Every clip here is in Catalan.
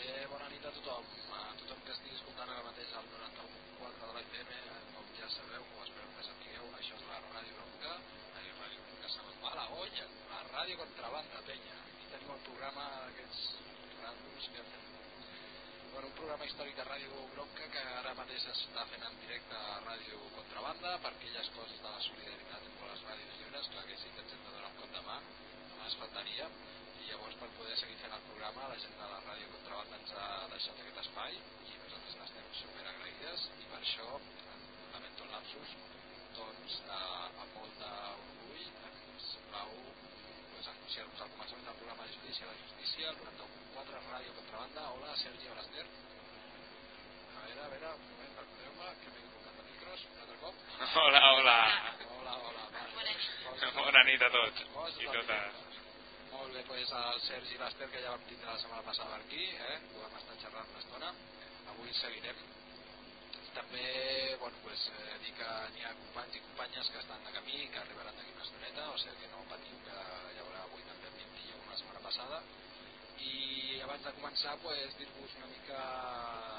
Eh, bona nit a tothom, a tothom que estigui escoltant ara mateix el 91.4 de la FM, eh, com ja sabeu, o espero que sapigueu, això és la Ràdio Bronca, la Ràdio Bronca se va la olla, la Ràdio Contrabanda, penya. Aquí tenim el programa d'aquests ràdios que fem. Bueno, un programa històric de Ràdio Bronca que ara mateix està fent en directe a Ràdio Contrabanda per aquelles coses de la solidaritat entre les ràdios lliures, clar que sí que ens hem de donar un cop de mà, només faltaria, llavors per poder seguir fent el programa la gent de la Ràdio Contrabanda ens ha deixat aquest espai i nosaltres n'estem super agraïdes i per això, lamento el lapsus, doncs eh, amb molt d'orgull ens plau pues, anunciar-vos al començament del programa de Justícia la Justícia, el 91.4 Ràdio Contrabanda. Hola, Sergi, hola, Esther. A veure, a veure, un moment, perdoneu-me, que m'he equivocat de micros, un altre cop. Hola, hola. Hola, hola. Bona, Bona nit a tots i totes. Bé, doncs el Sergi i l'Ester, que ja vam tindre la setmana passada aquí, eh? ho vam estar xerrant una estona. Avui seguirem. També, bueno, pues, eh, dir que n'hi ha companys i companyes que estan de camí, que arribaran d'aquí una estoneta, o sigui que no patiu, que hi haurà avui també el 21 la setmana passada. I abans de començar, pues, dir-vos una mica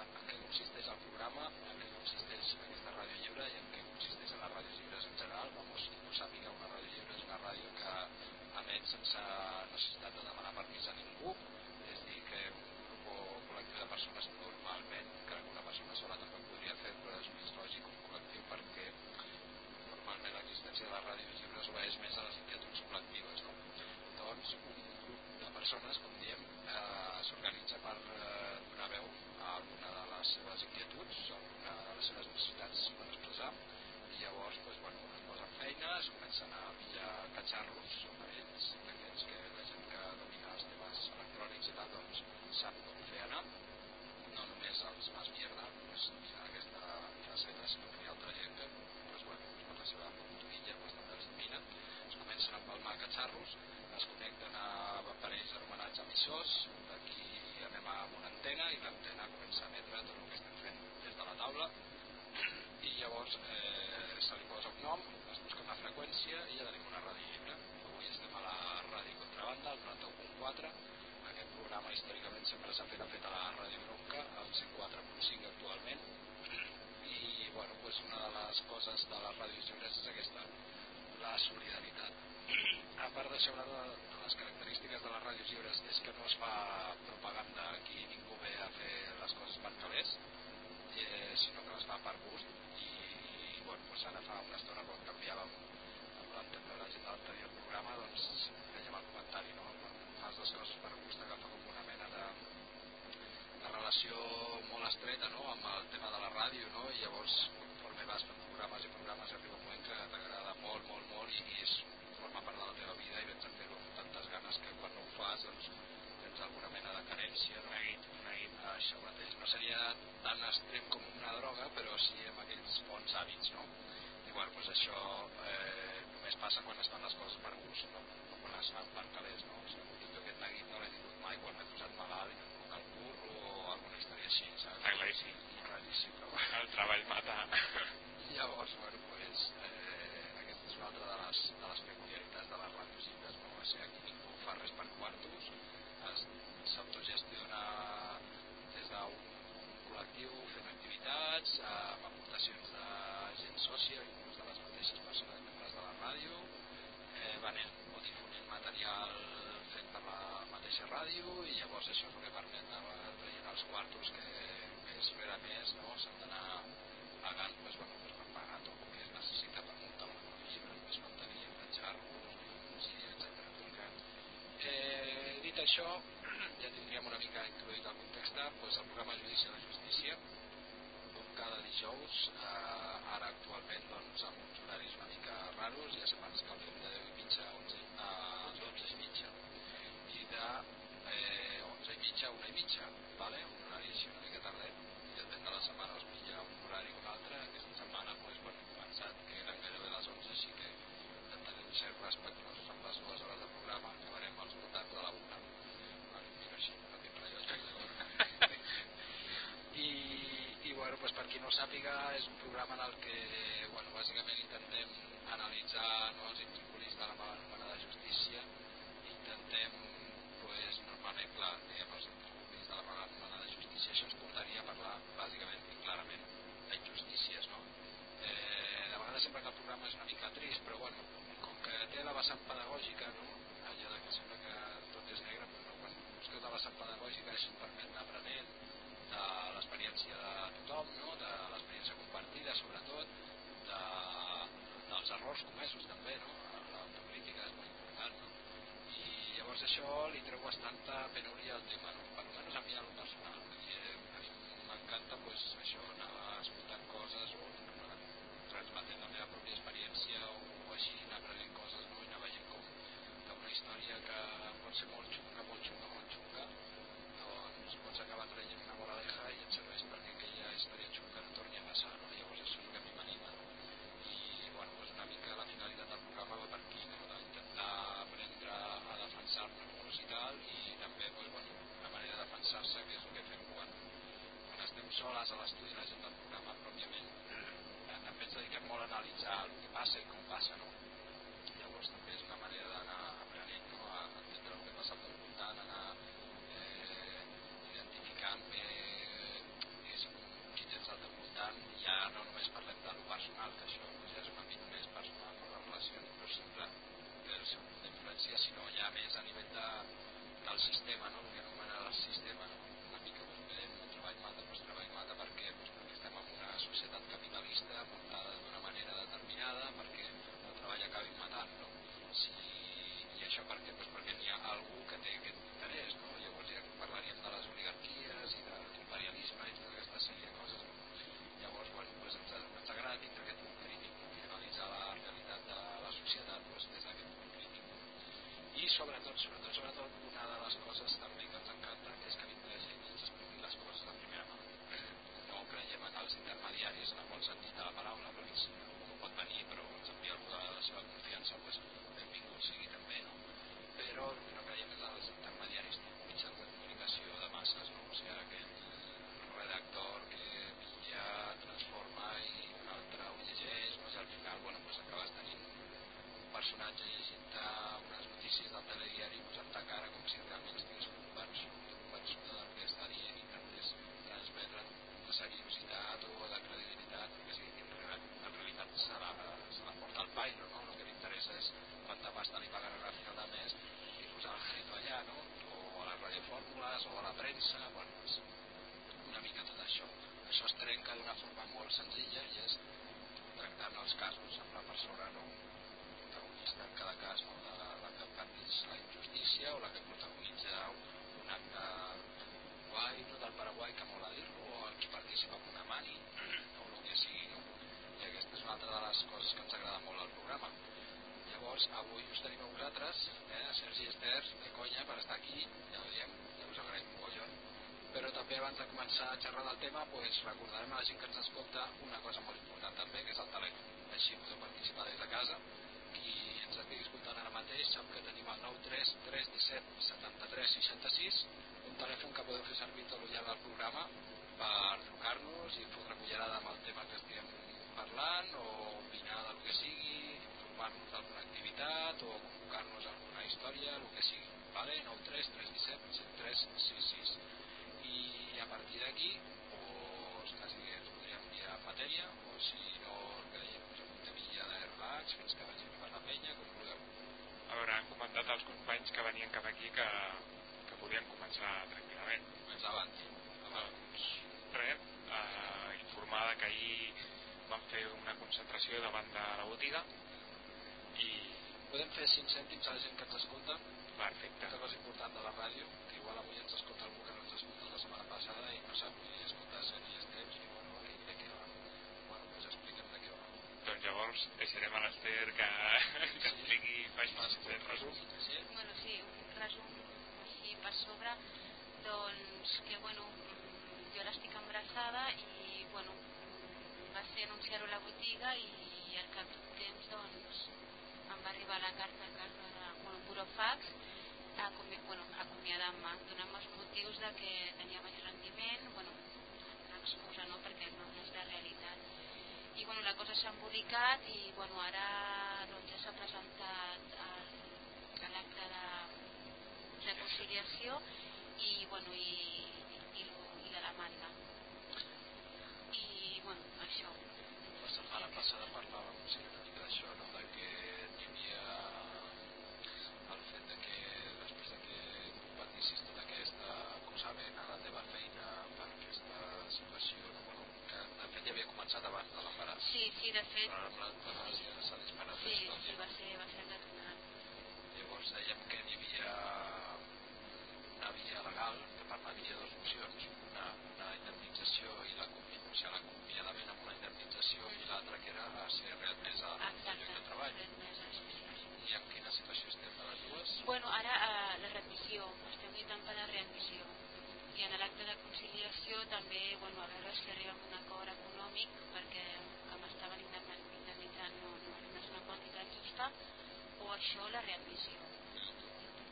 en què consisteix el programa, en què consisteix aquesta ràdio lliure i en què consisteix en les ràdios lliures en general. Vamos, qui no sàpiga, una ràdio lliure és una ràdio que emet sense necessitat de demanar permís a ningú, és dir, que un col·lectiu de persones normalment, encara que una persona sola també podria fer, però és més lògic un col·lectiu perquè normalment l'existència de les ràdios lliures obeeix més a les inquietuds col·lectives. No? Doncs un grup de persones, com diem, eh, s'organitza per eh, donar veu a alguna de les seves inquietuds, a alguna de les seves necessitats per expressar, i llavors pues, bueno, es posen feina, es comencen a pillar catxarros a ells, d'aquests que la gent que domina els temes electrònics i tal, doncs sap com fer anar, no només els más mierda, pues, mira aquesta faceta, sinó que hi ha altra gent que, pues, bueno, pues, per la seva puntuilla pues, també els domina, es comencen a empalmar catxarros, es connecten a aparells anomenats emissors, d'aquí anem a una antena i l'antena comença a emetre tot el que estem fent des de la taula. I llavors eh, se li posa un nom, es busca una freqüència i ja tenim una ràdio lliure. Avui estem a la ràdio Contrabanda, al 91.4. Aquest programa històricament sempre s'ha fet, fet a la ràdio Bronca, al 104.5 actualment. I bueno, pues una de les coses de les ràdios lliures és aquesta, la solidaritat. A part d'això, una de les característiques de les ràdios lliures és que no es fa propaganda aquí ningú ve a fer les coses per calés, eh, sinó que les fa per gust i ara fa una estona quan canviàvem l'anterior programa doncs fèiem el comentari no? fas les coses per gust agafa com una mena de, de relació molt estreta no? amb el tema de la ràdio no? i llavors conforme vas fent programes i programes arriba un moment que t'agrada molt, molt, molt i, és, forma part de la teva vida i vens a fer-ho amb tantes ganes que quan no ho fas doncs tens alguna mena de carència no? Això mateix no seria tan extrem com una droga però sí amb aquells bons hàbits no? I bueno, doncs això eh, només passa quan es fan les coses per gust no? o quan es fan per calés no? o sigui, jo aquest neguit no l'he tingut mai quan m'he posat malalt i m'he tingut el curro o alguna història així saps? Raríssim. raríssim però. El treball mata. llavors bueno, pues, eh, aquesta és una altra de les, de les peculiaritats de les ràdios lliures no? o sigui, aquí ningú fa res per quartos s'autogestiona des d'un col·lectiu fent activitats amb aportacions de gent sòcia inclús de les membres de la ràdio eh, venent o difonent material fet per la mateixa ràdio i llavors això és el que permet traient els quartos que més rere més no? s'han d'anar pagant pues, bueno, pues, per pagar tot el que es necessita per muntar una llibre només faltaria enganxar-los etc. Eh, dit això ja tindríem una mica introduït el context, doncs el programa Judici de la Justícia, cada dijous, eh, ara actualment doncs, amb uns horaris una mica raros, ja sabans que el fem de 10 i mitja a, 11, a 12 i mitja, i de eh, 11 i mitja a 1 i mitja, vale? un horari així una mica tardet, i depèn de la setmana es pilla un horari o un altre, aquesta setmana pues, bueno, he pensat que eren gairebé les 11, així que intentarem ser respectuosos amb les dues hores de programa, acabarem doncs per qui no sàpiga, és un programa en el que bueno, bàsicament intentem analitzar no, els intríngulis de la mala de justícia, intentem pues, normalment, clar, diguem, els intríngulis de la mala anomenada justícia, això ens portaria a parlar bàsicament i clarament d'injustícies, no? Eh, de vegades sempre que el programa és una mica trist, però bueno, com que té la vessant pedagògica, no? allò que sembla que tot és negre, però no, bueno, és que la vessant pedagògica això permet anar aprenent, de l'experiència de tothom, no? de l'experiència compartida sobretot, de, dels errors comesos també, no? l'autocrítica és molt important, no? i llavors això li treu bastanta penúria al tema, no? per almenys a mi a lo personal, mi m'encanta pues, això, anar escoltant coses o transmetent la meva pròpia experiència o, o així, anar aprenent coses no? i anar veient com que una història que pot ser molt xunga, molt xunga, molt pots acabar traient una moraleja i et serveix perquè aquella història xunga no torni a passar, no? llavors això és el que a mi m'anima. I bueno, doncs una mica la finalitat del programa va per aquí, no? d'intentar aprendre a defensar-nos i tal, i també doncs, bueno, una manera de defensar-se, que és el que fem quan, quan estem soles a l'estudi, la gent del programa pròpiament, també ens dediquem molt a analitzar el que passa i com passa, no? Llavors també és una manera d'anar aprenent, no? a entendre el que passa al teu voltant, anar eh, identificant bé diguéssim, qui tens al teu voltant, ja no només parlem de lo personal, que això ja és un àmbit més personal, no? les relacions no sempre del seu punt d'influència, sinó ja més a nivell de, del sistema, no? el que anomena el sistema, no? una mica doncs, un treball mata, doncs treball mata perquè, doncs, perquè estem en una societat capitalista muntada d'una manera determinada perquè el treball acabi matant, no? Si, I això per què? Doncs perquè n'hi ha algú que té aquest interès, no? Llavors ja parlaríem de les oligarquies i de l'imperialisme i tota aquesta sèrie de coses, no? Llavors, bueno, doncs ens, ens agrada tindre aquest punt crític no? i analitzar la realitat de la societat doncs, des d'aquest punt crític. No? I sobretot, sobretot, sobretot, una de les coses també que ens encanta és que vingui la gent i ens expliqui les coses de primera mà. No creiem en els intermediaris en el bon sentit de la paraula, perquè si algú pot venir però ens envia algú de la seva confiança, doncs benvingut sigui també, no? Però el que no creiem és els intermediaris tipus mitjans de comunicació de masses, no? O sigui, aquell redactor que pilla, transforma i un altre ho llegeix, doncs al final, bueno, doncs acabes tenint un personatge llegint unes notícies del telediari posant ta cara com si realment estigués convençut o convençuda del que està dient i intentés transmetre de seriositat o de credibilitat, que sigui, que en, en realitat se la, se la porta al pairo, no? El que li interessa és quanta pasta li pagaran a final de mes i posar el grito allà, no? O a les radiofórmules o a la premsa, bueno, és una mica tot això. Trenca d'una forma molt senzilla i és tractant els casos amb la persona no protagonista en cada cas, no? la, la que pateix la injustícia o la que protagonitza un acte guai no? del Paraguai que mola dir-lo o el que participa en una mani o el que sigui no? i aquesta és una altra de les coses que ens agrada molt al programa llavors avui us tenim a vosaltres eh? Sergi i Esther de conya per estar aquí ja us agraïm un collon però també abans de començar a xerrar del tema pues, recordarem a la gent que ens escolta una cosa molt important també que és el telèfon. Així podeu participar des de casa. Qui ens estigui escoltant ara mateix sap que tenim el 93 317 73 66 un telèfon que podeu fer servir tot el llarg del programa per trucar-nos i fotre cullerada amb el tema que estiguem parlant o opinar del que sigui informar-nos d'alguna activitat o convocar-nos alguna història, el que sigui vale? 93 317 7366 i a partir d'aquí pues, quasi que ens podríem enviar matèria o si no el que pues, un temilla de relax fins que vagin per la penya com vulgueu A veure, han comentat els companys que venien cap aquí que, que podien començar tranquil·lament. Començar avant. Doncs res, eh, informada que ahir van fer una concentració davant de la botiga i Podem fer 5 cèntims a la gent que ens escolta. perfecte. Una cosa important de la ràdio, que igual avui ens escolta algú que no ens escolta passada i no sap ni escoltar Sergi Estreps i bueno, i de què va. Bueno, doncs explica'm de què va. Doncs llavors deixarem a l'Ester que, que expliqui, faci un un resum. Sí? Bueno, sí, un resum així per sobre, doncs que, bueno, jo ara estic embarassada i, bueno, va ser anunciar-ho a la botiga i al cap d'un temps, doncs, em va arribar la carta a casa de, bueno, un burofax, acomi bueno, acomiadant-me, donant-me els motius de que tenia baix rendiment, bueno, excusa, no?, perquè no, no és la realitat. I, bueno, la cosa s'ha embolicat i, bueno, ara, doncs, ja s'ha presentat a l'acte de, de conciliació i, bueno, i, i, i, la demanda. I, bueno, això. La setmana passada parlàvem sí, d'això, no? de que n'hi havia de fet... Però la planta ja s'ha disparat Sí, la sí, va ser, va ser el detonant. Llavors dèiem que hi havia una via legal que permetia dues opcions, una, una indemnització i l'acomi- o sigui, l'acomiadament amb una indemnització i l'altra que era ser readmesa al Exacte. lloc de treball. Sí, sí, sí. I en quina situació estem de les dues? Bueno, ara eh, la readmissió, estem per la readmissió. I en l'acte de conciliació també, bueno, a veure si arribem a un acord econòmic, perquè que m'estaven indemn- indemnitzant no, no, no és una quantitat justa, o això la readmissió.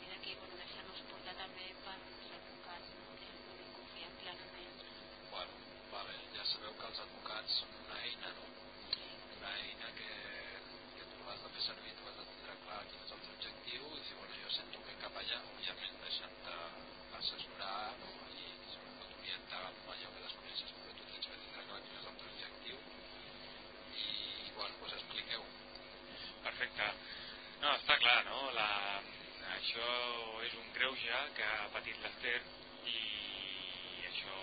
I d'aquí, bueno, deixar-nos portar també pels advocats, no? que qui confiem plenament. Bueno, vale, ja sabeu que els advocats una eina, no? Una eina que, que tu l'has de fer servir, tu has de tindre clar quin és el teu objectiu i dir, bueno, jo sento que cap allà, òbviament deixant-te assessorar no? I orientar amb allò que desconeixes, però tu tens que tindre clar quin és el teu objectiu i, bueno, doncs expliqueu. Perfecte. No, està clar, no? La, això és un greuge que ha patit l'Ester i això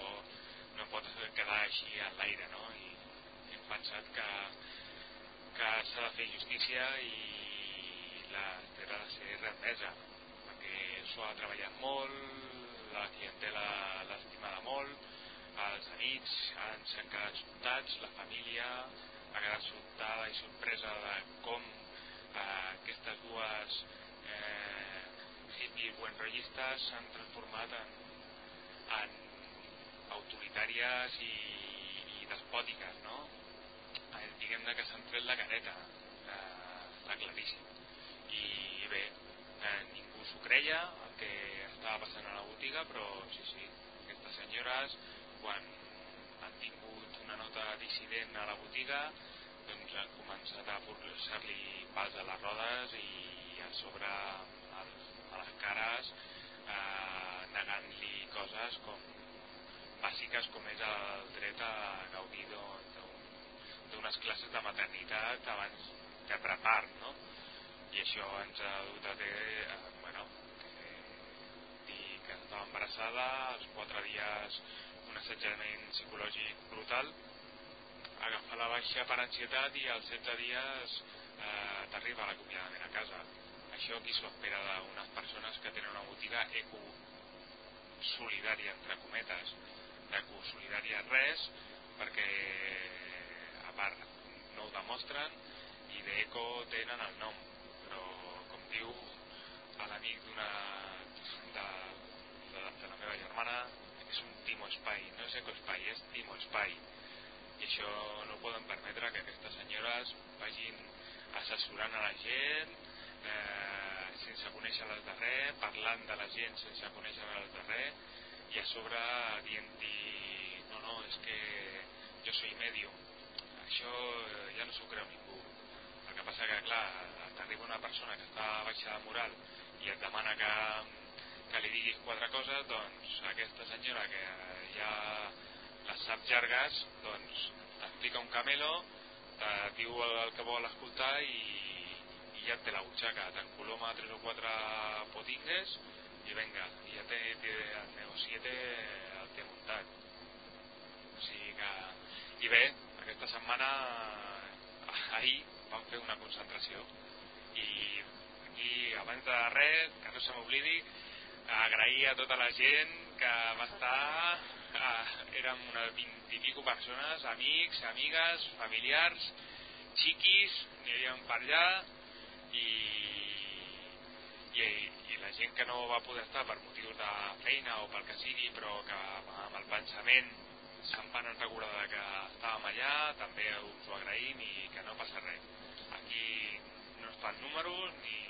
no pot quedar així en l'aire, no? I hem pensat que, que s'ha de fer justícia i l'Ester ha de ser readmesa perquè s'ho ha treballat molt, la clientela l'ha estimada molt, els amics han, quedat sobtats, la família ha quedat sobtada i sorpresa de com eh, aquestes dues eh, hippies buenrollistes s'han transformat en, en autoritàries i, i despòtiques, no? Eh, diguem-ne que s'han tret la careta, eh, està claríssim. I bé, eh, ningú s'ho creia que estava passant a la botiga, però sí, sí, aquestes senyores, quan han tingut una nota dissident a la botiga, doncs han començat a posar-li pals a les rodes i a sobre a les cares eh, negant-li coses com bàsiques com és el dret a gaudir d'un- d'un- d'unes classes de maternitat abans de prepart, no? I això ens ha dut a dir, eh, bueno, que, dir que estava embarassada, als quatre dies un assetjament psicològic brutal, agafar la baixa per ansietat i als 16 dies eh, t'arriba l'acomiadament a casa. Això qui s'ho espera d'unes persones que tenen una botiga eco solidària, entre cometes. Eco solidària res, perquè a part no ho demostren i d'eco tenen el nom, però com diu l'amic d'una meva germana, és un Timo Espai, no és Eco Espai, és Timo Espai. I això no poden permetre que aquestes senyores vagin assessorant a la gent eh, sense conèixer-les de res, parlant de la gent sense conèixer-les de res i a sobre dient-hi no, no, és que jo soy medium això eh, ja no s'ho creu ningú. El que passa que clar t'arriba una persona que està baixa de moral i et demana que, que li diguis quatre coses doncs aquesta senyora que ja les sap llargues, doncs t'explica un camelo, te diu el, el que vol escoltar i, i ja té la butxaca, t'encoloma tres o quatre potingues i venga, i ja té, té el negoci té, el té muntat. O sigui que... I bé, aquesta setmana, ahir, vam fer una concentració i aquí, abans de res, que no se m'oblidi, agrair a tota la gent que va estar eh, érem unes 20 i pico persones, amics, amigues, familiars, xiquis, n'hi havia per allà i, i, i la gent que no va poder estar per motius de feina o pel que sigui, però que amb el pensament se'n van recordar que estàvem allà, també us ho agraïm i que no passa res. Aquí no es fan números, ni,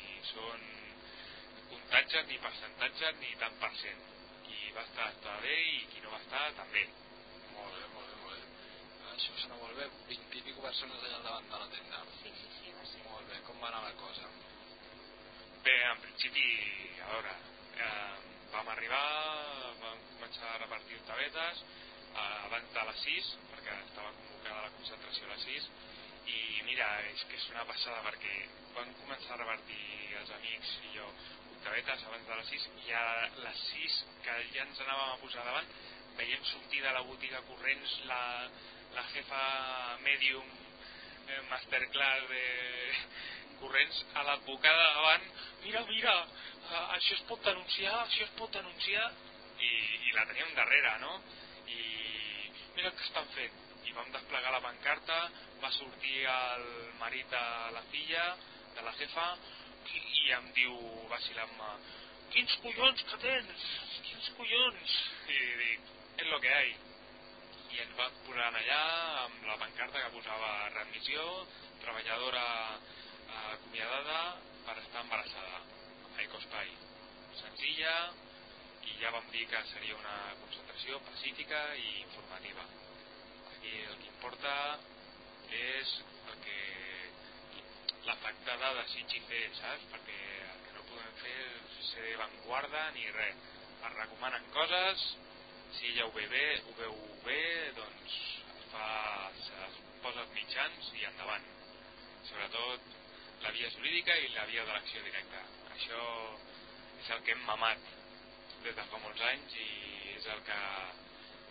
ni són comptatges, ni percentatges, ni tant per cent qui va estar està bé i qui no va estar també. Molt bé, molt bé, molt bé. Això sona molt bé. 20 i pico persones allà al davant de la tenda. Sí, sí, sí, va ser. Molt bé, com va anar la cosa? Bé, en principi, a veure, eh, vam arribar, vam començar a repartir tabetes eh, abans de les 6, perquè estava convocada la concentració a les 6, i mira, és que és una passada perquè van començar a repartir els amics i jo octavetes abans de les 6 i a les 6 que ja ens anàvem a posar davant veiem sortir de la botiga corrents la, la jefa medium eh, masterclass de corrents a l'advocada davant, mira, mira, uh, això es pot denunciar, això es pot denunciar, i, i la teníem darrere, no? I mira el que estan fent. I vam desplegar la pancarta, va sortir el marit de la filla, de la jefa, i, em diu, vacilant-me, quins collons que tens, quins collons, i dic, és lo que hi ha. I ens va posar allà amb la pancarta que posava readmissió, treballadora eh, acomiadada per estar embarassada, a Ecospai. Senzilla, i ja vam dir que seria una concentració pacífica i informativa. Aquí el que importa és el que l'afectada desitgi fer, saps? Perquè el que no podem fer és ser d'avantguarda ni res. Es recomanen coses, si ella ho ve bé, ho veu bé, doncs es, fa, es posa els mitjans i endavant. Sobretot la via jurídica i la via de l'acció directa. Això és el que hem mamat des de fa molts anys i és el que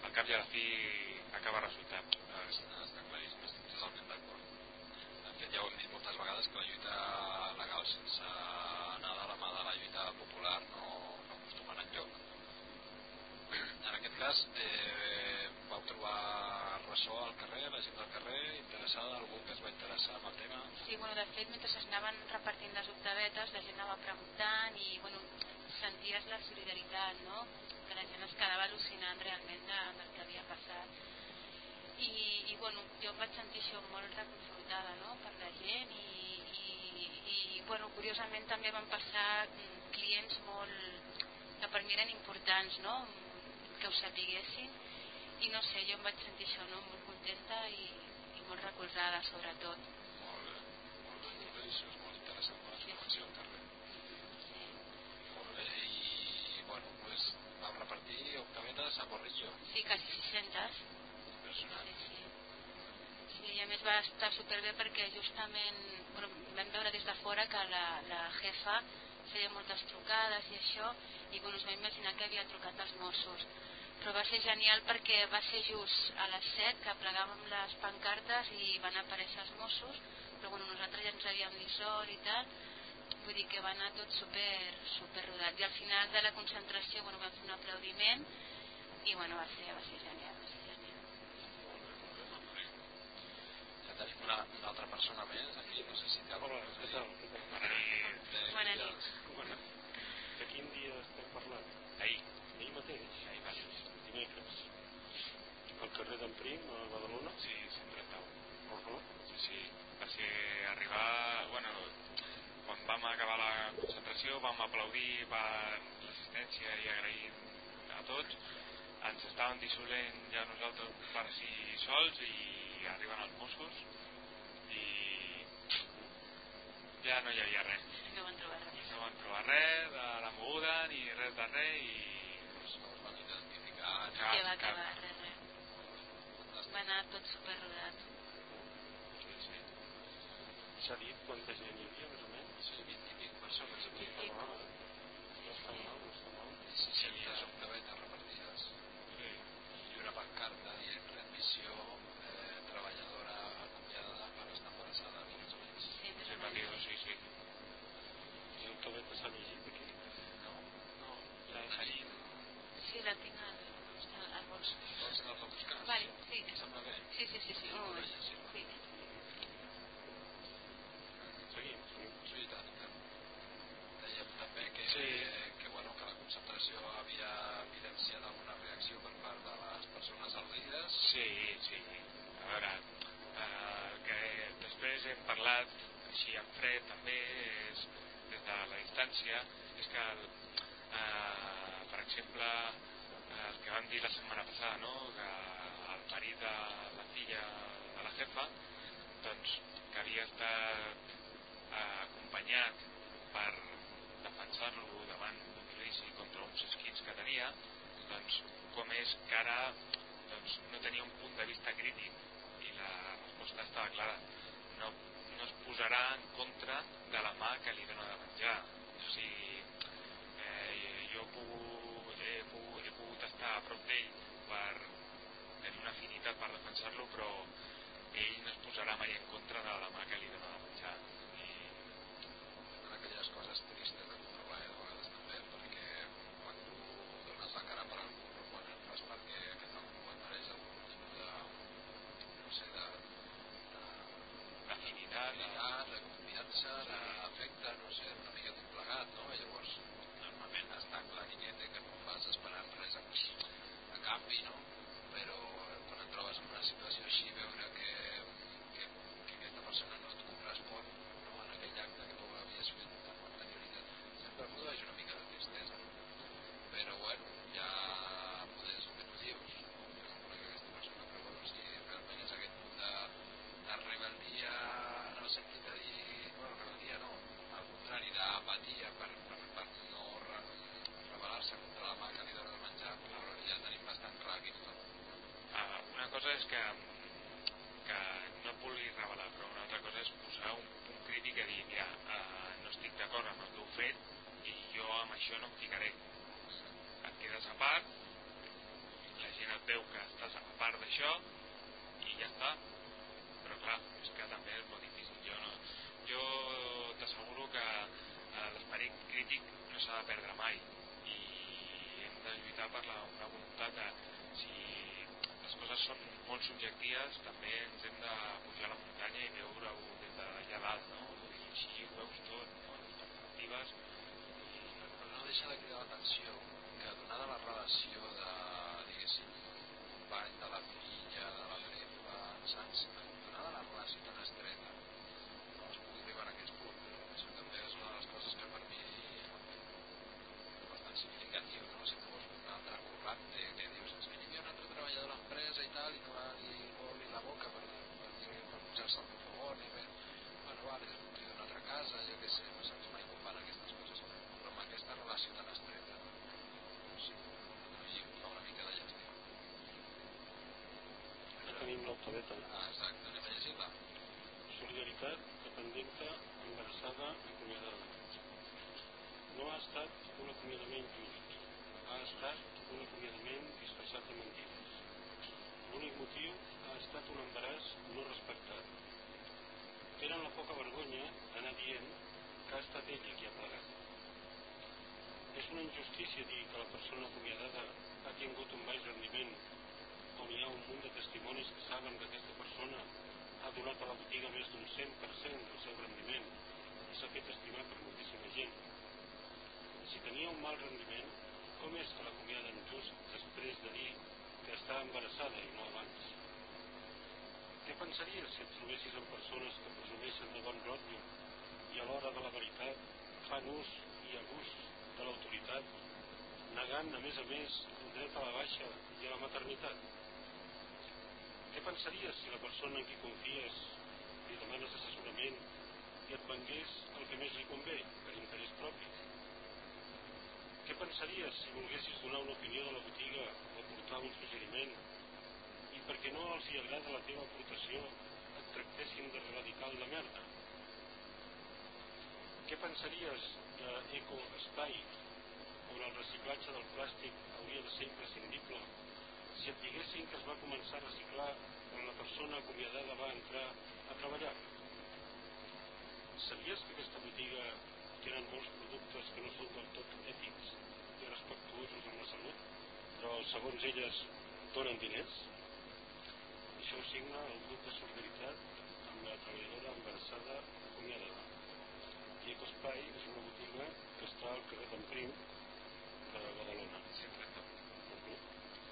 al cap i a la fi acaba resultant. Està, està claríssim, estic totalment d'acord. De fet, ja ho hem dit moltes vegades que la lluita legal sense anar de la mà de la lluita popular no, no acostuma anar enlloc. En aquest cas, eh, vau trobar ressò al carrer, la gent del carrer, interessada, algú que es va interessar en el tema? Sí, bueno, de fet, mentre s'anaven repartint les octavetes, la gent anava preguntant i, bueno, senties la solidaritat, no? Que la gent es quedava al·lucinant realment de, del que havia passat. I, i bueno, jo em vaig sentir això molt reconfortada, no?, per la gent i, i, i bueno, curiosament també van passar mm, clients molt que per mi eren importants, no?, que ho sapiguessin i no sé, jo em vaig sentir això, no?, molt contenta i, i molt recolzada, sobretot. Molt bé, molt bé, molt bé, això és molt interessant, informació al carrer. Molt bé, i bueno, pues vam repartir octavetes a Borrillo, Sí, quasi 600. Sí, a més va estar superbé perquè justament vam veure des de fora que la, la jefa feia moltes trucades i això, i bueno, us va imaginar que havia trucat als Mossos. Però va ser genial perquè va ser just a les 7 que plegàvem les pancartes i van aparèixer els Mossos, però bueno, nosaltres ja ens havíem dit sol i tal, vull dir que va anar tot super, super rodat. I al final de la concentració bueno, vam fer un aplaudiment i bueno, va ser. Va ser genial. Molt bé, molt bé, m'alegro. Ja tenim una, una altra persona més aquí, no sé si té alguna cosa què tal? Què tal? Bona nit. Bona nit. De quin dia estem parlant? Ahir, Ahir mateix, ahir mateix. dimecres, al carrer d'en Prim, a Badalona. Sí, 131. Uh -huh. Sí, sí, va ser arribar, bueno, quan vam acabar la concentració vam aplaudir per l'assistència i agrair a tots, ens estaven dissolent ja nosaltres per si sols i arriben els Mossos i ja no hi havia res. No van trobar res. No van trobar res de la moguda ni res de res i Doncs no van identificar Cap, que va cap. acabar res, res. fantàstic. Va anar tot super rodat. sí, sí. S'ha dit quanta gent hi havia, més o menys? Sí, 20 i pic persones aquí. Sí. Ah, no està mal, no està mal. 600 octavetes repartides. sí. I una pancarta dient readmissió eh, treballadora acomiadada per estar embarassada, més o menys. Sí, més Sí, o va dir, menys. sí, sí. El cabet s'ha llegit aquí? No? No, la Harim Sí, la tinc al, al, bols. Vols anar-la a buscar? Vale, sí. Et sembla bé? Sí, sí, sí, sí. Un moment. Sí. Sí. Seguim, seguim. Sí, i tant, i tant. Dèiem també que, Sí. que, bueno, que la concentració havia evidenciat alguna reacció per part de les persones al·ludides. Sí, sí. A veure, eh, que després hem parlat així en fred també, des de la distància, és que, el, eh, per exemple, el que vam dir la setmana passada, no?, que el marit de la filla de la jefa, doncs, que havia estat eh, acompanyat per defensar-lo davant d'un judici contra uns esquins que tenia, doncs com és que ara doncs, no tenia un punt de vista crític i la resposta estava clara no, no es posarà en contra de la mà que li dona de menjar o sigui eh, jo he pogut, he, pogut, he pogut estar a prop d'ell per tenir una afinitat per defensar-lo però ell no es posarà mai en contra de la mà que li dona de menjar. I, en aquelles coses tristes de treball a vegades també perquè quan tu dones la cara per algú normalment ho fas perquè aquest algú et mereix algun tipus de no sé de, de de, afinitat, de confiança, d'afecte, no sé, una mica tot plegat, no? I llavors, normalment està clar i que no fas esperant res a, a canvi, no? Però eh, quan et trobes en una situació així, veure que, que, que aquesta persona no et correspon no? en aquell acte que tu havies fet amb anterioritat, sempre produeix una mica de tristesa, no? Però bueno, ja poder és el que tu dius, no? jo no conec aquesta persona, però bueno, si realment és aquest punt de, de rebel·lia en el sentit de dir, bueno, rebel·lia no, al contrari, d'apatia per, per, per no re, rebel·lar-se contra la mà que li dona de menjar, però ja tenim bastant clar quin és el uh, una cosa és que, que no et vulguis revelar, però una altra cosa és posar un punt crític i dir, mira, uh, no estic d'acord amb el que heu fet i jo amb això no em ficaré. Et quedes a part, la gent et veu que estàs a part d'això i ja està. Però clar, és que també és molt difícil. Jo, no, jo t'asseguro que eh, l'esperit crític no s'ha de perdre mai i hem de lluitar per la, una voluntat de si les coses són molt subjectives també ens hem de pujar a la muntanya i veure-ho des d'allà dalt no? I així ho veus tot no? les perspectives però no deixa de cridar l'atenció que donada la relació de, diguéssim, company de la filla, de la trefa, saps? Donada la relació tan estreta, no es pugui arribar a aquest punt. Això també és una de les coses que per mi és bastant significatiu, no? Si tu vols un altre currante que dius, és que hi havia un altre treballador a l'empresa i tal, i no dir, no va obrir la boca per, per pujar-se al favor, ni res. Bueno, vale, motiu d'una altra casa, jo què sé, no saps mai com van aquestes coses, però amb aquesta relació tan estreta, no sé, a mi em fa una mica de llàstima. Tenim l'alfabeta. Ah, exacte, anem a llegir-la. Solidaritat, dependenta, embarassada, acomiadada. No ha estat un acomiadament just. Ha estat un acomiadament disfressat de mentides. L'únic motiu ha estat un embaràs no respectat. Tenen la poca vergonya d'anar dient que ha estat ella qui ha plegat. És una injustícia dir que la persona acomiadada ha tingut un baix rendiment on hi ha un munt de testimonis que saben que aquesta persona ha donat a la botiga més d'un 100% del seu rendiment i s'ha fet estimar per moltíssima gent. Si tenia un mal rendiment, com és que l'acomiaden just després de dir que està embarassada i no abans? Què pensaries si et trobessis amb persones que presumeixen de bon rotllo i a l'hora de la veritat fan ús i abús de l'autoritat, negant, a més a més, el dret a la baixa i a la maternitat? Què pensaries si la persona en qui confies li demanes assessorament i et vengués el que més li convé, per interès propi? Què pensaries si volguessis donar una opinió de la botiga o aportar un suggeriment i perquè no els hi agrada la teva aportació et tractessin de radical de merda? Què pensaries d'Eco Espai, on el reciclatge del plàstic hauria de ser imprescindible si et diguessin que es va començar a reciclar quan la persona acomiadada va entrar a treballar? Sabies que aquesta botiga tenen molts productes que no són del tot ètics i respectuosos amb la salut, però segons elles donen diners? Això ho signa el grup de solidaritat amb la treballadora embarassada acomiadada. I Ecospai és una botiga que està al carrer d'en Prim de Badalona. sí, exacte.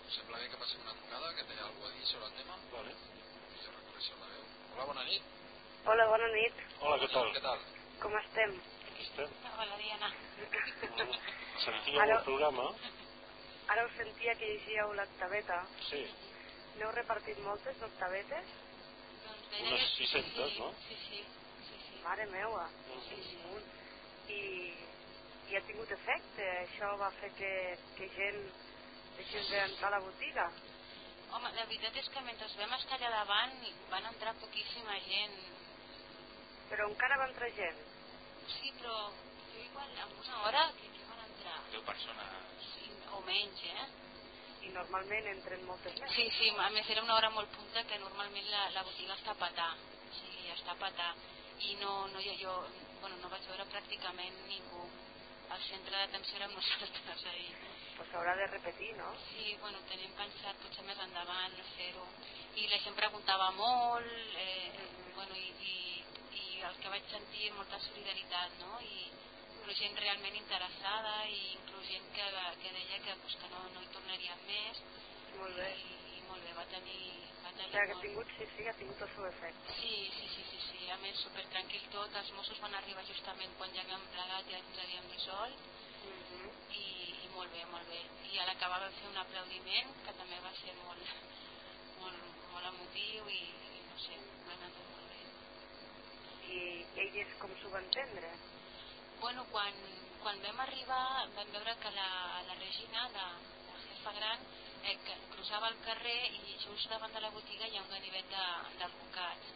Us sembla bé que passem una trucada, que té alguna a dir sobre el tema? Vale. Jo reconeixo la veu. Hola, bona nit. Hola, bona nit. Hola, què tal? Què tal? Com estem? Aquí estem. Hola, Diana. Sentíem Ara- el programa? Ara us sentia que llegíeu l'octaveta. Sí. N'heu repartit moltes d'octavetes? Doncs Unes 600, sí, no? Sí, sí, sí, sí. Mare meua. Sí, sí. I, I ha tingut efecte? Això va fer que, que gent deixés d'entrar a la botiga? Home, la veritat és que mentre vam estar allà davant van entrar poquíssima gent. Però encara va entrar gent. Sí, però jo igual en una hora que, que van entrar 10 persones. sí, o menys, eh? i normalment entren moltes més. Sí, sí, a més era una hora molt punta que normalment la, la botiga està a petar, o sigui, està a petar i no, no ha jo, bueno, no vaig veure pràcticament ningú. El centre d'atenció érem nosaltres ahir. Pues s'haurà de repetir, no? Sí, bueno, tenim pensat potser més endavant fer-ho. I la gent preguntava molt, eh, bueno, i, i, i el que vaig sentir molta solidaritat, no? I inclús gent realment interessada i inclús gent que, que deia que, pues, que no, no hi tornaria més Molt bé. i, i molt bé, va tenir, va O tenir sigui, que ha tingut, sí, sí, ha tingut el seu efecte. Sí, sí, sí, sí, sí, a més super tranquil tot, els Mossos van arribar justament quan ja havíem plegat i ens havíem dissolt Mhm. i, i molt bé, molt bé. I a l'acabar vam fer un aplaudiment que també va ser molt, molt, molt emotiu i, i no sé, va anar tot molt bé. I elles com s'ho van prendre? Bueno, quan, quan vam arribar vam veure que la, la Regina, la, la jefa gran, eh, que cruzava el carrer i just davant de la botiga hi ha un ganivet de- d'advocats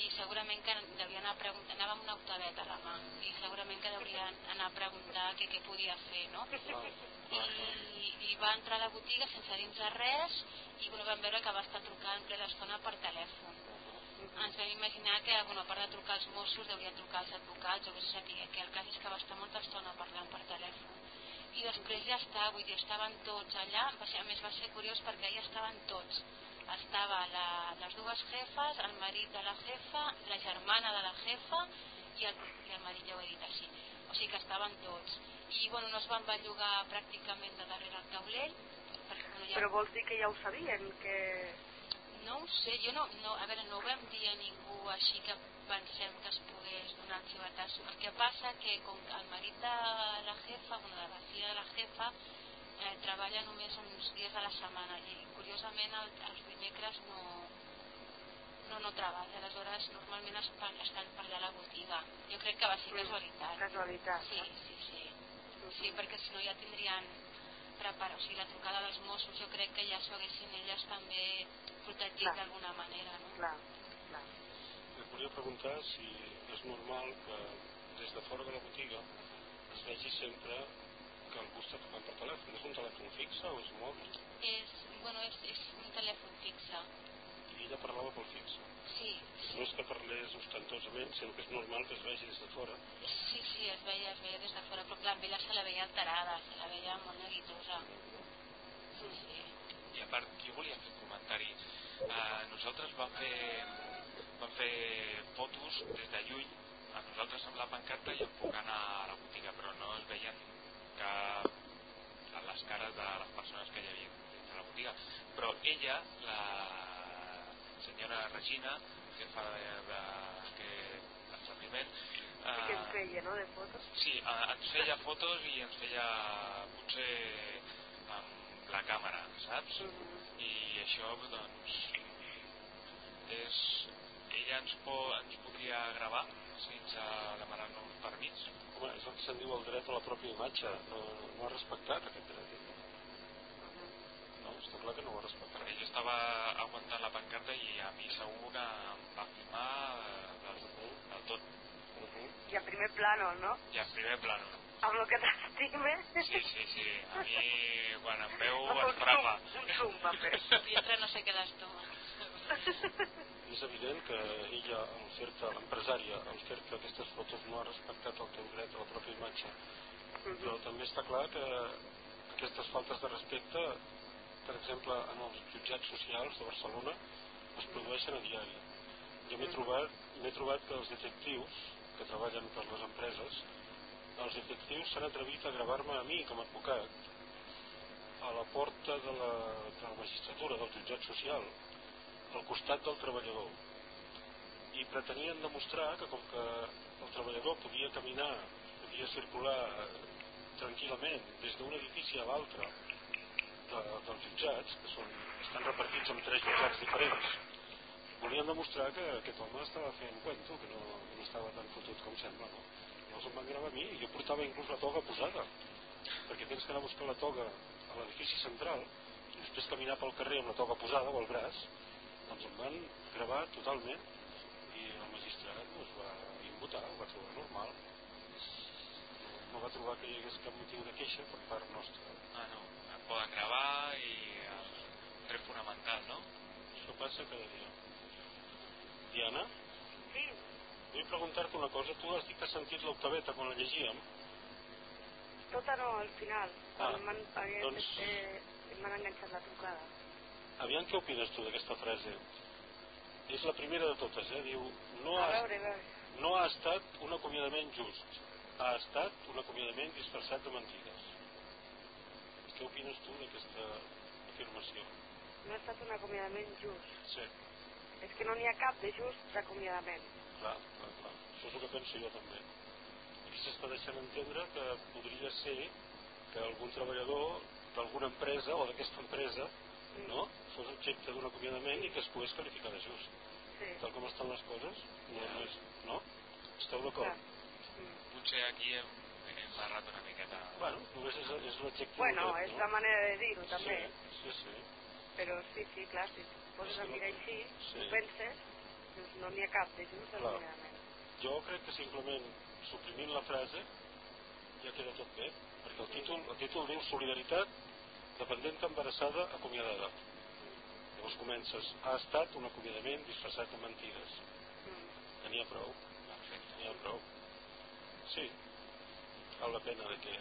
i segurament que devien anar a preguntar, anava amb un autovet a la mà i segurament que deurien anar a preguntar què, què podia fer, no? I, i va entrar a la botiga sense dir-nos res i bueno, vam veure que va estar trucant ple d'estona per telèfon. Ens vam imaginar que bueno, a part de trucar als Mossos deuria trucar als advocats o que se sàpiga que el cas és que va estar molta estona parlant per telèfon. I després ja està, vull dir, estaven tots allà, a més va ser curiós perquè allà estaven tots. Estava la, les dues jefes, el marit de la jefa, la germana de la jefa i el, i el marit ja ho he dit així. O sigui que estaven tots. I bueno, no es van bellugar pràcticament de darrere el taulell, perquè bueno, ja... Però vols dir que ja ho sabien, que... No ho sé, jo no, no, a veure, no ho vam dir a ningú així que pensem que es pogués donar el xivatasso. El que passa que com que el marit de la jefa, bueno, de la filla de la jefa, eh, treballa només uns dies a la setmana i curiosament el, els dimecres no, no, no treballa, aleshores normalment es, estan per allà a la botiga. Jo crec que va ser casualitat. Casualitat, Sí, no? sí, sí. Sí, perquè si no ja tindrien preparat, o sigui, la trucada dels Mossos jo crec que ja s'ho haguessin elles també protegit d'alguna manera, no? Clar, clar. Et volia preguntar si és normal que des de fora de la botiga es vegi sempre que algú està trucant per telèfon. És un telèfon fixe o és mòbil? És, bueno, és, és un telèfon fixe. I ella parlava pel fixe. Sí, No és que parlés ostentosament, sinó que és normal que es vegi des de fora. sí, sí, es veia, es veia des de fora, però clar, amb ella se la veia alterada, se la veia molt neguitosa. Sí, sí. I a part, jo volia fer un comentari. Uh, nosaltres vam fer, vam fer fotos des de lluny, a nosaltres amb la pancarta i enfocant a la botiga, però no es veien cap a les cares de les persones que hi havia dins de la botiga. Però ella, la senyora Regina, que fa de, de, que establiment, I què en feia, no, de fotos? Sí, eh, ens feia fotos i ens feia potser la càmera, saps? I això, doncs, és... Ella ens, po, ens podria gravar sense demanar-nos permís. Home, és el que se'n diu el dret a la pròpia imatge. No, no ha respectat aquest dret. No, està clar que no ho ha respectat. Ella estava aguantant la pancarta i a mi segur que em va filmar eh, del, del tot. I a primer plano, no? I en primer plano. Amb el que t'estime. Sí, sí, sí. A mi, quan em veu, Amb em un frapa. un zoom va fer. Mientras no se quedas tú. És evident que ella, al fer-te, l'empresària, al fer-te aquestes fotos no ha respectat el teu dret a la pròpia imatge. Però també està clar que aquestes faltes de respecte, per exemple, en els jutjats socials de Barcelona, es produeixen a diari. Jo m'he trobat, m'he trobat que els detectius que treballen per les empreses, els detectius s'han atrevit a gravar-me a mi com a advocat a la porta de la, de la magistratura, del jutjat social, al costat del treballador i pretenien demostrar que com que el treballador podia caminar, podia circular eh, tranquil·lament des d'un edifici a l'altre de, dels jutjats, que són, estan repartits en tres jutjats diferents, volien demostrar que aquest home estava fent cuento, que no, no estava tan fotut com sembla, no? Llavors em van gravar a mi, i jo portava inclús la toga posada, perquè tens que anar a buscar la toga a l'edifici central, i després caminar pel carrer amb la toga posada o al braç, doncs em van gravar totalment i el magistrat es va imputar, ho va trobar normal. No, va trobar que hi hagués cap motiu de queixa per part nostra. Ah, no. poden gravar i el dret fonamental, no? Això passa cada dia. Diana, Sí, vull preguntar-te una cosa. Tu has dit que has sentit l'octaveta quan la llegíem. tota no, al final. Ah, Quan m'han doncs- m'han enganxat la trucada. Aviam què opines tu d'aquesta frase. És la primera de totes, eh? Diu, no A ha, veure, a veure. no ha estat un acomiadament just. Ha estat un acomiadament disfressat de mentides. Què opines tu d'aquesta afirmació? No ha estat un acomiadament just. Sí, És que no n'hi ha cap de just d'acomiadament. Clar, clar, clar. Això és el que penso jo també. Aquí s'està deixant entendre que podria ser que algun treballador d'alguna empresa o d'aquesta empresa no? fos objecte d'un acomiadament i que es pogués qualificar de just. Sí, Tal com estan les coses, no, no, és, no? Esteu d'acord? Mm. Potser aquí hem, hem barrat una miqueta... Bueno, només és, és l'adjectiu. Bueno, aquest, és la manera de dir-ho Sí, també. sí, sí. Però sí, sí, clar, si poses a mirar així, Sí. ho penses, no n'hi ha cap de just d'acomiadament. Jo crec que simplement suprimint la frase ja queda tot bé, perquè el títol, el títol diu Solidaritat, dependenta embarassada, acomiadada. Llavors comences, ha estat un acomiadament disfressat de mentides. Mm. Tenia prou, Perfecte. tenia prou. Sí, val la pena de que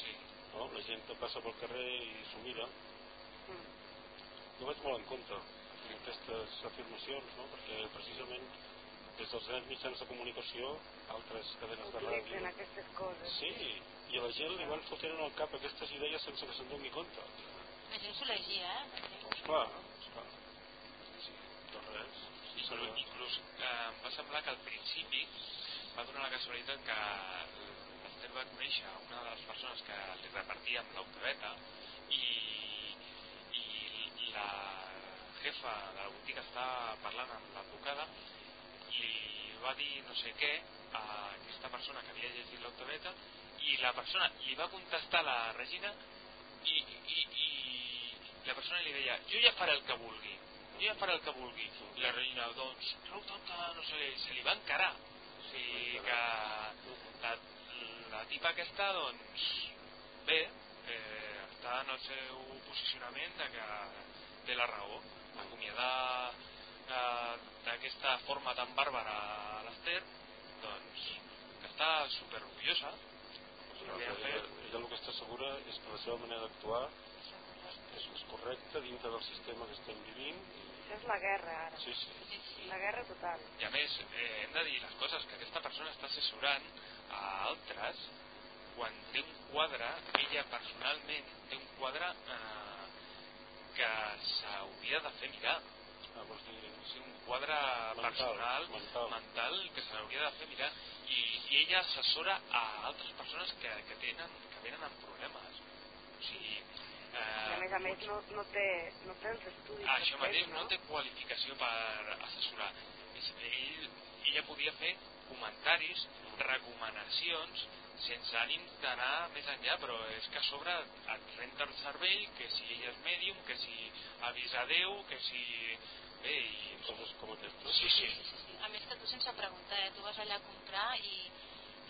Sí. no, la gent que passa pel carrer i s'ho mira. Mm. Jo vaig molt en compte aquestes afirmacions, no? perquè precisament des dels grans mitjans de comunicació, altres cadenes de Utilitzen ràdio... aquestes coses. Sí, i a la gent li van fotent en el cap aquestes idees sense que se'n doni compte. La gent s'ho llegia, eh? Esclar, esclar. Sí, de res. Sí, serà- inclús eh, em va semblar que al principi va donar la casualitat que l'Ester va conèixer una de les persones que li repartíem l'octaveta i, i la jefa de la botiga estava parlant amb l'advocada li va dir no sé què a aquesta persona que havia llegit l'octaveta i la persona li va contestar la Regina i, i, i la persona li deia jo ja faré el que vulgui jo ja faré el que vulgui. I la Regina doncs resulta que no sé, se li va encarar. O sigui que la, la tipa aquesta doncs bé eh, està en el seu posicionament de que té la raó acomiadar eh, d'aquesta forma tan bàrbara a l'Ester doncs que està super orgullosa Però ella, ella el que està segura és que la seva manera d'actuar és més correcta dintre del sistema que estem vivint. Això és la guerra, ara. Sí, sí. La guerra total. i a més eh, hem de dir les coses que aquesta persona està assessorant a altres quan té un quadre ella personalment té un quadre eh, que s'hauria de fer mirar. Ah, sigui, un quadre Mental, personal, mental. mental que se l'hauria de fer mirar. I, i ella assessora a altres persones que, que tenen que venen amb problemes. O sigui I a més eh, a més no, no, té, no té els estudis Ah, això mateix no té qualificació per assessorar. Ell, ella podia fer comentaris recomanacions sense ànim d'anar més enllà però és que a sobre et renta el cervell que si ell és mèdium que si avisa Déu que si bé i Coses com aquestes. sí, sí, A més que tu sense preguntar, eh? tu vas allà a comprar i,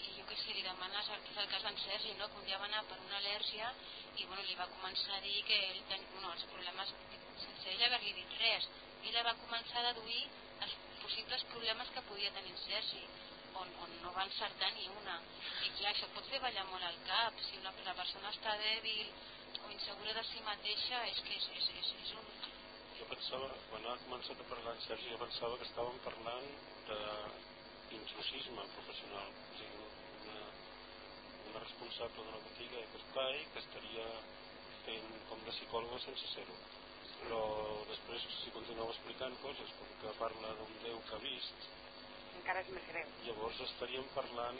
i jo què sé, li demanes, que és el cas d'en Sergi, no? que un dia va anar per una al·lèrgia i bueno, li va començar a dir que ell ten, bueno, els problemes, sense ell haver-li dit res, ella va començar a deduir els possibles problemes que podia tenir en Sergi on, on no va encertar ni una i clar, això pot fer ballar molt al cap si una, la persona està dèbil o insegura de si mateixa és que és, és, és, és un Jo pensava, quan ha començat a parlar en Sergi, jo pensava que estàvem parlant d'intrusisme professional. O sigui, una, una responsable d'una botiga de espai que estaria fent com de psicòloga sense ser-ho. Però després, si continuava explicant coses, com que parla d'un Déu que ha vist, encara és més greu. llavors estaríem parlant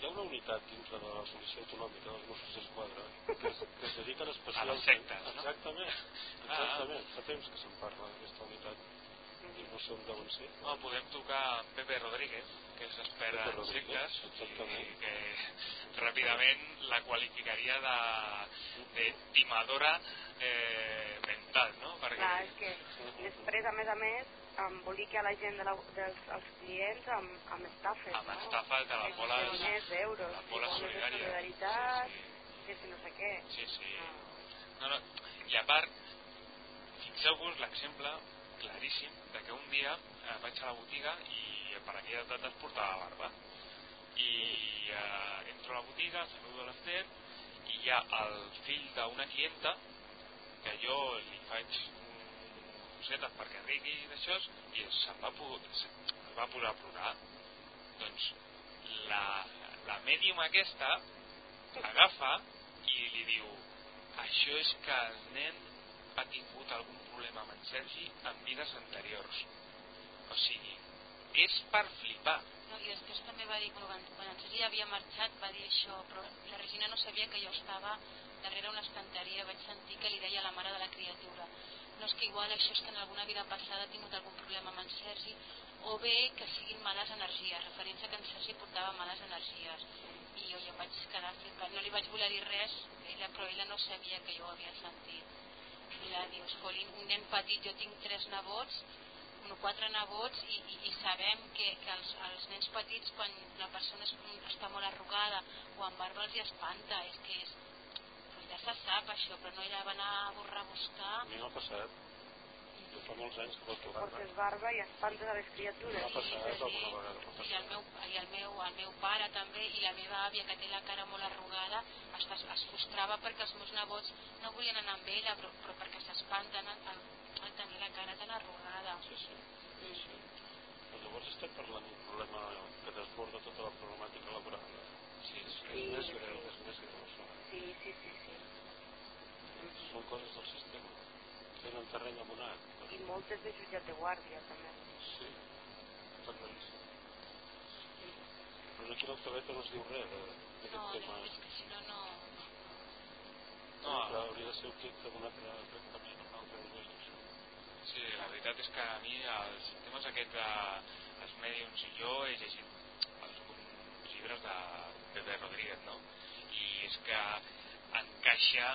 hi ha una unitat dintre de la policia autonòmica dels Mossos d'Esquadra que, es, que es dediquen especialment A les sectes, no? exactament, Ah. exactament fa temps que se'n parla d'aquesta unitat i no sé on deuen ser no, podem tocar Pepe Rodríguez que Pepe en sectes exactament. i que ràpidament la qualificaria de, de timadora eh, mental no? perquè Clar, és que després, a més a més, embolica la gent de la, dels els clients amb, amb estafes, amb no? estafes de les boles Milers d'euros, les boles solidàries solidaritat, sí, que si no sé què. sí, sí, sí. Ah. No, no. I a part, fixeu-vos l'exemple claríssim de que un dia eh, vaig a la botiga i per aquella data es portava barba i eh, entro a la botiga, saludo l'Ester i hi ha el fill d'una clienta que jo li faig cosetes perquè rigui d'això i se'n va, es va posar a plorar. Doncs la, la mèdium aquesta agafa i li diu això és que el nen ha tingut algun problema amb en Sergi en vides anteriors. O sigui, és per flipar. No, i després també va dir, quan, quan en Sergi havia marxat va dir això, però la Regina no sabia que jo estava darrere una estanteria vaig sentir que li deia la mare de la criatura no és que igual això és que en alguna vida passada ha tingut algun problema amb en Sergi o bé que siguin males energies referència que en Sergi portava males energies. I jo ja vaig quedar flipant no li vaig voler dir res ella, però ella no sabia que jo ho havia sentit. I la dius, Colin, un nen petit jo tinc tres nebots no, quatre nebots i, i, i sabem que, que els, els nens petits quan la persona es, està molt arrugada o amb barba els espanta. És que és, se sap això però no ella va anar a borrar a buscar. A mi m'ha passat. Jo fa molts anys que porto barba Portes barba i espantes a les criatures. m'ha passat sí, sí. alguna vegada i el, passat. meu, i el meu, el meu pare també i la meva àvia que té la cara molt arrugada es, es frustrava perquè els meus nebots no volien anar amb ella però, però perquè s'espanten al, al tenir la cara tan arrugada. Sí, sí, sí, sí. Però llavors estem parlant d'un problema que desborda tota la problemàtica laboral sí, sí. Sí, sí, sí, són coses del sistema tenen terreny abonat I moltes de jutjat de guàrdia, també. sí, està claríssim però aquí l'alfabeta no es diu res d'aquest no, tema que si no, no No, que hauria de ser objecte d'un altre tractament un altre nivell això. Sí, la veritat és que a mi els temes aquests de els mèdiums i jo he llegit alguns llibres de Pepe Rodríguez, no? I és que encaixa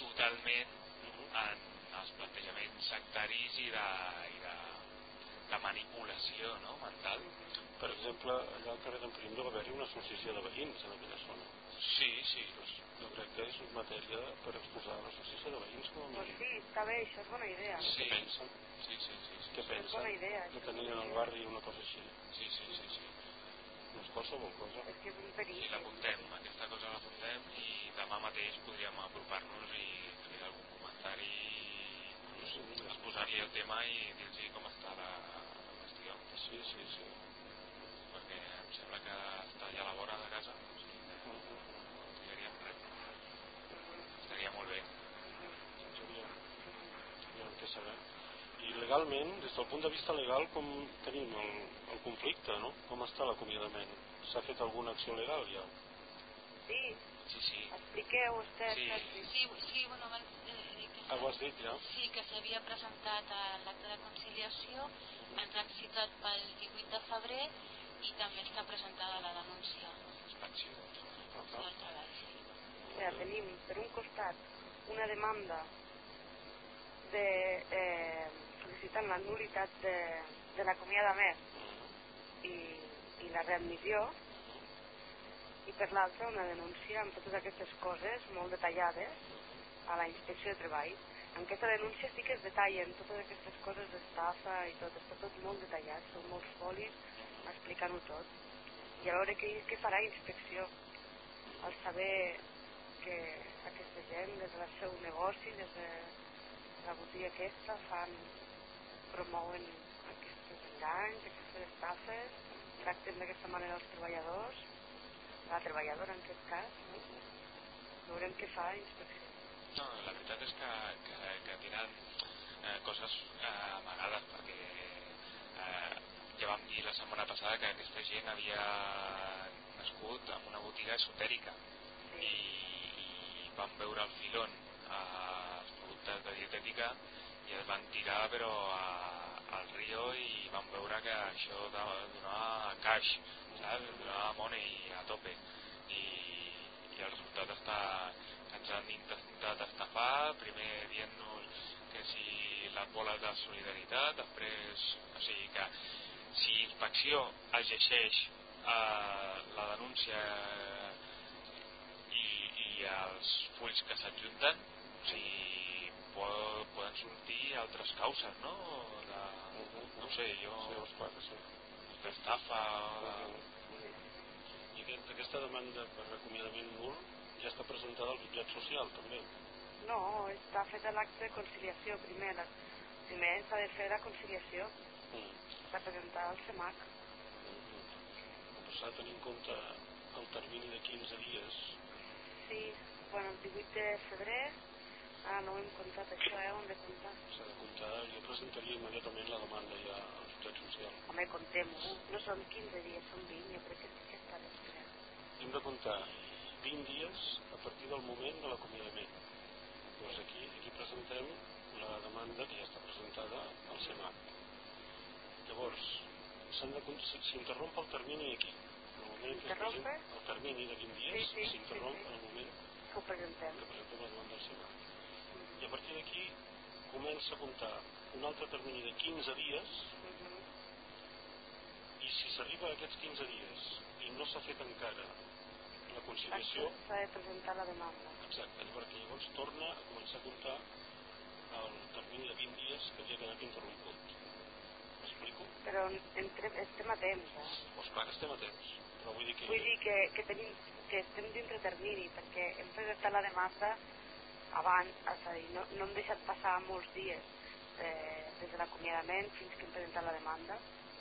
totalment en els plantejaments sectaris i de, i de, de manipulació no? mental. Per exemple, allà al carrer d'en Prim no va haver-hi una associació de veïns en aquella zona. Sí, sí. Doncs jo crec que és matèria per exposar l'associació de veïns com a Pues mínim. sí, està bé, això és bona idea. Sí, Què pensen? sí, sí, sí, sí, Què És pensen? bona idea. Que tenien al barri una cosa així. sí, sí, sí, sí. És qualsevol cosa. És que és un perill. l'apuntem, aquesta cosa l'apuntem i demà mateix podríem apropar-nos i fer algun comentari Sí, exposar-li el tema i dir-los com està la qüestió sí, sí. sí. perquè em sembla que està allà a la vora de casa o sigui que Mhm. no res estaria molt bé Doncs aviam, aviam què saber. I legalment, des del punt de vista legal, com tenim el, el conflicte, no? Com està l'acomiadament? S'ha fet alguna acció legal ja? Sí, sí, sí, expliqueu, Esther. Sí. Sí, sí bueno, van, eh, dir que Ah, ho has dit ja? Sí, que s'havia presentat a l'acte de conciliació, ens han citat pel 18 de febrer i també està presentada la denúncia inspecció del treball. Sí. O sigui, tenim, per un costat, una demanda de, eh, sol·licitant la nulitat de, de l'acomiadament i, i la readmissió i per l'altra una denúncia amb totes aquestes coses molt detallades a la inspecció de treball. En aquesta denúncia sí que es detallen totes aquestes coses d'estafa i tot, està tot molt detallat, són molts folis explicant-ho tot. I a veure què, què farà inspecció al saber que aquesta gent des del seu negoci, des de la botiga aquesta, fan, promouen aquests enganys, aquestes estafes, tracten d'aquesta manera els treballadors, la treballadora en aquest cas, no? veurem què fa inspecció. No, la veritat és que, que, que tenen eh, coses eh, amagades perquè eh, ja vam dir la setmana passada que aquesta gent havia nascut en una botiga esotèrica i, i van veure el filon als productes de dietètica i es van tirar però a, al río i van veure que això donava cash saps? donava money a tope i, i el resultat està que ens han intentat estafar primer dient-nos que si les boles de solidaritat després, o sigui que si inspecció llegeix eh, la denúncia i, i els fulls que s'adjunten o sigui, pot, poden sortir altres causes, no? De, no ho sé, jo... Sí, sí. D'estafa... De... I aquest, aquesta demanda per acomiadament nul ja està presentada al jutjat social, també. No, està fet l'acte de conciliació primer. La, primer s'ha de fer la conciliació Mm. per presentar al CEMAC. Mm. Però s'ha de tenir en compte el termini de 15 dies. Sí, bueno, el 18 de febrer, ah, no ho hem comptat això, eh, ho hem de comptar. S'ha de comptar, jo presentaria immediatament la demanda ja al jutjat social. Home, comptem-ho, no són 15 dies, són 20, jo crec que sí que està crec. Hem de comptar 20 dies a partir del moment de l'acomiadament. Doncs aquí, aquí presentem la demanda que ja està presentada al SEMAC. Llavors, s'interromp el termini aquí. En el moment presenta el termini de 20 dies Sí, sí, s'interromp sí, sí. en el moment Que presentem. que presentem la demanda al SEMAC. I a partir d'aquí comença a comptar un altre termini de 15 dies i si s'arriba a aquests 15 dies i no s'ha fet encara la conciliació, S'ha de presentar la demanda. exacte, perquè llavors torna a començar a comptar el termini de 20 dies que havia quedat interromput. M'explico? Però entre, estem a temps, eh? Doncs clar que estem a temps, però vull dir que... Vull dir que, que, tenim, que estem dintre termini, perquè hem presentat la demanda abans, és a dir, no, no hem deixat passar molts dies eh, des de l'acomiadament fins que hem presentat la demanda.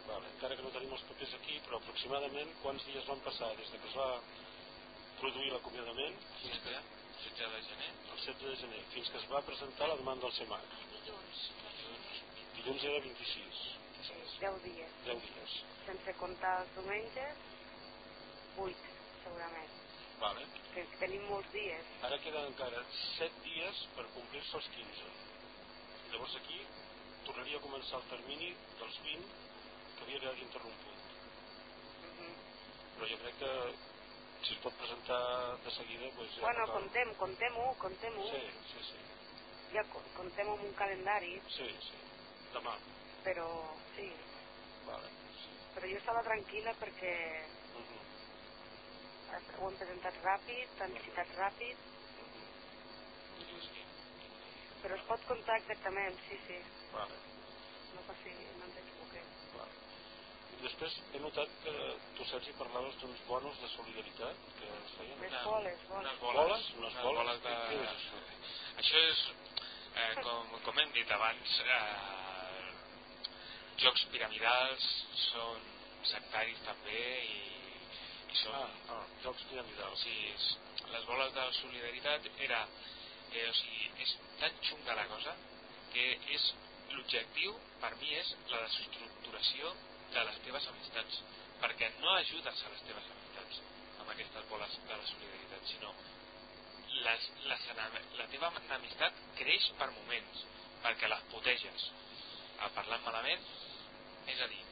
Vale, encara que no tenim els papers aquí, però aproximadament quants dies van passar des de que es va produir l'acomiadament fins que 16 de gener, el 16 de gener, fins que es va presentar la demanda al SEMAC. Dilluns. Dilluns era 26, 10 dies, 10 dies. sense comptar els diumenges, 8, segurament. Vale. Que tenim molts dies. Ara queden encara 7 dies per complir-se els 15. Llavors aquí tornaria a començar el termini dels 20 que havia quedat interromput. Mhm. Però jo crec que si es pot presentar de seguida... Doncs ja Bueno, contem, contem-ho, contem-ho. Sí, sí, sí. Ja co- contem-ho amb un calendari, Sí, sí. Demà. però sí. Vale. Sí. Però jo estava tranquil·la perquè Uh -huh. Ho hem presentat ràpid, t'han citat ràpid, però es pot comptar exactament, sí, sí. Vale. No passi, no ens equivoquem. Vale. I després he notat que tu, Sergi, parlaves d'uns bonos de solidaritat que es feien. Les Una- boles, boles. Unes boles, Boles? Unes unes boles? boles de... Què és això? Això és, eh, com, com hem dit abans, eh, jocs piramidals són sectaris també i, són... Ah, ah, jocs piramidals. O sigui, les boles de solidaritat era... Eh, o sigui, és tan xunga la cosa que és l'objectiu per mi és la desestructuració de les teves amistats perquè no ajudes a les teves amistats amb aquestes boles de la solidaritat sinó les, les, la teva amistat creix per moments perquè les puteges a parlant malament és a dir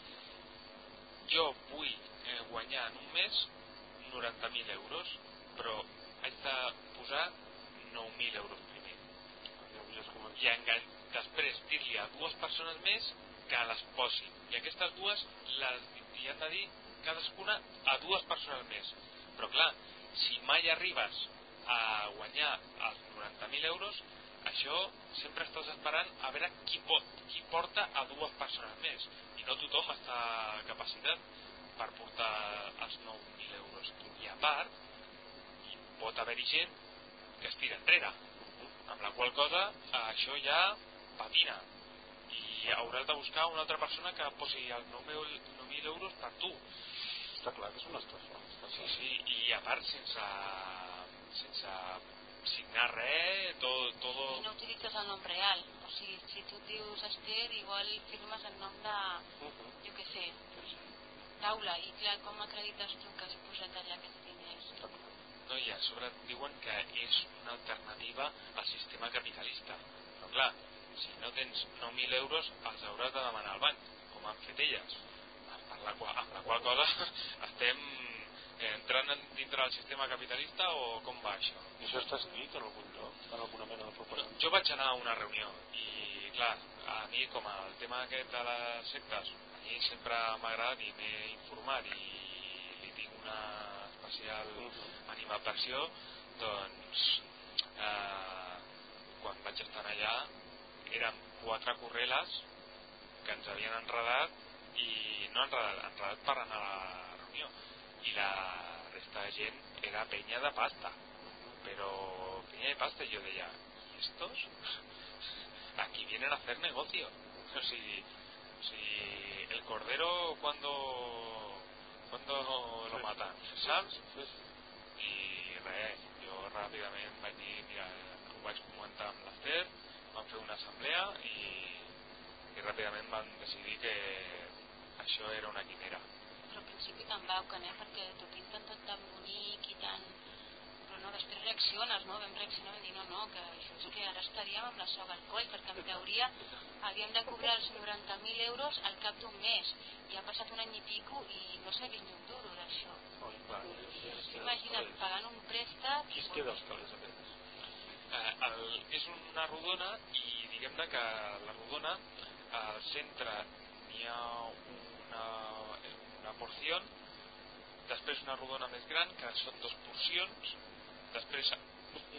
jo vull eh, guanyar en un mes 90.000 euros però haig de posar 9.000 euros primer. I després dir-li a dues persones més que les posin i aquestes dues les hi han de dir cadascuna a dues persones més. Però clar, si mai arribes a guanyar els 90.000 euros això sempre estàs esperant a veure qui pot, qui porta a dues persones més. I no tothom està capacitat per portar els 9.000 euros i a part hi pot haver-hi gent que es tira enrere amb la qual cosa això ja patina i hauràs de buscar una altra persona que posi els 9.000 9.000 euros per tu Està clar que és una estafa. Està sí, sí, i a part sense sense signar res tot, I todo no utilitzes el nom real. O sigui, si tu et dius Esther, igual firmes el nom de, Uh -huh. jo què sé, taula. I clar, com acredites tu que has posat allà aquests diners? No, i a sobre diuen que és una alternativa al sistema capitalista però clar, si no tens 9.000 euros els hauràs de demanar al banc com han fet elles per la qual, amb la qual cosa estem eh, entrant en- dintre del sistema capitalista o com va això? I això està escrit en algun lloc? En alguna mena de propaganda? Jo vaig anar a una reunió i, clar, a mi com el tema aquest de les sectes, mi sempre m'ha agradat i m'he informat i li tinc una especial animadversió, doncs eh, quan vaig estar allà eren quatre correles que ens havien enredat i no enredat, enredat per anar a la reunió. I la resta de gent era penya de pasta. Però penya de pasta i jo deia ¿y estos? aquí vienen a hacer negocio o sigui, sigui el cordero cuando cuando lo matan saps? i res, jo ràpidament vaig dir mira, ho vaig comentar amb l'Ester vam fer una assemblea i, i ràpidament van decidir que això era una quimera però al principi te'n vauquen, eh? perquè t'ho pinten tot tan bonic i tan... Però no, després reacciones, no? Vam reaccionar i vam dir, no, no, que això és que ara estaríem amb la soga al coll, perquè en teoria havíem de cobrar els 90.000 euros al cap d'un mes. I ha passat un any i pico i no s'ha vist ni un duro d'això. Oi, clar, ja- ja queda Imagina't, pagant un préstec... Qui es queda els calés aquests? eh, el, és una rodona i diguem-ne que la rodona al centre n'hi ha una, una porció després una rodona més gran que són dues porcions després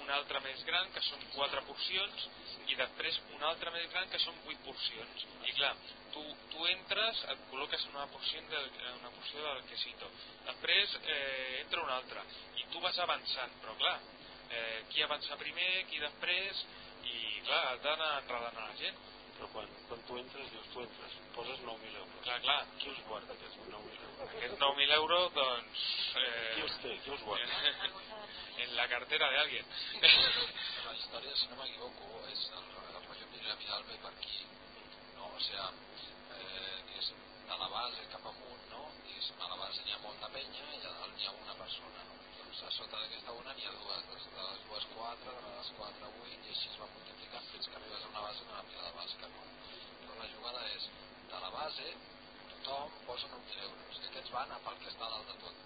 una altra més gran que són quatre porcions i després una altra més gran que són vuit porcions. I clar, tu, tu entres et col·loques en una porció en una porció del quesito. Després eh, entra una altra. I tu vas avançant però clar, eh, qui avança primer, qui després i clar, has d'anar enredant a la gent Però quan, quan tu entres, dius, tu entres, poses 9.000 euros. clar, clar, Qui els guarda, aquests 9.000 euros? aquests 9.000 euros doncs Qui els eh, té? Qui els guarda? en la cartera de alguien La història, si no m'equivoco, és el, el rotllo piramidal ve per aquí, no? O sea, eh, diguéssim, de la base cap amunt, no? Diguéssim, a la base n'hi ha molta penya i a dalt n'hi ha una persona, no? Doncs a sota d'aquesta una n'hi ha dues, de de les dues quatre, de les quatre vuit, i així es va multiplicant fins que arribes a una base, una pila de bàsquet, no? Però la jugada és, de la base, tothom posa 9.000 euros, i aquests van a pel que està dalt de tot.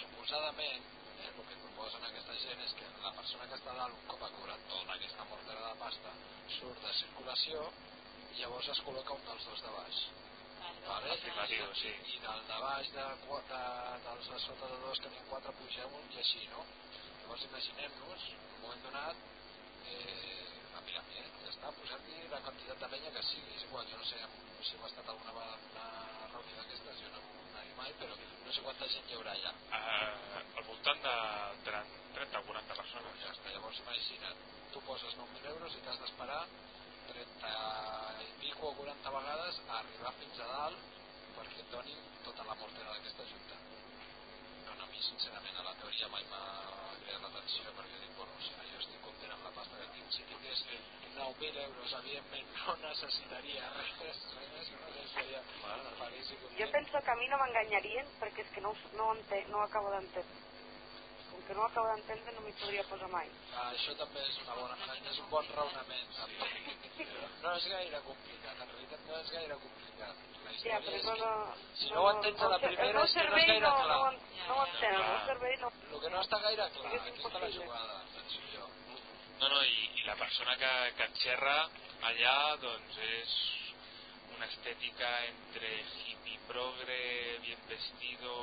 Suposadament, eh, el que proposen aquesta gent és que la persona que està dalt, un cop ha cobrat tota aquesta mortera de pasta, surt de circulació i llavors es col·loca un dels dos de baix. Vale? Afirmatiu, sí. I del de baix, de, de, dels de sota de dos, ha quatre, pugem un i així, no? Llavors imaginem-nos, en un moment donat, eh, la piràmide, ja està, posem-hi la quantitat de penya que sigui, és igual, jo no sé si heu estat alguna vegada en una reunió d'aquestes, jo no mai, però no sé quanta gent hi haurà allà. eh, al voltant de 30 o 40 persones Ja està, llavors imagina't, tu poses 9.000 euros i t'has d'esperar 30 i pico o 40 vegades a arribar fins a dalt perquè et donin tota la mortera d'aquesta junta. No, no, a mi sincerament a la teoria mai m'ha creat l'atenció perquè dic, bueno, o sigui, jo estic content amb la pasta que tinc. Si tingués 9.000 euros, evidentment no necessitaria res, res, no necessitaria feliç i Jo content. penso que a mi no m'enganyarien perquè és que no, no, no acabo d'entendre. Com que no acabo d'entendre no m'hi podria posar mai. Ah, això també és, una bona, és un bon raonament també. no és gaire complicat en realitat no és gaire complicat Ja, però és no, no, si no ho entens a la primera és que no és cervell gaire no, clar no, ho en- no ho entén, el meu Clar. cervell no. el que no està gaire clar És aquí està la jugada penso jo No, no, i, i la persona que, que et xerra allà doncs és una estètica entre hippie progre, bien vestido,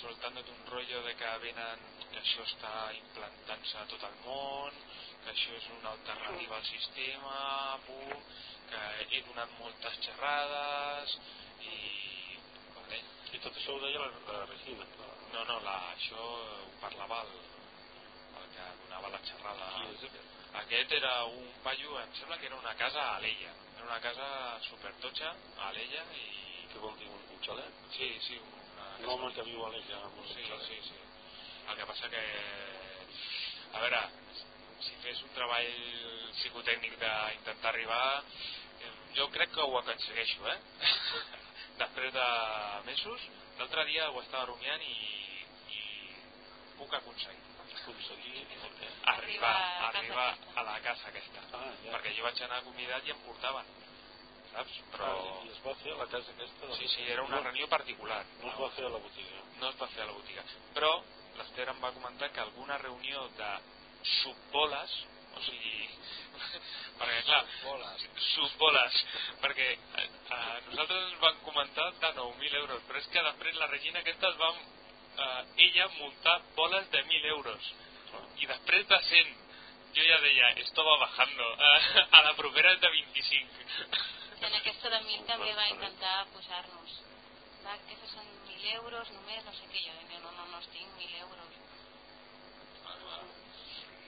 soltándote un rollo de que venen, que això està implantant-se a tot el món, que això és una alternativa al sistema, pum, que he donat moltes xerrades i... Vale. I tot això ho deia la, la Regina. No, no, la, això ho parlava el, el que donava la xerrada. Aquest? Era un paio, em sembla que era una casa a Alella. Era una casa supertotxa a Alella i... Què vol dir, un, un xalet? Sí, sí, una Un home que viu a l'Ella amb un Sí, sí, sí. El que passa que... A veure, si fes un treball psicotècnic d'intentar arribar, jo crec que ho aconsegueixo, eh? Després de mesos, l'altre dia ho estava rumiant i, i puc aconseguir Aconseguir... Arribar, Arribar a la casa aquesta Ah, ja. perquè jo vaig anar convidat i em portaven saps? però Ah, I es va fer a la casa aquesta? de- sí, sí, era una reunió particular No es va fer a la botiga. no es va fer a la botiga però l'Ester em va comentar que alguna reunió de subboles o sigui perquè clar boles subboles perquè eh, eh, nosaltres ens van comentar de 9.000 euros però és que després la Regina aquesta es va eh, ella muntar boles de 1.000 euros i després de 100 jo ja deia, esto va bajando, a, a la propera és de 25. I en aquesta de 1.000 també va intentar posar-nos. Va, aquestes són 1.000 euros només, no sé què, jo deia, no, no, no, tinc 1.000 euros.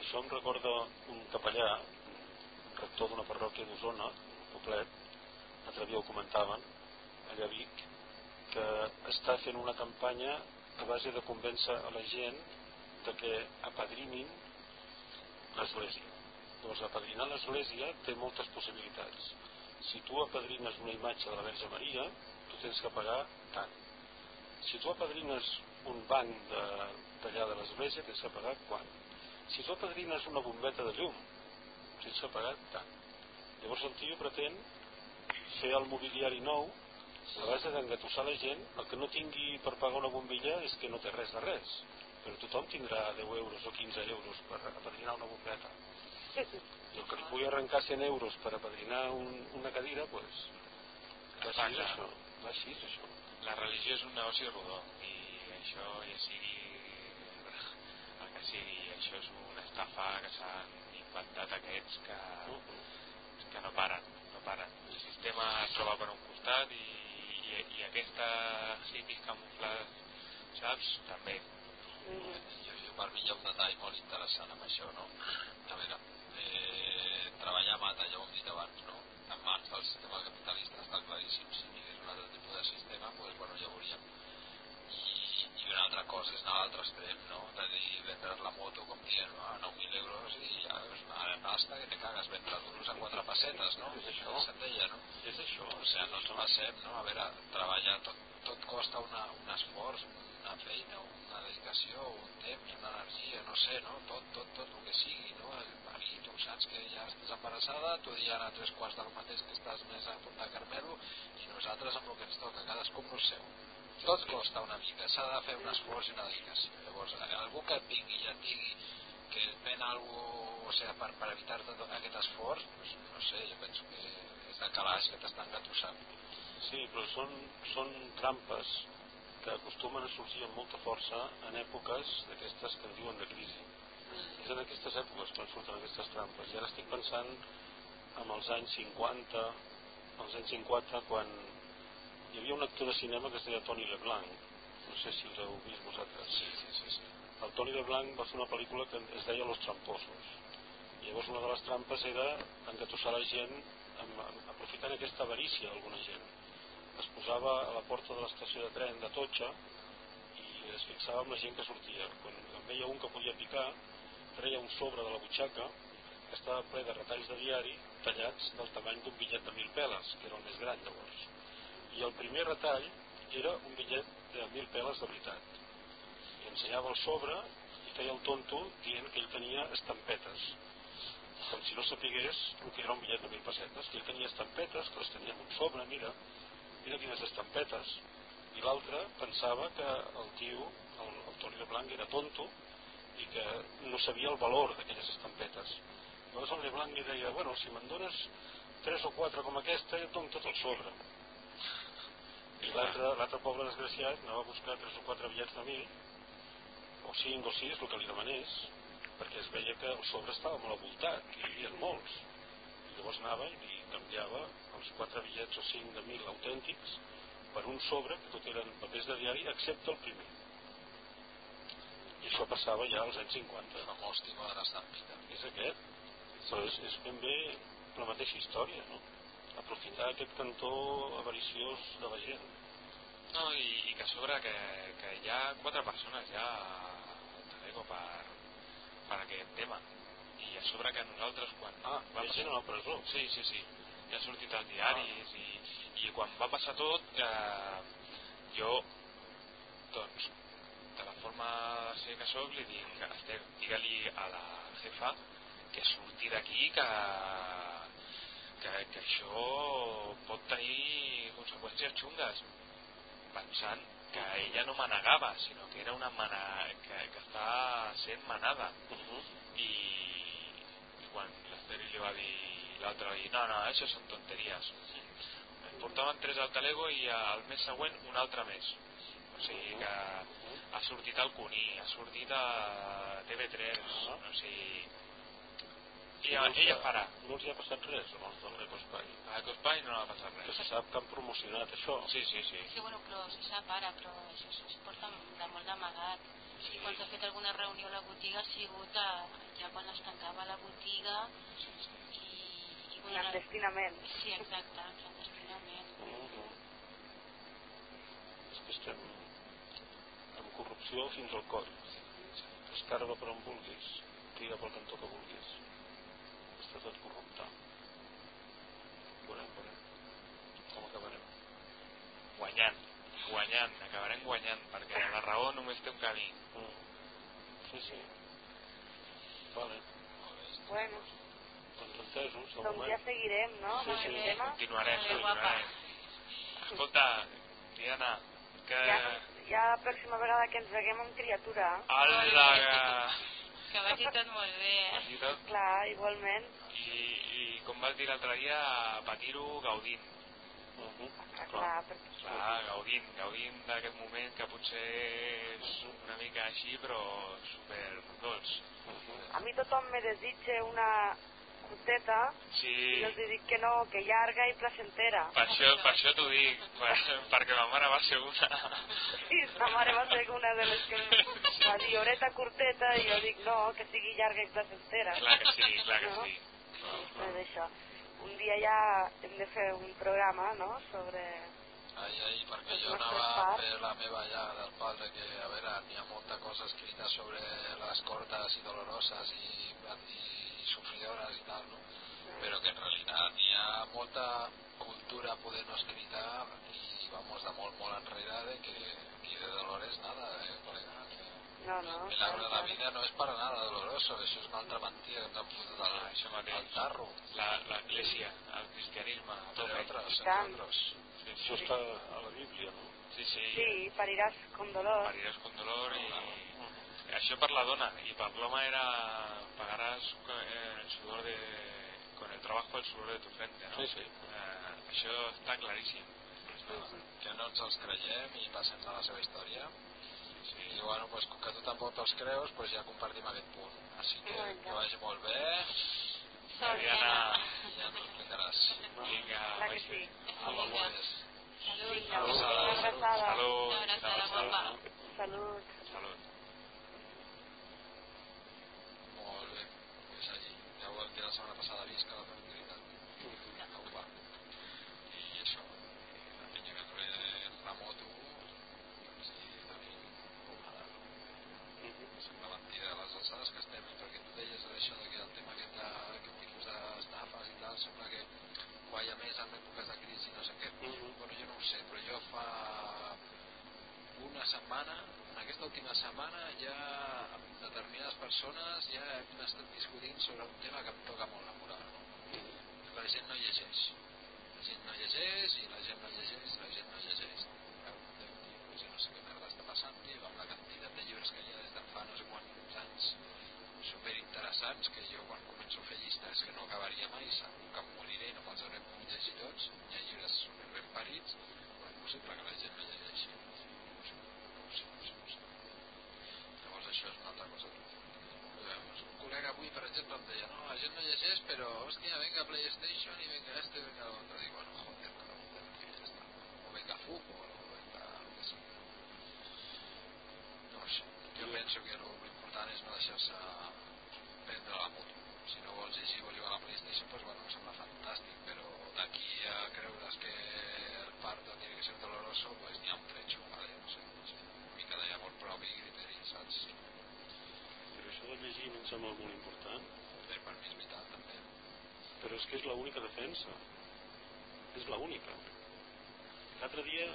Això em recorda un capellà, un rector d'una parròquia d'Osona, un poblet, l'altre dia ho comentaven, allà a Vic, que està fent una campanya a base de convèncer a la gent de que apadrinin l'església. Llavors, apadrinar l'església té moltes possibilitats. Si tu apadrines una imatge de la Verge Maria, tu tens que pagar tant. Si tu apadrines un banc de, de l'església, tens que pagar quant. Si tu apadrines una bombeta de llum, tens que pagar tant. Llavors el tio pretén fer el mobiliari nou a base d'engatussar la gent, el que no tingui per pagar una bombilla és que no té res de res però tothom tindrà 10 euros o 15 euros per apadrinar una bombeta el que li pugui arrencar 100 euros per apadrinar un, una cadira pues, va així és això va així això. La religió és un negoci rodó i això ja sigui el que sigui això és una estafa que s'han inventat aquests que, que no paren no paren. El sistema es troba per un costat i, i, i aquesta hippies camuflats saps? també. Jo, jo, per mi hi ha un detall molt interessant amb això, no? A veure, eh, treballar mata, ja ho hem dit abans, no? En mans del sistema capitalista està claríssim. Si hi hagués un altre tipus de sistema, doncs, bueno, ja veuríem. I, i una altra cosa és anar a l'altre extrem, no? De dir, vendre la moto, com dient, a 9.000 euros i ja és una pasta que te cagues, vendre duros a quatre pessetes, no? És això. Se'n deia, no? És això. O sigui, no ens passem, no? A veure, treballar tot, tot costa una, un esforç, una feina, una dedicació, un temps, una energia, no sé, no? Tot, tot, tot el que sigui, no? I tu saps que ja estàs embarassada, tu diana a tres quarts del mateix que estàs més a punt de Carmelo i nosaltres amb el que ens toca, cadascú amb el seu. Tot costa una mica, s'ha de fer un esforç i una dedicació. Llavors, algú que et vingui i et digui que et ven alguna o sigui, per, per evitar-te aquest esforç, doncs, no sé, jo penso que és de calaix que t'estan gatussant. Sí, però són, són trampes que acostumen a sorgir amb molta força en èpoques d'aquestes que en diuen de crisi. És en aquestes èpoques quan surten aquestes trampes. I ara estic pensant en els anys 50, als anys 50, quan hi havia un actor de cinema que es deia Tony LeBlanc. No sé si us heu vist vosaltres. Sí, sí, sí. sí. El Tony LeBlanc va fer una pel·lícula que es deia Los Tramposos. I llavors una de les trampes era engatussar la gent amb, amb, aprofitant aquesta avarícia d'alguna gent es posava a la porta de l'estació de tren de Totxa i es fixava amb la gent que sortia. Quan veia un que podia picar, treia un sobre de la butxaca que estava ple de retalls de diari tallats del tamany d'un bitllet de mil peles, que era el més gran llavors. I el primer retall era un bitllet de mil peles de veritat. I ensenyava el sobre i feia el tonto dient que ell tenia estampetes com si no sapigués el que era un bitllet de mil pessetes que ell tenia estampetes, que les tenia en un sobre mira, mira quines estampetes. I l'altre pensava que el tio el, el Toni de Blanc era tonto i que no sabia el valor d'aquelles estampetes. Llavors el de Blanc li deia bueno, si me'n dones 3 o 4 com aquesta jo et tot el sobre. I l'altre pobre desgraciat anava a buscar 3 o 4 bitllets de mil o 5 o 6 el que li demanés perquè es veia que el sobre estava molt avoltat i hi havia molts llavors anava i canviava els quatre bitllets o cinc de mil autèntics per un sobre que tot eren papers de diari excepte el primer. I això passava ja als anys 50 el famós timó de l'estampita és aquest. Però és, és ben bé la mateixa història no? aprofitar aquest cantó avariciós de la gent. No, i, i que a sobre que, que hi ha quatre persones ja Talego per, per aquest tema i a sobre que nosaltres quan ah, ha gent a la presó? Sí, sí, sí. Ja ha sortit als diaris i, i quan va passar tot eh, jo doncs de la forma de ser que soc li dic Esther, digue-li a la jefa que surti d'aquí que, que, que això pot tenir conseqüències xungues pensant que ella no manegava sinó que era una mana que, que està sent manada. Uh -huh. i, i quan l'Esther li va dir l'altre va dir, no, no, això són tonteries. En portaven tres al Talego i al mes següent un altre més. O sigui que ha sortit al Cuní, ha sortit a TV3, o sigui, I no ella ha- farà. No els hi ha passat res amb els de l'Ecospai. A Ecospai no va passar Que res. se sap que han promocionat això. Sí, sí, sí. Sí, bueno, però se sap ara, però això es porta de molt d'amagat. I quan s'ha fet alguna reunió a la botiga ha sigut a, ja quan es tancava la botiga i, i bueno, la- Clandestinament. Sí, exacte, clandestinament. Mhm. És que estem amb corrupció fins al coll. Escarba per on vulguis, tira pel cantó que vulguis. Està tot corrupte. Veurem, veurem. Com acabarem. Guanyant, guanyant, acabarem guanyant, perquè la raó només té un camí. Mm. Sí, sí. Vale. Bueno, Doncs entesos, de doncs ja seguirem, no? Sí, sí. tema. Continuarem, guapa. continuarem. Escolta, Diana, que... Ja, ja la pròxima vegada que ens veguem amb criatura. Hola, Que vagi tot molt bé, eh? tot, Clar, igualment. i, i com vas dir l'altre dia, patir-ho gaudint. Mhm. Ah, clar, perquè Clar, gaudint, gaudint d'aquest moment que potser és una mica així, però super dolç. A mi tothom me desitja una curteta Sí, i jo els dic que no, que llarga i placentera. per això, per això t'ho dic, per, perquè ma mare va ser una... Sí, sa mare va ser una de les que va dir horeta curteta i jo dic no, que sigui llarga i placentera. Clar que sí, clar que No? sí. Pues això. Un dia ja hem de fer un programa, no?, sobre... Ai, ai, perquè jo anava a fer la meva llaga del padre, que a veure, n'hi ha molta cosa escrita sobre les cortes i doloroses i, i sofridores i tal, no? Però que en realitat hi ha molta cultura poder no escrita i vamos de molt, molt enrere de que aquí de dolores nada, eh, colega, que No, no. de la vida no es para nada doloroso, això és una altra mentida que ens han fotut al, Això mateix. al tarro, La- L'església, el cristianisme, a entre tope. altres, altres. Sí, Això està a la Bíblia, no? sí, sí. Sí, pariràs con dolor. Pariràs con dolor i... Això per la dona, i per l'home era pagaràs eh, el sudor de... con el trabajo el sudor de tu frente, no? Sí, sí. Eh, això està claríssim. que no ens els creiem i passem de la seva història Sí. i bueno, pues, com que tu tampoc te'ls creus pues ja compartim aquest punt així que Molt que vagi molt bé Sol, Diana, ja ens ho explicaràs Vinga, Clar que vaig sí. Vinga. Salut. Salut. Una abraçada, guapa. Salut. Salut. molt bé pues allí ja ho vam dir la setmana passada visca la fertilitat au va i això i la penya que trobé la moto sí, també pomada sembla mentida de les alçades que estem eh? perquè tu deies això de que el tema aquest de, aquest tipus d'estafes i tal sembla que guanya més en èpoques de crisi no sé què Mhm. bueno jo no ho sé però jo fa una setmana en aquesta última setmana ja amb determinades persones ja hem estat discutint sobre un tema que em toca molt la moral no? la gent no llegeix. La gent no llegeix i la gent no llegeix la gent no llegeix. Jo no sé què merda està passant tio, amb la quantitat de llibres que hi ha des de fa no sé quants anys superinteressants que jo quan començo a fer llistes que no acabaria mai segur que em moriré i no me'ls hauré pogut llegir tots. Hi ha llibres super ben parits però és possible que la gent no llegeixi no sé, no sé, no sé, no sé, no sé. llavors això és una altra cosa Veus, un col·lega avui per exemple em deia no, la gent no llegeix però hòstia, venga PlayStation i venga este, venga lo otro dic, bueno, joder, joder, que ja està o venga fútbol o venga lo que sigui no sé, jo penso que lo important és no deixar-se prendre la moto. Si no vols llegir o jugar a la Playstation pues bueno, em sembla fantàstic però d'aquí a creure's que el parto tiene que ser doloroso pues n'hi ha un trecho vale? no sé, no sé, una mica d'amor propi i criteri saps? Però això de llegir em sembla molt important. Bé, per mi és vital també Però és que és l'única defensa. És l'única. L'altre dia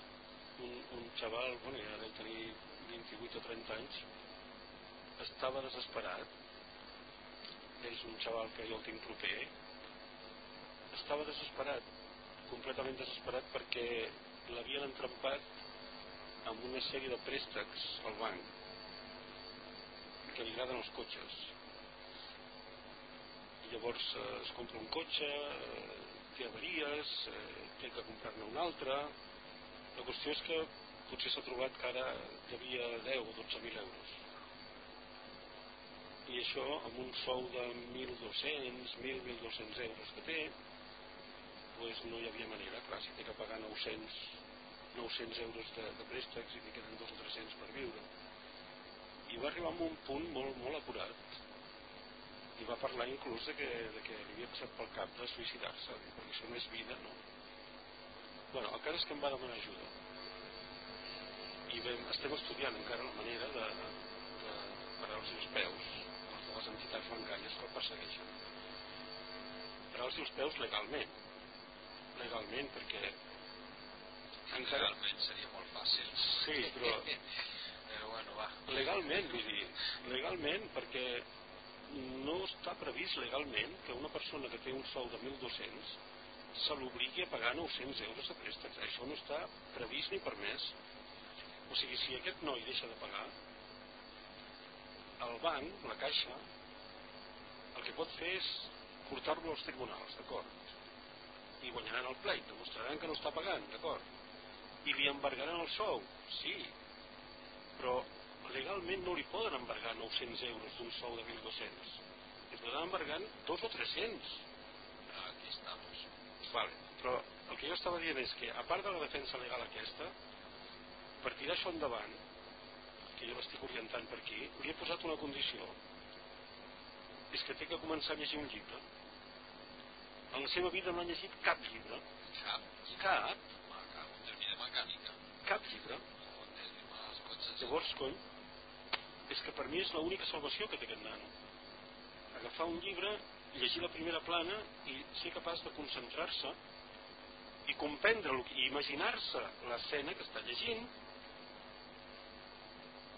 un, un xaval, bueno, ja deu tenir 28 o 30 anys, estava desesperat. És un xaval que jo el tinc proper. Estava desesperat, completament desesperat perquè l'havien entrampat amb una sèrie de préstecs al banc agraden els cotxes. I llavors eh, es compra un cotxe eh, té avaries eh, té que comprar-ne un altre. La qüestió és que potser s'ha trobat que ara devia 10 o 12.000 euros. I això amb un sou de 1.200 1.000, 1.200 euros que té pues no hi havia manera. Clar, si té que pagar 900 900 euros de, de préstecs i li queden 2 o 300 per viure i va arribar a un punt molt, molt apurat i va parlar inclús de que, de que li havia passat pel cap de suïcidar-se perquè això no és vida no? bueno, el cas és que em va demanar ajuda. I vam, estem estudiant encara la manera de, de parar els seus peus els de les entitats bancàries que el persegueixen. Parar els seus peus legalment. Legalment perquè encara... legalment seria molt fàcil. Sí, però però bueno, va legalment, vull dir legalment perquè no està previst legalment que una persona que té un sou de 1.200 se l'obligui a pagar 900 euros de préstecs. Això no està previst ni permès. O sigui, si aquest noi deixa de pagar, el banc, la caixa, el que pot fer és portar-lo als tribunals, d'acord? I guanyaran el pleit, demostraran que no està pagant, d'acord? I li embargaran el sou, sí, però legalment no li poden embargar 900 euros d'un sou de 1.200. Li poden embargar dos o 300. Aquí estamos. Vale, però el que jo estava dient és que, a part de la defensa legal aquesta, per tirar això endavant, que jo l'estic orientant per aquí, li he posat una condició. És que té que començar a llegir un llibre. En la seva vida no ha llegit cap llibre. Cap? Cap. Cap. Cap llibre. Llavors, cony, és que per mi és l'única salvació que té aquest nano. Agafar un llibre, llegir la primera plana i ser capaç de concentrar-se i comprendre-lo i imaginar-se l'escena que està llegint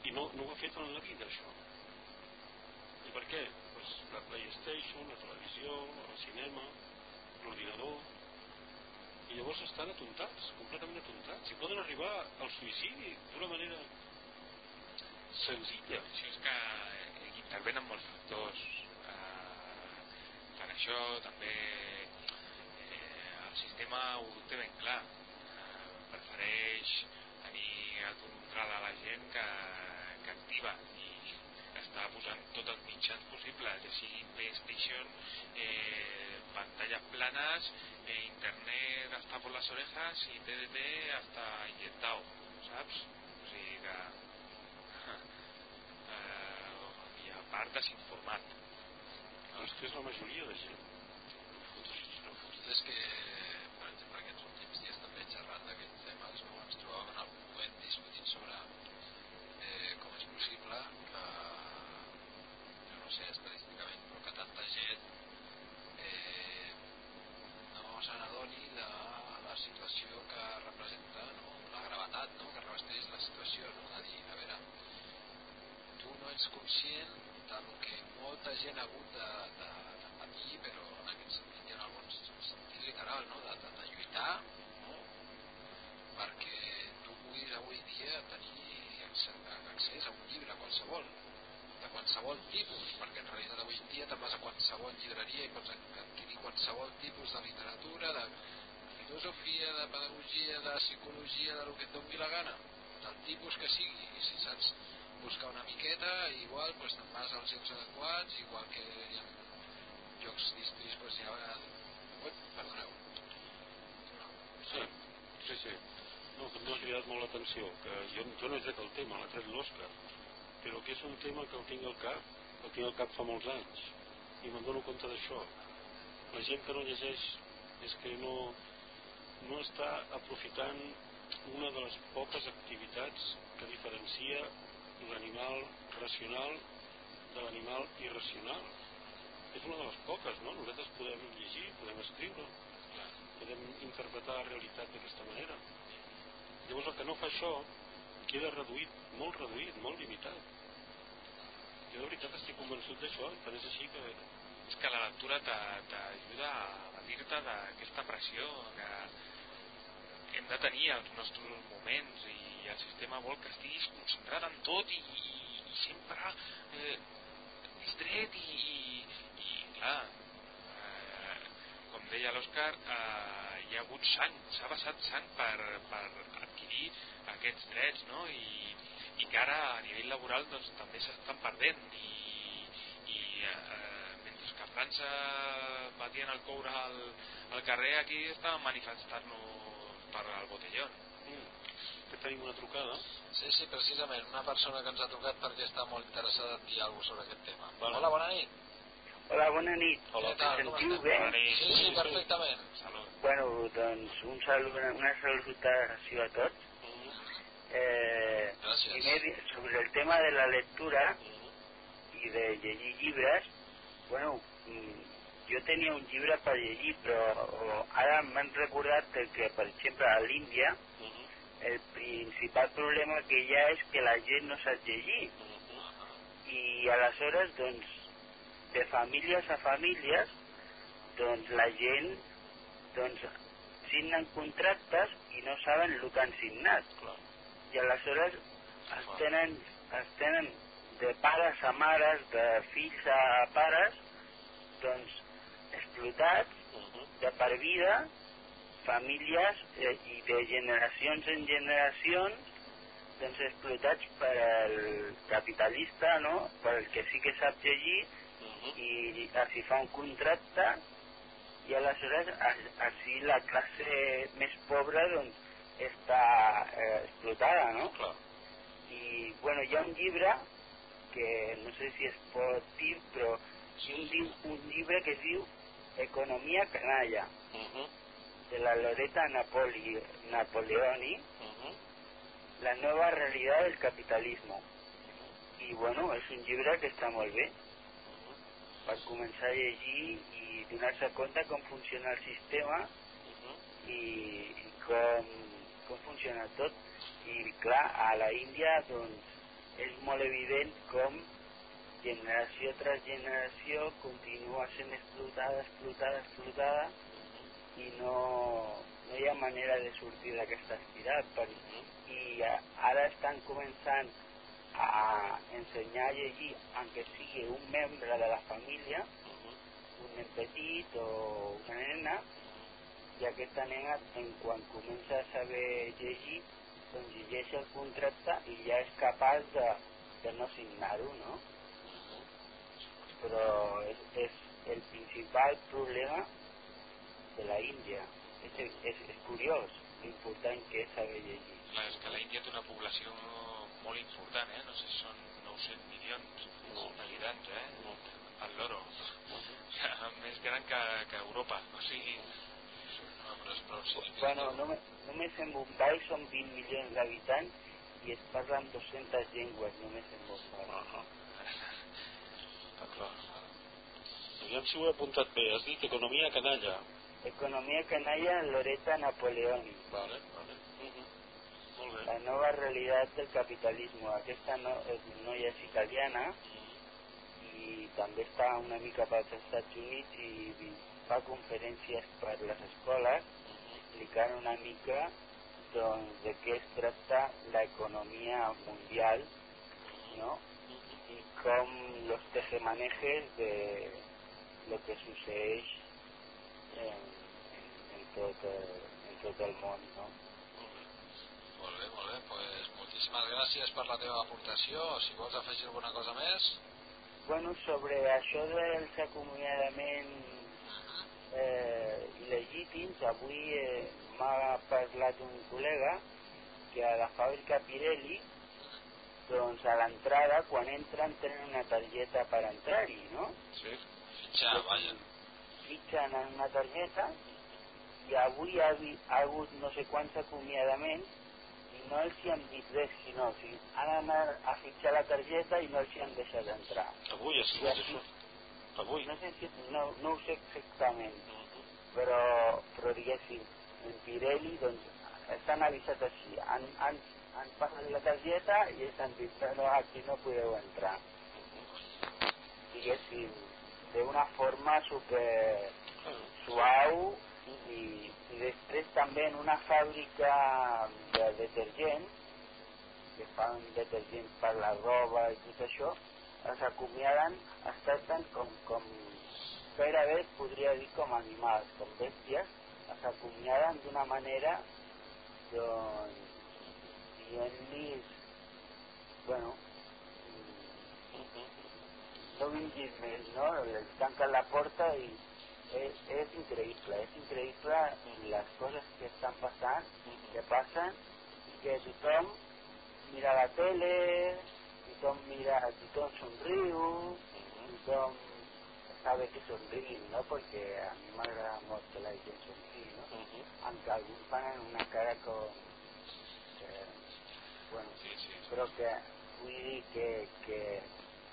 i no, no ho ha fet en la vida això i per què? Pues la Playstation, la televisió el cinema, l'ordinador i llavors estan atontats completament atontats i poden arribar al suïcidi d'una manera senzilla això és que intervenen molts factors eh, per això també eh, el sistema ho té ben clar eh, prefereix tenir a controlar la gent que, que activa i està posant tots els mitjans possibles, ja sigui PlayStation, eh, pantallas planas, eh, internet hasta por las orejas i TDT hasta inyectado, saps? O sigui que... Eh, I a part desinformat. És que és la majoria de gent. Fotut és que, per exemple, aquests últims dies també xerrant d'aquests temes, no? ens trobàvem en algun moment discutint sobre eh, com és possible que, jo no sé estadísticament, però que tanta gent eh, no se n'adoni de la situació que representa, no? la gravetat no? que revesteix la situació, no? de dir, a veure, tu no ets conscient del que molta gent ha hagut de, de, de patir, però en aquest sentit i en algun sentit literal, no? de, de, de lluitar, no? perquè tu puguis avui dia tenir accés a un llibre qualsevol, de qualsevol tipus, perquè en realitat avui en dia te'n vas a qualsevol llibreria i pots adquirir qualsevol tipus de literatura, de filosofia, de pedagogia, de psicologia, de lo que et doni la gana, del tipus que sigui, i si saps buscar una miqueta, igual pues, te'n vas als llocs adequats, igual que hi ha llocs distrits, pues, hi ha... Ui, perdoneu. Sí, sí, sí. No, que m'ha cridat molt l'atenció, que jo, jo no he tret el tema, l'ha tret l'Òscar, però que és un tema que el tinc al cap, el tinc al cap fa molts anys, i me'n dono compte d'això. La gent que no llegeix és que no, no està aprofitant una de les poques activitats que diferencia l'animal racional de l'animal irracional. És una de les poques, no? Nosaltres podem llegir, podem escriure, podem interpretar la realitat d'aquesta manera. Llavors el que no fa això queda reduït, molt reduït, molt limitat. Jo de veritat estic convençut d'això, tant és així que... És que la lectura t'ajuda a dir-te d'aquesta pressió que hem de tenir els nostres moments i el sistema vol que estiguis concentrat en tot i, i, i sempre eh, distret i, i, i clar eh, com deia l'Òscar eh, hi ha hagut sang s'ha passat sang per, per adquirir aquests drets no? I, i que ara a nivell laboral doncs, també s'estan perdent i, i eh, batien el coure al, al carrer, aquí estaven manifestant-nos per al botellón. Mm. Que tenim una trucada. Sí, sí, precisament, una persona que ens ha trucat perquè està molt interessada en dir alguna cosa sobre aquest tema. Vale. Hola, bona nit. Hola, bona nit. Hola. Què tal, sentiu bé? Sí, sí, perfectament. Salut. Bueno, doncs un salut, una salutació a tots. Mm. Eh, Gràcies. primer, sobre el tema de la lectura Mm. i de llegir llibres, bueno, mm, jo tenia un llibre per llegir, però ara m'han recordat que, per exemple, a l'Índia Mm. el principal problema que hi ha és que la gent no sap llegir Mm. i aleshores, doncs, de famílies a famílies, doncs la gent doncs, signen contractes i no saben el que han signat. Clar. I aleshores es tenen, es tenen de pares a mares, de fills a pares, doncs explotats Mm. de per vida, famílies eh, i de generacions en generacions doncs explotats per el capitalista, no? per el que sí que sap llegir Mm. i així fa un contracte i aleshores així la classe més pobra doncs està eh, explotada, no? Clar. I bueno, hi ha un llibre que no sé si es pot dir, però sí, un, diu, un llibre que es diu Economia canalla, de la Loreta Napoli, Napoleoni, la nueva realidad del capitalismo. I bueno, és un llibre que està molt bé per començar a llegir i donar-se compte com funciona el sistema i com, com funciona tot. I clar, a la Índia doncs és molt evident com generació tras generació continua sent explotada, explotada, explotada i no, no hi ha manera de sortir d'aquesta espiral. Per, I ara estan començant a ensenyar a llegir, aunque sigui un membre de la família, un nen petit o una nena, i aquesta nena, en quan comença a saber llegir, doncs llegeix el contracte i ja és capaç de, de no signar-ho, no? Però és, és el principal problema de la Índia. És, és, és curiós l'important que és saber llegir. Clar, és que la Índia té una població molt important, eh? No sé si són 900 milions d'habitants, eh? El loro. Més gran que, que Europa. O sigui, No, però significatiu. Bueno, només, només en Mumbai són 20 milions d'habitants i es parlen 200 llengües només en Mumbai. Ahà. Està clar. Aviam si ho he apuntat bé. Has dit economia canalla. Economía canalla Loreta Napoleoni. Vale, vale. Mm Molt bé. La nova realitat del capitalisme. Aquesta no, és, noia és italiana i també està una mica pels Estats Units i fa conferències per les escoles explicant una mica doncs, de què es tracta l'economia mundial ¿no? Com los tejemanejes de lo que sucedeix en, en, tot, eh, en tot el món. No? Molt bé, molt bé. Pues, moltíssimes gràcies per la teva aportació. Si vols afegir alguna cosa més... Bueno, sobre això dels acomiadaments eh, il·legítims, avui eh, m'ha parlat un col·lega que a la fàbrica Pirelli doncs a l'entrada, quan entren, tenen una targeta per entrar-hi, no? Sí. Fitxar, vaja. Fitxen en una targeta i avui ha, ha hagut no sé quants acomiadaments i no els hi han dit res, sinó o sigui, han anat a fitxar la targeta i no els hi han deixat entrar. Avui ha sigut això. Avui. No sé si, no, no ho sé exactament, Mhm. però, però diguéssim, en Pirelli, doncs, estan avisat així, han, han, han passat la targeta i ells han dit, no, aquí no podeu entrar. Diguéssim, d'una forma super suau i, i després també en una fàbrica de detergent, que fan detergent per la roba i tot això, es acomiaden, es tracten com, com gairebé es podria dir com animals, com bèsties, es acomiaden d'una manera doncs dient-los bueno, Mhm. no vinguis més, no? Les tanquen la porta i és, és increïble, és increïble les coses que estan passant, que passen, i que tothom mira la tele, tothom mira, tothom somriu, tothom sabe que sonriguin, no? Perquè a mi m'agrada molt que la gent somriu, no? Uh -huh. Aunque alguns fan una cara com... Bueno, Sí, sí, sí. però que vull dir que, que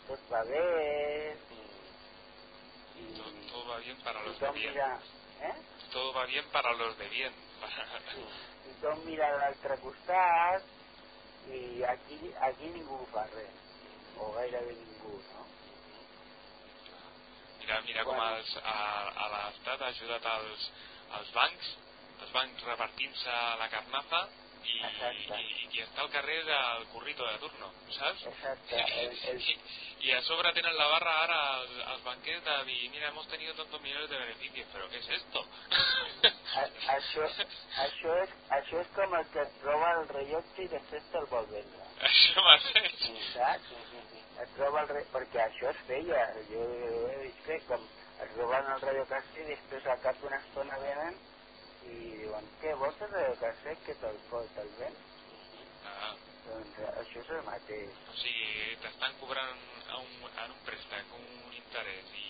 tot va bé i Todo, todo va bien para los de bien. mira, eh? Todo va bien para los de bien. tothom mira a l'altre costat i aquí, aquí ningú fa res o gairebé ningú, no? Mira, mira com Bueno. els, a, a l'Estat ha ajudat els, els bancs, els bancs repartint-se la carnaza Exacte. i, i qui està al carrer és el currito de turno, saps? Exacte, el, el, I, I a sobre tenen la barra ara els, els banquers de dir, mira, hemos tenido tantos millones de beneficios, pero ¿qué es esto? a, això, això, és, això és com el que et roba el rellotge i després te'l vol vendre. Això mateix. saps? Et roba el re... perquè això es feia, jo he vist que com es roben el radiocasset i després al cap d'una estona venen i diuen, què, vols el radiocasset que te'l te'l ven? Ah, Doncs això és el mateix. o sigui, t'estan cobrant a un, en un préstec un interès i,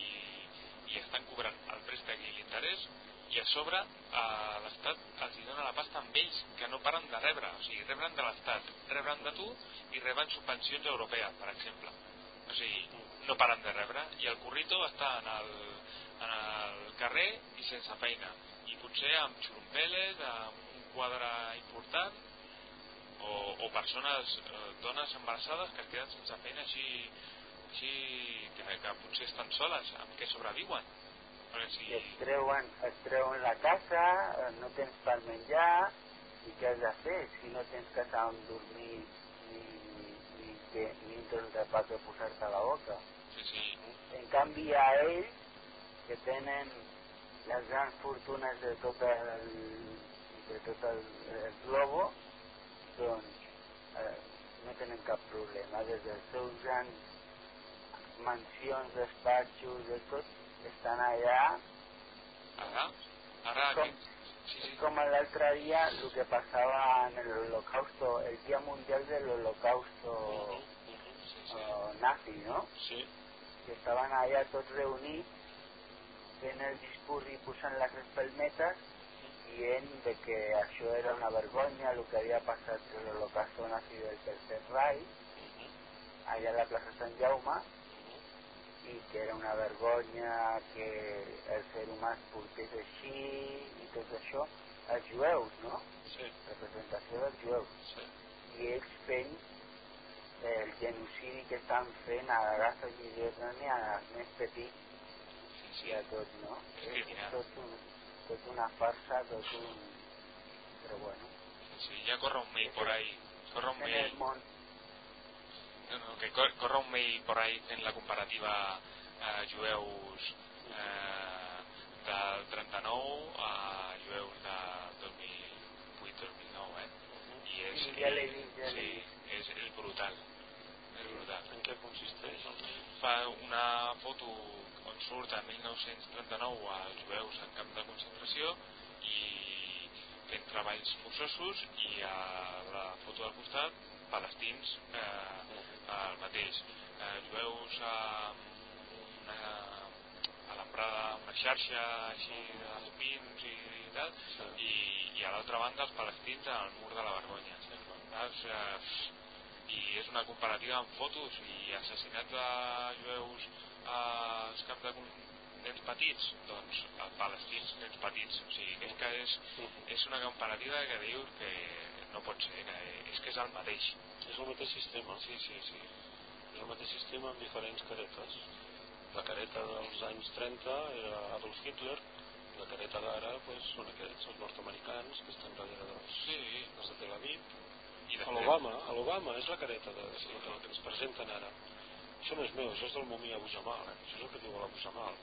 i estan cobrant el préstec i l'interès i a sobre a l'Estat els hi dona la pasta amb ells que no paren de rebre, o sigui, rebran de l'Estat, rebran de tu i reben subvencions europees, per exemple. O sigui, no paren de rebre i el currito està en el, en el carrer i sense feina i potser amb xurumpeles, amb un quadre important o, o persones, eh, dones embarassades que es queden sense feina així, així que, que potser estan soles, amb què sobreviuen. Perquè si... Et treuen, et treuen la casa, eh, no tens per menjar, i què has de fer si no tens casa on dormir ni, ni, que, ni tros de pa que posar-te a la boca? Sí, sí, En canvi, a ells, que tenen les grans fortunes de tot el, de tot el, el globo, doncs eh, no tenen cap problema. Des dels seus grans mansions, despatxos, de tot, estan allà. ara, ara, Com, sí, sí, es como el otro día lo que pasaba en el holocausto, el Día Mundial del Holocausto sí, sí, eh, nazi, ¿no? Sí, Que estaven allà tots reunits fent el discurs i posant les espelmetes dient de que això era una vergonya el que havia passat en l'holocausto nazi del Tercer Reich allà a la plaça Sant Jaume i que era una vergonya que el ser humà es portés així i tot això els jueus, no? sí, representació dels jueus sí. i ells fent el genocidi que estan fent a la raça gigantònia als més petits sí, i a tots, no? És criminal. tot, un, tot una farsa, tot un... però bueno, sí, ja corre un mail por ahí, corre un mail, no, no, que cor, corre un mail por ahí fent la comparativa eh, jueus eh, del 39 a jueus de 2008-2009, eh? I és, Sí, ja l'he vist, ja sí, és, és brutal, és brutal. En què consisteix fa una foto on surt a 1939 els jueus en camp de concentració i fent treballs forçosos i a la foto del costat palestins eh, el mateix. Eh, jueus amb una alambrada, una xarxa així d'espins i tal i, i a l'altra banda els palestins al mur de la vergonya saps? Eh, i és una comparativa amb fotos i assassinats de jueus als camps de nens petits doncs a palestins nens petits o sigui que és que és, és una comparativa que dius que no pot ser que és que és el mateix És el mateix sistema. sí, sí, sí És el mateix sistema amb diferents caretes. La careta dels anys 30 era Adolf Hitler, la careta d'ara pues, són aquests, els nord-americans, que estan darrere dels, sí dels de Tel Aviv. i de A l'Obama, a l'Obama és la careta de, de, que ens presenten ara. Això no és meu, això és del Momia Abu Jamal, eh? això és el que diu l'Abu Jamal.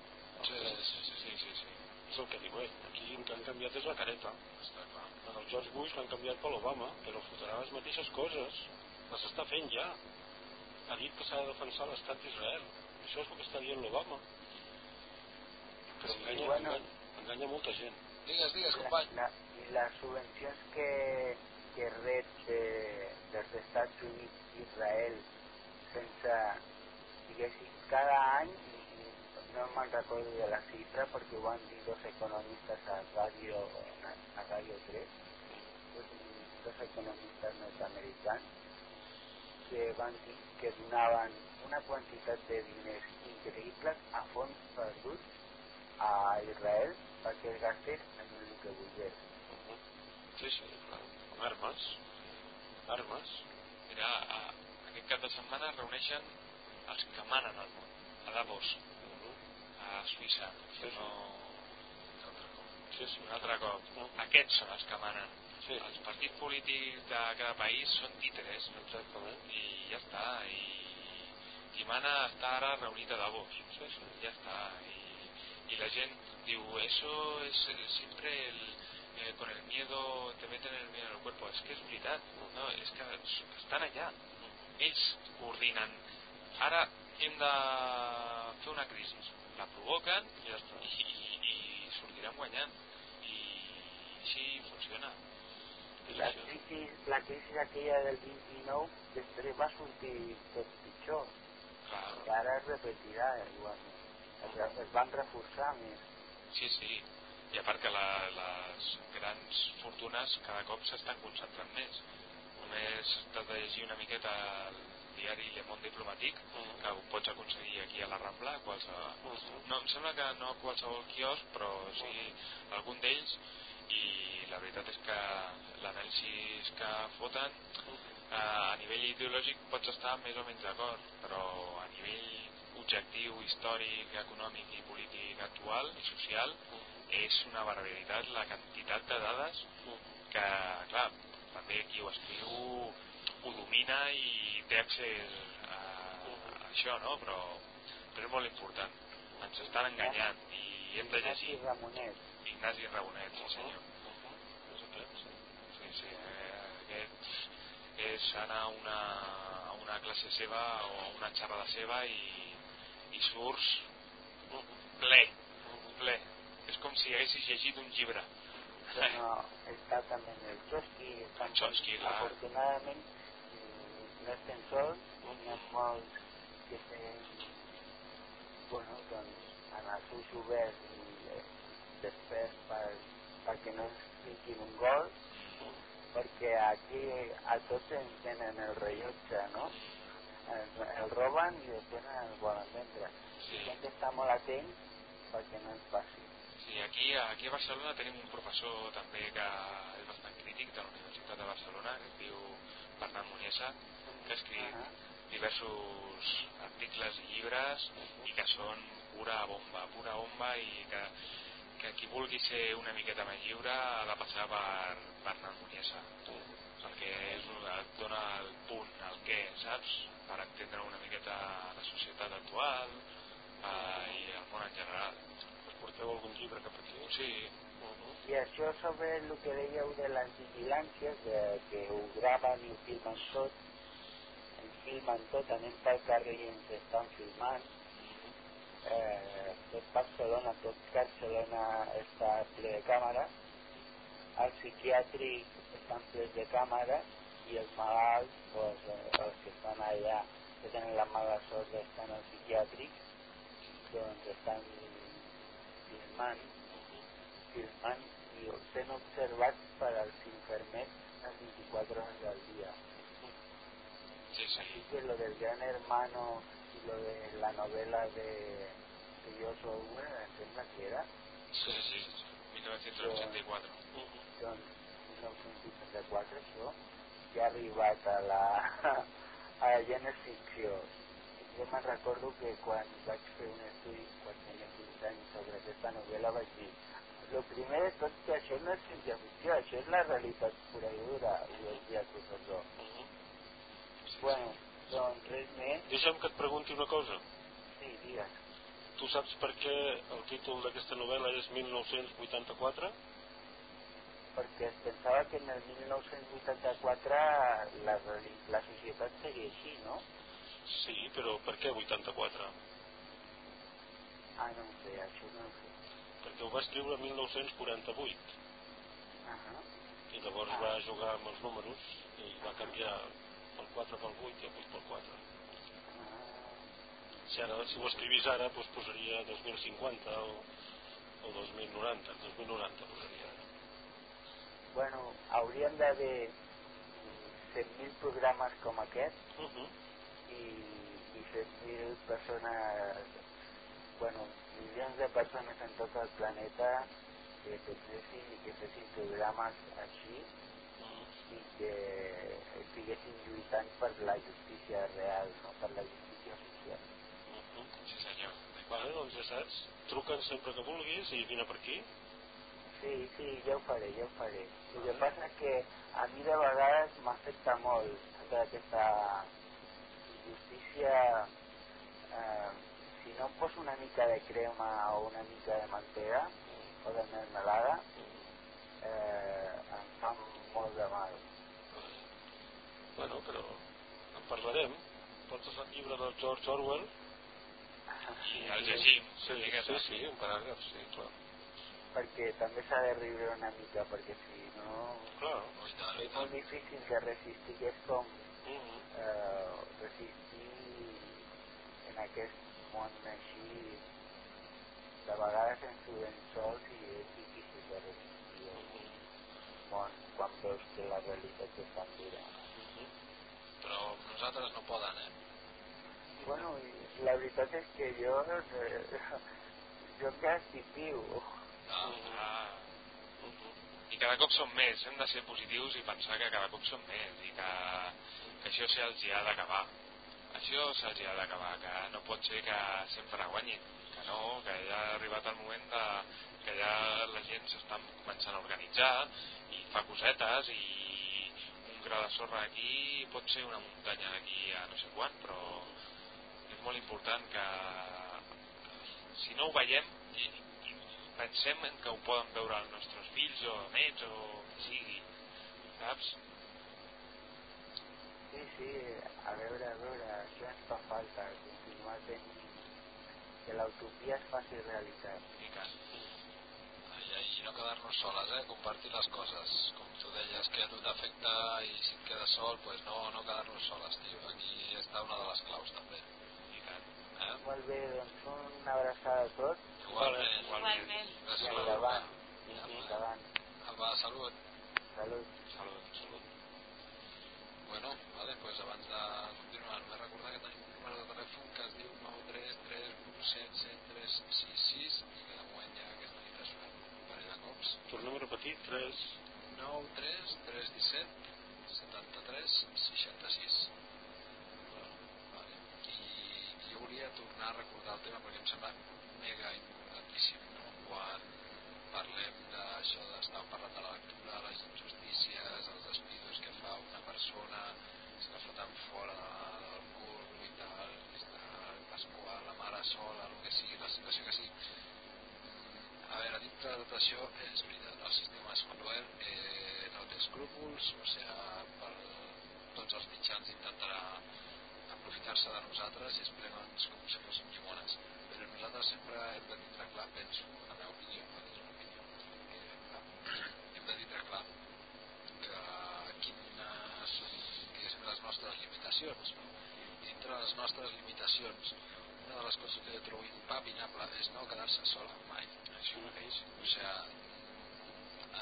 sí, sí, sí, sí, sí, sí. És el que diu ell. Aquí el que han canviat és la careta. està clar En el George Bush l'han canviat per l'Obama, però fotrà les mateixes coses. Les està fent ja. Ha dit que s'ha de defensar l'estat d'Israel. Això és el que està dient l'Obama. Però Sí, enganya, bueno. enganya, enganya molta gent. Digues, digues, La, company. la, I les subvencions que, que rep de, dels Estats Units i Israel sense, diguéssim, cada any, no me'n recordo de la xifra perquè ho van dir dos economistes a Ràdio, a, Ràdio 3, dos, economistes nord-americans, que van dir que donaven una quantitat de diners increïbles a fons perduts a Israel perquè es gastés en el que volgués. Uh Sí, sí, clar. Amb armes. Armes. Mira, aquest cap de setmana reuneixen els que manen al món, a Davos, a Suïssa, Sí, sí. no... Sí, sí. un altre cop. No. Aquests són els que manen. Sí, Els partits polítics de cada país són títeres exactament. i ja està. I qui mana està ara reunit a Davos. Sí, sí. Ya está. Y, y la gente, digo, eso es siempre el, eh, con el miedo, te meten el miedo en el cuerpo. Es que es veritat, no? És que estan allà. Ells coordinen. Ara hem de fer una crisi. La provoquen I i, i, i sortirem guanyant. I així funciona. I la crisi, la crisi aquella del 29 després va sortir tot pitjor. Clar. I ara es repetirà igualment. Es, re- es van reforçar més. Sí, sí. I a part que la, les grans fortunes cada cop s'estan concentrant més. Només t'has de llegir una miqueta el diari Le Monde Diplomatique, que ho pots aconseguir aquí a la Rambla, a qualsevol... No, em sembla que no a qualsevol quiosc, però sí algun d'ells, i la veritat és que l'anàlisi que foten eh, a nivell ideològic pots estar més o menys d'acord, però a nivell objectiu, històric, econòmic i polític actual i social és una barbaritat la quantitat de dades que, clar, també qui ho escriu ho domina i té accés a, a això, no? Però, però és molt important. Ens estan enganyant i hem de Ignasi llegir. Ramonet. Ignasi Rabonet, sí senyor. Sí. Sí, eh, aquest és anar a una, a una classe seva o a una xerrada seva i, i surts ple, ple. És com si haguessis llegit un llibre. Bueno, està també en el Chomsky. Chomsky, clar. Afortunadament, no sols, n'hi ha molts que tenen, bueno, doncs, en els seus oberts i eh, després per, perquè no ens fiquin un gol, perquè aquí a tots ens tenen el rellotge, no? El, el roben i després el volen vendre. Sí. Hem d'estar molt atents perquè no ens passi. Sí, aquí, aquí a Barcelona tenim un professor també que és bastant crític de la Universitat de Barcelona, que es diu Bernat Muniesa, que ha escrit diversos articles i llibres i que són pura bomba, pura bomba i que, que qui vulgui ser una miqueta més lliure ha de passar per Bernat Muniesa perquè és, et dona el punt, el què, saps? Per entendre una miqueta la societat actual eh, i el món en general. Us porteu algun llibre cap aquí? Sí, I això sobre el que dèieu de les vigilàncies, de, que ho graven i ho filmen tot, filmen tot, anem pel carrer i estan filmant. Eh, tot Barcelona, tot Barcelona està ple de càmeres, els psiquiàtrics estan plens de càmeres i els malalts, doncs, els que estan allà, que tenen la mala sort d'estar en el psiquiàtric, doncs estan filmant filmant i sent observats per als infermers les 24 hores del dia. Sí, sí. Así que lo del gran hermano y lo de la novela de, de George Orwell, em sembla que era, Sí, sí, sí. 1984. doncs 1984, això, ja ha arribat a la, a la és ficció. Jo me'n recordo que quan vaig fer un estudi, quan tenia 15 anys, sobre aquesta novel·la, vaig dir el primer de tot que això no és ciència ficció, això és la realitat pura i dura, i vaig dir al professor. Bueno, doncs res més, Deixa'm que et pregunti una cosa. sí, digues. Tu saps per què el títol d'aquesta novel·la és 1984? perquè es pensava que en el 1984 la, la societat seria així, no? Sí, però per què 84? Ah, no ho sé, això no ho sé. perquè ho va escriure el 1948 Uh -huh. i llavors Ah. va jugar amb els números i va canviar el 4 pel 8 i el 8 pel 4 Ah, si, ara, si ho escrivís ara doncs posaria 2050 o, o 2090 2090 posaria ara. Bueno, hauríem d'haver 100.000 programes com aquest uh -huh. i, i 100.000 persones, bueno, milions de persones en tot el planeta que pensessin i que fessin programes així i que estiguessin lluitant per la justícia real, no per la justícia social. Sí senyor. Vale, doncs ja saps, truca'ns sempre que vulguis i vine per aquí. Sí, sí, ja ho faré, ja ho faré. El que passa que a mi de vegades m'afecta molt tota aquesta injustícia. Eh, si no em poso una mica de crema o una mica de mantega o de mermelada, eh, em fa molt de mal. Bueno, però en parlarem. Portes el llibre del George Orwell? I el llegim, Sí, sí, sí, un paràgraf, sí, clar. perquè també s'ha de riure una mica, perquè si no Clar. I tant, és molt difícil de resistir, que és com Uh -huh. eh, resistir en aquest món així de vegades ens trobem sols i és difícil de resistir món quan veus que la realitat és tan dura. Però amb nosaltres no poden, eh? Bueno, la veritat és que jo eh, jo estic viu. Ah, Ah. I cada cop som més, hem de ser positius i pensar que cada cop som més i que, que això se'ls ha d'acabar. Això se'ls ha d'acabar, que no pot ser que sempre guanyin, que no, que ja ha arribat el moment de, que ja la gent s'està començant a organitzar i fa cosetes i un gra de sorra aquí pot ser una muntanya d'aquí a no sé quan, però és molt important que si no ho veiem i, i pensem en que ho poden veure els nostres fills o nets o qui sigui saps? Sí, sí, a veure, a veure, això ens fa falta, continuar tenint que l'utopia es faci realitat. I ai, i no quedar-nos soles, eh? compartir les coses, com tu deies, que a tu t'afecta i si et quedes sol, pues no, no quedar-nos soles, tio, aquí està una de les claus també. I. Eh? Molt bé, doncs una abraçada a tots. Igualment. Igualment. Gràcies. I endavant. I endavant. Va, salut. Salut. Salut, salut. Bueno, vale, pues abans de continuar, m'he recordar que tenim un número de telèfon que es diu 933 i que Tornem a repetir, 3... 93317 73 66 vale. i jo volia tornar a recordar el tema perquè em sembla mega importantíssim no? quan parlem d'això d'estar parlant de la lectura, les injustícies, els despidos que fa una persona, si la foten fora de, del cul i tal, Pasqual, la mare sola, el que sigui, la situació que sigui. A veure, dintre de tot això, és veritat, el sistema cruel, eh, no té escrúpols, o sigui, per tots els mitjans intentarà aprofitar-se de nosaltres i esplegar-nos com si fóssim llimones. Però nosaltres sempre hem de tindre clar, penso, la meva opinió, perquè és una opinió, clar, hem de tindre clar que quines són diguéssim, les nostres limitacions. No? Dintre les nostres limitacions, una de les coses que jo trobo impapinable és no quedar-se sola mai. Això mateix. O sigui,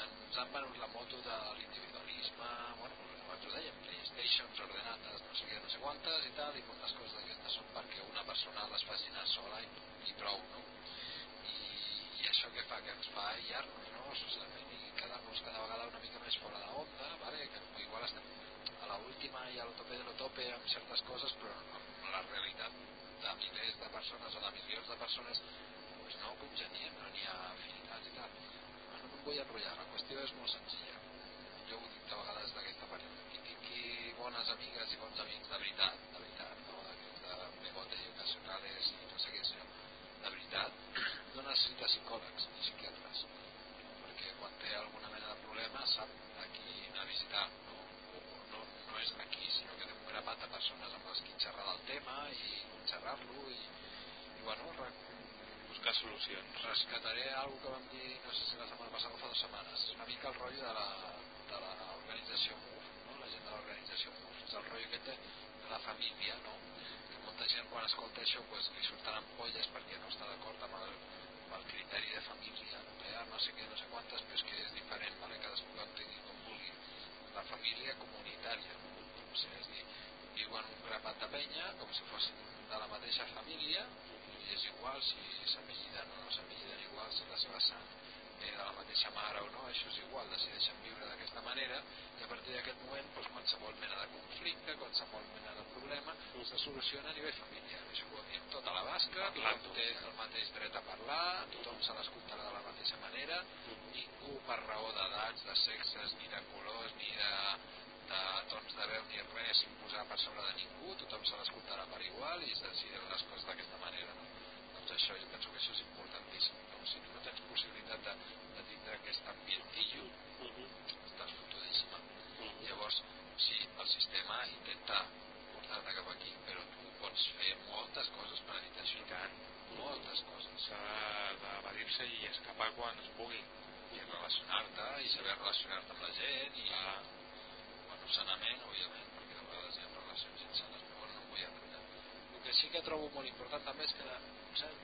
ens han venut la moto de l'individualisme, bueno, abans ho dèiem, playstations, ordenates, no sé què, no sé quantes i tal, i moltes coses d'aquestes són perquè una persona les faci anar sola i, i prou, no? I, I això què fa? Que ens fa aïllar-nos, no? Socialment, i quedar-nos cada vegada una mica més fora de vale? que igual estem a la última i a lo tope de lo tope amb certes coses, però amb la realitat de milers de persones o de milions de persones pues no congeniem, no n'hi ha afinitats i tal. Bueno, no em vull enrotllar, la qüestió és molt senzilla. Jo ho dic de vegades d'aquesta manera. Qui tingui bones amigues i bons amics de veritat, de veritat, no d'aquests de pegote i ocasionales i no sé què, sinó de veritat, no necessita psicòlegs ni psiquiatres, perquè quan té alguna mena de problema sap a qui anar a visitar, no, no, no és aquí, sinó que té un grapat de persones amb les qui xerrar del tema i xerrar-lo i, i bueno, les solucions. rescataré algo que vam dir, no sé si la setmana passada o fa dues setmanes, una mica el rotllo de l'organització MUF, no? la gent de l'organització MUF, és el rotllo aquest de, de la família, no? que molta gent quan escolta això pues, li surten ampolles perquè no està d'acord amb, el, amb el criteri de família nuclear, no sé què, no sé quantes, però és que és diferent, vale? cadascú ho entengui com vulgui. La família comunitària, no sé, és dir, viuen un grapat de penya com si fossin de la mateixa família és igual si s'apelliden o no s'apelliden igual, si la seva sang ve de la mateixa mare o no, això és igual, decideixen viure d'aquesta manera i a partir d'aquest moment doncs, qualsevol mena de conflicte, qualsevol mena de problema se soluciona a nivell familiar. Això ho diem tota la basca, tothom té el mateix dret a parlar, tothom se l'escoltarà de la mateixa manera, ningú per raó d'edats, de sexes, ni de colors, ni de, de tons de veu ni res imposar per sobre de ningú, tothom se l'escoltarà per igual i es decidiran les coses d'aquesta manera. No? Això, jo penso que això és importantíssim. No? Si tu no tens possibilitat de, de tindre aquest ambientillo, estàs fotudíssima. Llavors, sí, el sistema intenta portar-te cap aquí, però tu pots fer moltes coses per evitar això. I tant. Moltes coses. S'ha d'evadir-se i escapar quan es pugui. I relacionar-te i saber relacionar-te amb la gent i, Ah, bueno, sanament, òbviament, perquè a vegades hi ha relacions insanes, però bueno, no em vull enrotllar. El que sí que trobo molt important també és que, la, saps,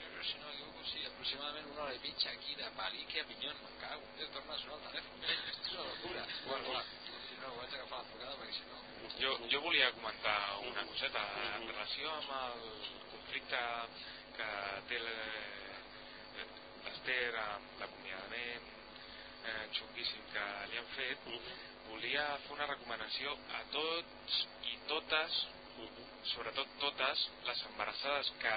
jo, si no m'equivoco, sí, aproximadament una hora i mitja aquí de palique a pinyón, me cago, tio, torna a sonar el telèfon, és una locura. Bueno, va, si no, vaig agafar la trucada perquè si no... jo, jo volia comentar una coseta en relació amb el conflicte que té l'Ester amb l'acomiadament eh, xunguíssim que li han fet. Volia fer una recomanació a tots i totes sobretot totes les embarassades que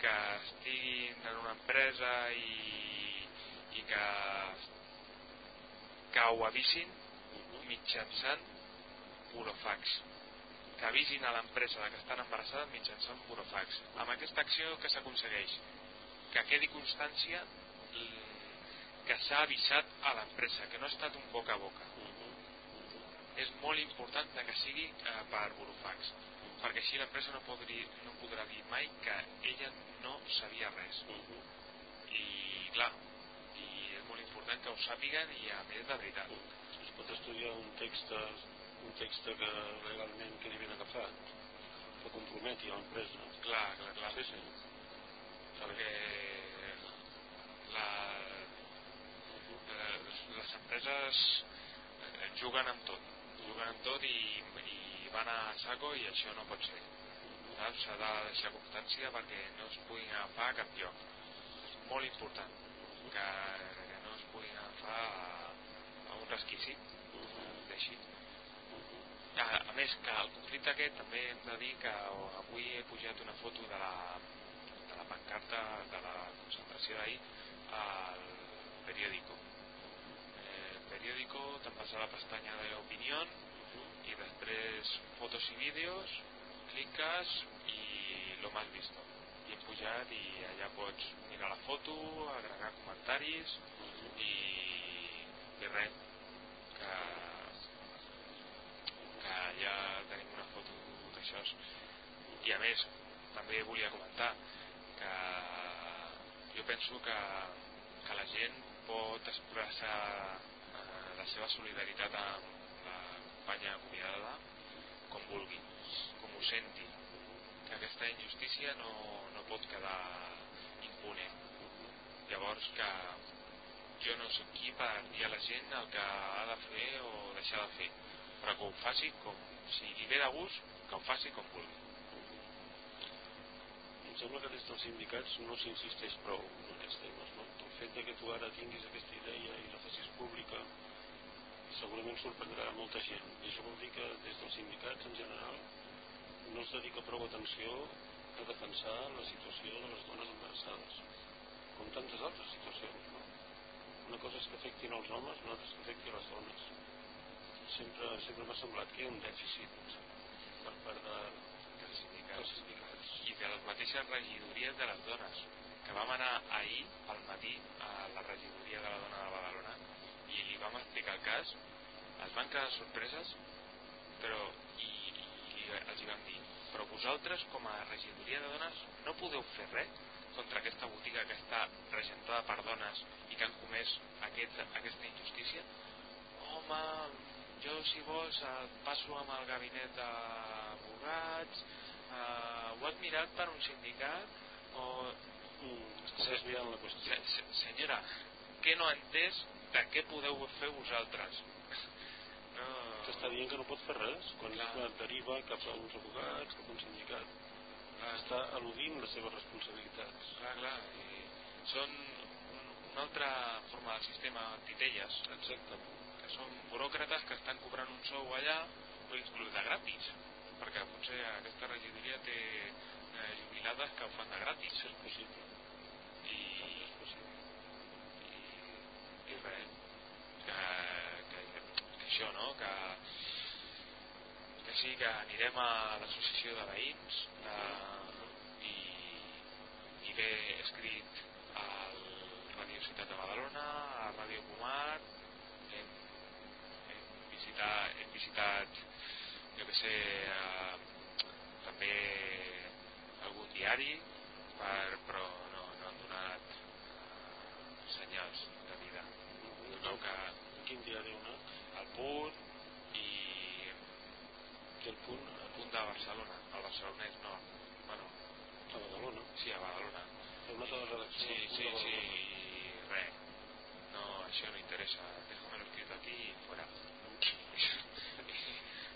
que estiguin en una empresa i, i que que ho avisin mitjançant burofax. Que avisin a l'empresa que estan embarassades mitjançant burofax. Amb aquesta acció que s'aconsegueix? Que quedi constància que s'ha avisat a l'empresa que no ha estat un boca a boca és molt important que sigui eh, per burofax perquè així l'empresa no, podri, no podrà dir mai que ella no sabia res. I clar i és molt important que ho sàpiguen i a més de veritat. Es pot estudiar un text un text que legalment quedi ben agafat que comprometi l'empresa. Clar, clar, clar. Sí, sí. perquè la, eh, les empreses eh, juguen amb tot amb tot i, i van a saco i això no pot ser. S'ha de deixar constància perquè no es puguin agafar a cap lloc. Molt important que, que no es puguin agafar a, a un resquici deixi a, a més que el conflicte aquest també hem de dir que avui he pujat una foto de la, de la pancarta de la concentració d'ahir al periòdico periòdico te'n vas a la opinión i després fotos i vídeos cliques i lo más visto. I he pujat i allà pots mirar la foto agregar comentaris i, i res que que ja tenim una foto d'això i a més també volia comentar que jo penso que, que la gent pot expressar seva solidaritat amb la companya acomiadada com vulgui, com ho senti. Que aquesta injustícia no, no pot quedar impune. Llavors que jo no sóc qui per dir a la gent el que ha de fer o deixar de fer. Però que ho faci com si li ve de gust que ho faci com vulgui. Em sembla que des dels sindicats no s'insisteix prou en aquests temes no? el fet que tu ara tinguis aquesta idea i la facis pública segurament sorprendrà molta gent. I això vol dir que des dels sindicats en general no es dedica prou atenció a defensar la situació de les dones embarassades com tantes altres situacions no? una cosa és que afectin els homes una altra és que afecti les dones. Sempre, sempre m'ha semblat que hi ha un dèficit per part de, dels sindicats. dels sindicats. I de les mateixes regidories de les dones que vam anar ahir al matí a la regidoria de la dona de Badalona i li vam explicar el cas es van quedar sorpreses però i, i els hi vam dir però vosaltres com a regidoria de dones no podeu fer res contra aquesta botiga que està regentada per dones i que han comès aquest, aquesta injustícia home jo si vols et passo amb el gabinet d'abogats eh, ho has mirat per un sindicat o Mm, està desviant la qüestió. Se, se, senyora, què no ha entès de què podeu fer vosaltres? No... T'està dient que no pot fer res quan Clar. deriva cap a uns advocats, cap a un sindicat. Clar, Està eludint les seves responsabilitats. clar, clar. I són un, una altra forma del sistema titelles, Exacte. que són buròcrates que estan cobrant un sou allà, però inclús de gratis, perquè potser aquesta regidoria té eh, jubilades que ho fan de gratis. És possible. I, És possible. i, i res que, que, que això no? Que, que sí que anirem a l'associació de veïns eh, i, i ve escrit al Radio Ciutat de Badalona a Ràdio Pomar hem, hem, visitat, hem visitat jo que sé eh, també algun diari per, però no, no han donat eh, senyals de vida. No que Quin diari el punt i Aquí al punt, el punt de Barcelona el Barcelonès no bueno, a Badalona. sí a Badalona Ha anat a la redacció sí, sí, de sí i res no, això no interessa déjame lo escrito aquí y fuera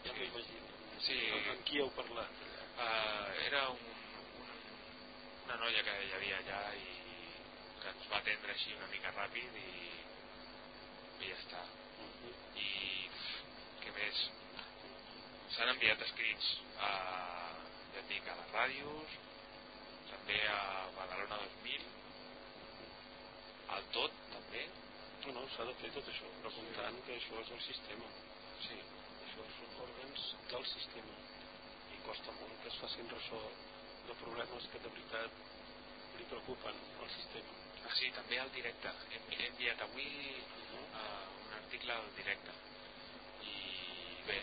Ja m'ho imagino. Sí. Amb, qui heu parlat? Uh, era un, un, una noia que hi havia allà i que ens va atendre així una mica ràpid i, i ja està. I què més s'han enviat escrits a, ja dic, a les ràdios també a Badalona 2000 al tot també No, no, s'ha de fer tot això, però comptant que això és el sistema. sí, Això són òrgans del sistema. I costa molt que es facin ressò de problemes que de veritat li preocupen al sistema. ah, sí també al directe hem, he enviat avui uh, al directe i bé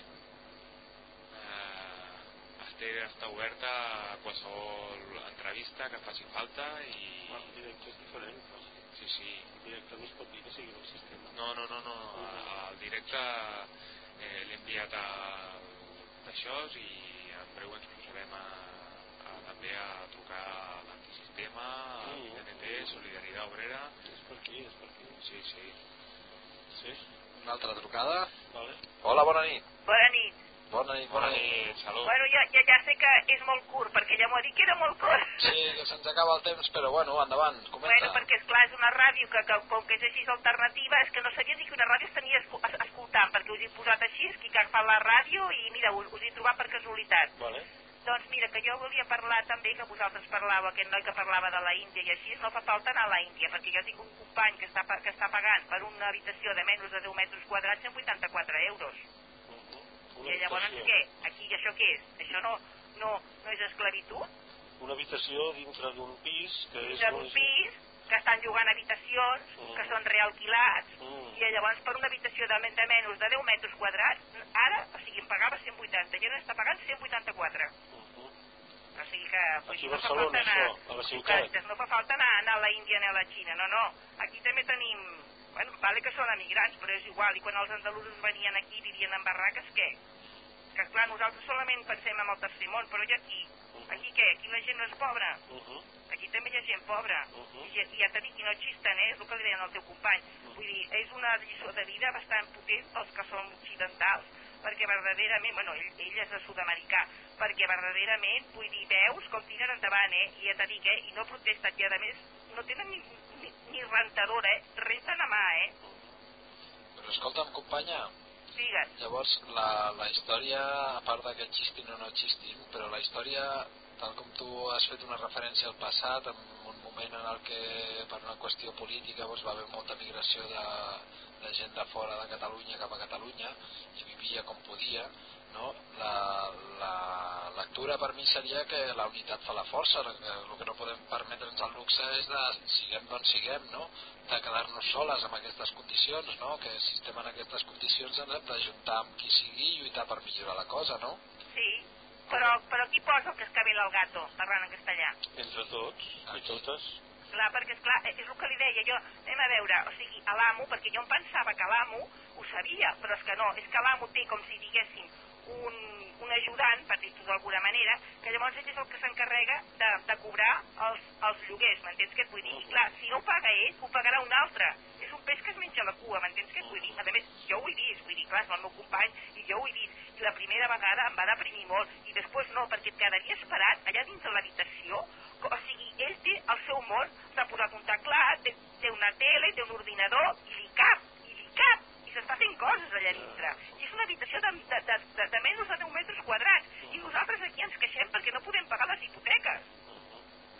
uh, Esther està oberta a qualsevol entrevista que faci falta i El directe és diferent. però sí, sí, El directe no es pot dir que sigui del sistema. no, no, no, no al directe eh, l'he enviat a d'això i en breu ens posarem a, a, també a trucar a l'antisistema a Mm. TNT, Solidaritat Obrera És per aquí, és per aquí. sí, sí, Sí? Una altra trucada. Vale. Hola, bona nit. Bona nit. Bona nit, bona nit, salut Bueno, ja, ja, ja sé que és molt curt, perquè ja m'ho ha dit que era molt curt. Sí, que se'ns acaba el temps, però bueno, endavant, comenta. Bueno, perquè és clar, és una ràdio que, que com que és així alternativa, és que no sabia ni que una ràdio es- escoltant, perquè us he posat així, qui que fa la ràdio, i mira, us, us he trobat per casualitat. Vale. Doncs mira, que jo volia parlar també, que vosaltres parlàveu, aquest noi que parlava de la Índia i així, no fa falta anar a la Índia, perquè jo tinc un company que està, que està pagant per una habitació de menys de 10 metres quadrats 184 euros. Uh -huh. I llavors què? Aquí això què és? Això no, no, no és esclavitud? Una habitació dintre d'un pis que és... de d'un pis que estan jugant habitacions, Mm. que són realquilats, Mm. i llavors per una habitació de, de menys de 10 metres quadrats, ara, o sigui, em pagava 180, i ara està pagant 184. Uh -huh. O sigui que pues, Aquí a no fa Barcelona, falta anar, això, a la ciutat. no fa falta anar, anar a la Índia ni a la Xina, no, no. Aquí també tenim, bueno, vale que són emigrants, però és igual, i quan els andalusos venien aquí vivien en barraques, què? Que clar, nosaltres solament pensem en el tercer món, però i aquí? Aquí què? Aquí la gent no és pobra. Uh -huh. Aquí també hi ha gent pobra. I, ja- i ja t'he dit, i no xisten, eh? És el que li deien al teu company. Vull dir, és una lliçó de vida bastant potent pels que som occidentals, perquè verdaderament, bueno, ell, ell és de sud-americà, perquè verdaderament, vull dir, veus com tiren endavant, eh? I ja t'he dit, eh? I no protesten, i a més no tenen ni, ni, ni rentadora, eh? Renten a mà, eh? Però escolta'm, companya, Digues. llavors la, la història, a part de que xistin o no xistin, però la història, tal com tu has fet una referència al passat, en un moment en el que per una qüestió política doncs, va haver molta migració de, de gent de fora de Catalunya cap a Catalunya i vivia com podia, no? la, la lectura per mi seria que la unitat fa la força, que el que no podem permetre'ns el luxe és de, siguem d'on siguem, no? de quedar-nos soles amb aquestes condicions, no? que si estem en aquestes condicions ens hem d'ajuntar amb qui sigui i lluitar per millorar la cosa, no? Sí, Però, però qui posa el cascabel al gato, parlant en castellà? Entre tots i totes. Clar, perquè és clar, és el que li deia jo, anem a veure, o sigui, a l'amo, perquè jo em pensava que l'amo ho sabia, però és que no, és que l'amo té com si diguéssim un, un ajudant, per dir-ho d'alguna manera, que llavors ell és el que s'encarrega de, de cobrar els, els lloguers, m'entens què et vull dir? I clar, si no ho paga ell, ho pagarà un altre. És un peix que es menja la cua, m'entens què et vull dir? A més, jo ho he vist, vull dir, clar, és el meu company, i jo ho he vist, i la primera vegada em va deprimir molt, i després no, perquè et quedaria esperat allà dins de l'habitació, o sigui, ell té el seu món, s'ha posat un teclat, té, té una tele, té un ordinador, i li cap, i li cap, s'està fent coses allà dintre. I és una habitació de, de, de, de, de menys de 10 metres quadrats, i nosaltres aquí ens queixem perquè no podem pagar les hipoteques.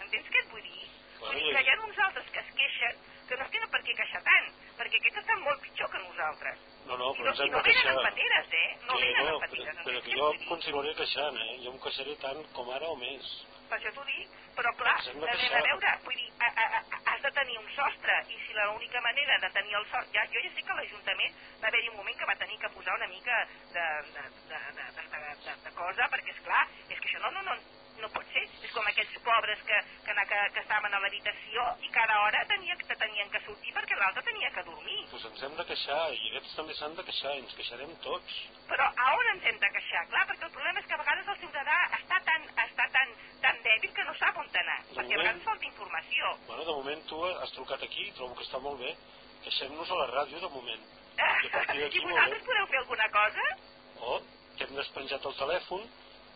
Entens què et vull dir? Vull dir que hi ha uns altres que es queixen que no es tenen per què queixar tant, perquè aquests estan molt pitjor que nosaltres. No, no, I però no, ens i hem no de venen queixar. pateres, eh? No Que venen no, però, pateres. però entens que jo continuaré queixant, eh? Jo em queixaré tant com ara o més. per això t'ho dic, però clar, anem a veure, vull dir, a, a, a, has de tenir un sostre, i si l'única manera de tenir el sostre, ja, jo ja sé que l'Ajuntament va haver-hi un moment que va tenir que posar una mica de, de, de, de, de, de, de cosa, perquè és clar, és que això no, no, no, no pot ser, és com aquells pobres que, que, que, que estaven a l'habitació i cada hora tenia, que tenien que sortir perquè l'altre tenia que dormir. Doncs ens hem de queixar, i aquests també s'han de queixar, i ens queixarem tots. Però a on ens hem de queixar? Clar, perquè el problema és que a vegades el ciutadà està tan, està tan, tan dèbil que no sap on anar, perquè a moment- vegades falta informació. Bueno, de moment tu has trucat aquí, trobo que està molt bé. Queixem-nos a la ràdio, de moment. I a partir I vosaltres podeu fer alguna cosa? O que hem despenjat el telèfon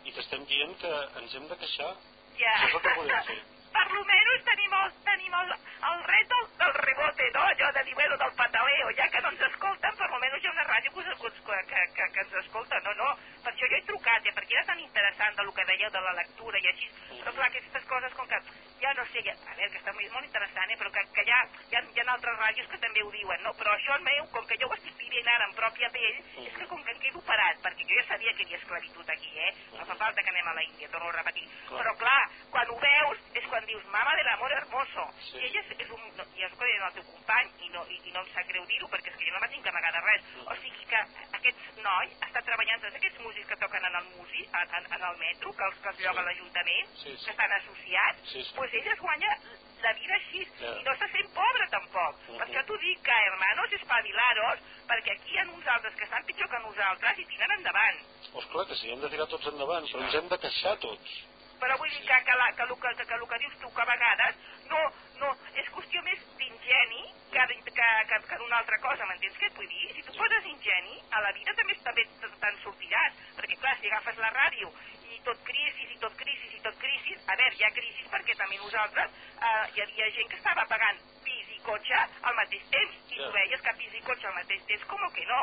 i t'estem dient que ens hem de queixar. Ja. Això és el que podem fer. Per lo menos tenim el, tenim el, el reto del rebote, no? Allò de dir, bueno, del pataleo, ja que no ens escolten, per lo menos hi ha una ràdio que, que, que, que, que ens escolta, no, no. Per això jo he trucat, ja, perquè era tan interessant del que dèieu de la lectura i així, però clar, aquestes coses com que, ja no sé, ja, a veure, que està molt, molt interessant, eh, però que, que hi, ha, hi, ha, hi ha altres ràdios que també ho diuen, no? Però això meu, com que jo ho estic vivint ara en pròpia pell, és que com que em quedo parat, perquè jo ja sabia que hi havia esclavitud aquí, eh? No fa falta que anem a la Índia, torno a repetir. Clar. Però clar, quan ho veus és quan dius, mama de l'amor hermoso. Sí. I ell és, és un, no, i és el que el teu company, i no, i, i no em sap greu dir-ho, perquè és que jo no m'haig d'encarregar de res. O sigui que aquest noi està treballant, tots aquests músics que toquen en el músic, en, en, en el metro, que els que es lloga Sí. l'Ajuntament, Sí, sí. que estan associats, Sí, sí. pues ell es guanya la vida així, Ja. i no se sent pobre tampoc. Mhm. Per això t'ho dic que, hermanos, espavilaros, perquè aquí hi ha uns altres que estan pitjor que nosaltres i tiren endavant. Oh, esclar que sí, hem de tirar tots endavant, però ens hem de queixar tots. però vull dir que, que, la, que, el que, que, que el que dius tu que a vegades no, no, és qüestió més d'ingeni que, que, que, que d'una altra cosa, m'entens què et vull dir? Si tu poses ingeni, a la vida també, també te- te'n sortiràs, perquè clar, si agafes la ràdio tot crisis, i tot crisis, i tot crisis, a veure, hi ha crisis perquè també nosaltres eh, hi havia gent que estava pagant pis i cotxe al mateix temps, i Ja. tu veies que pis i cotxe al mateix temps, com que no.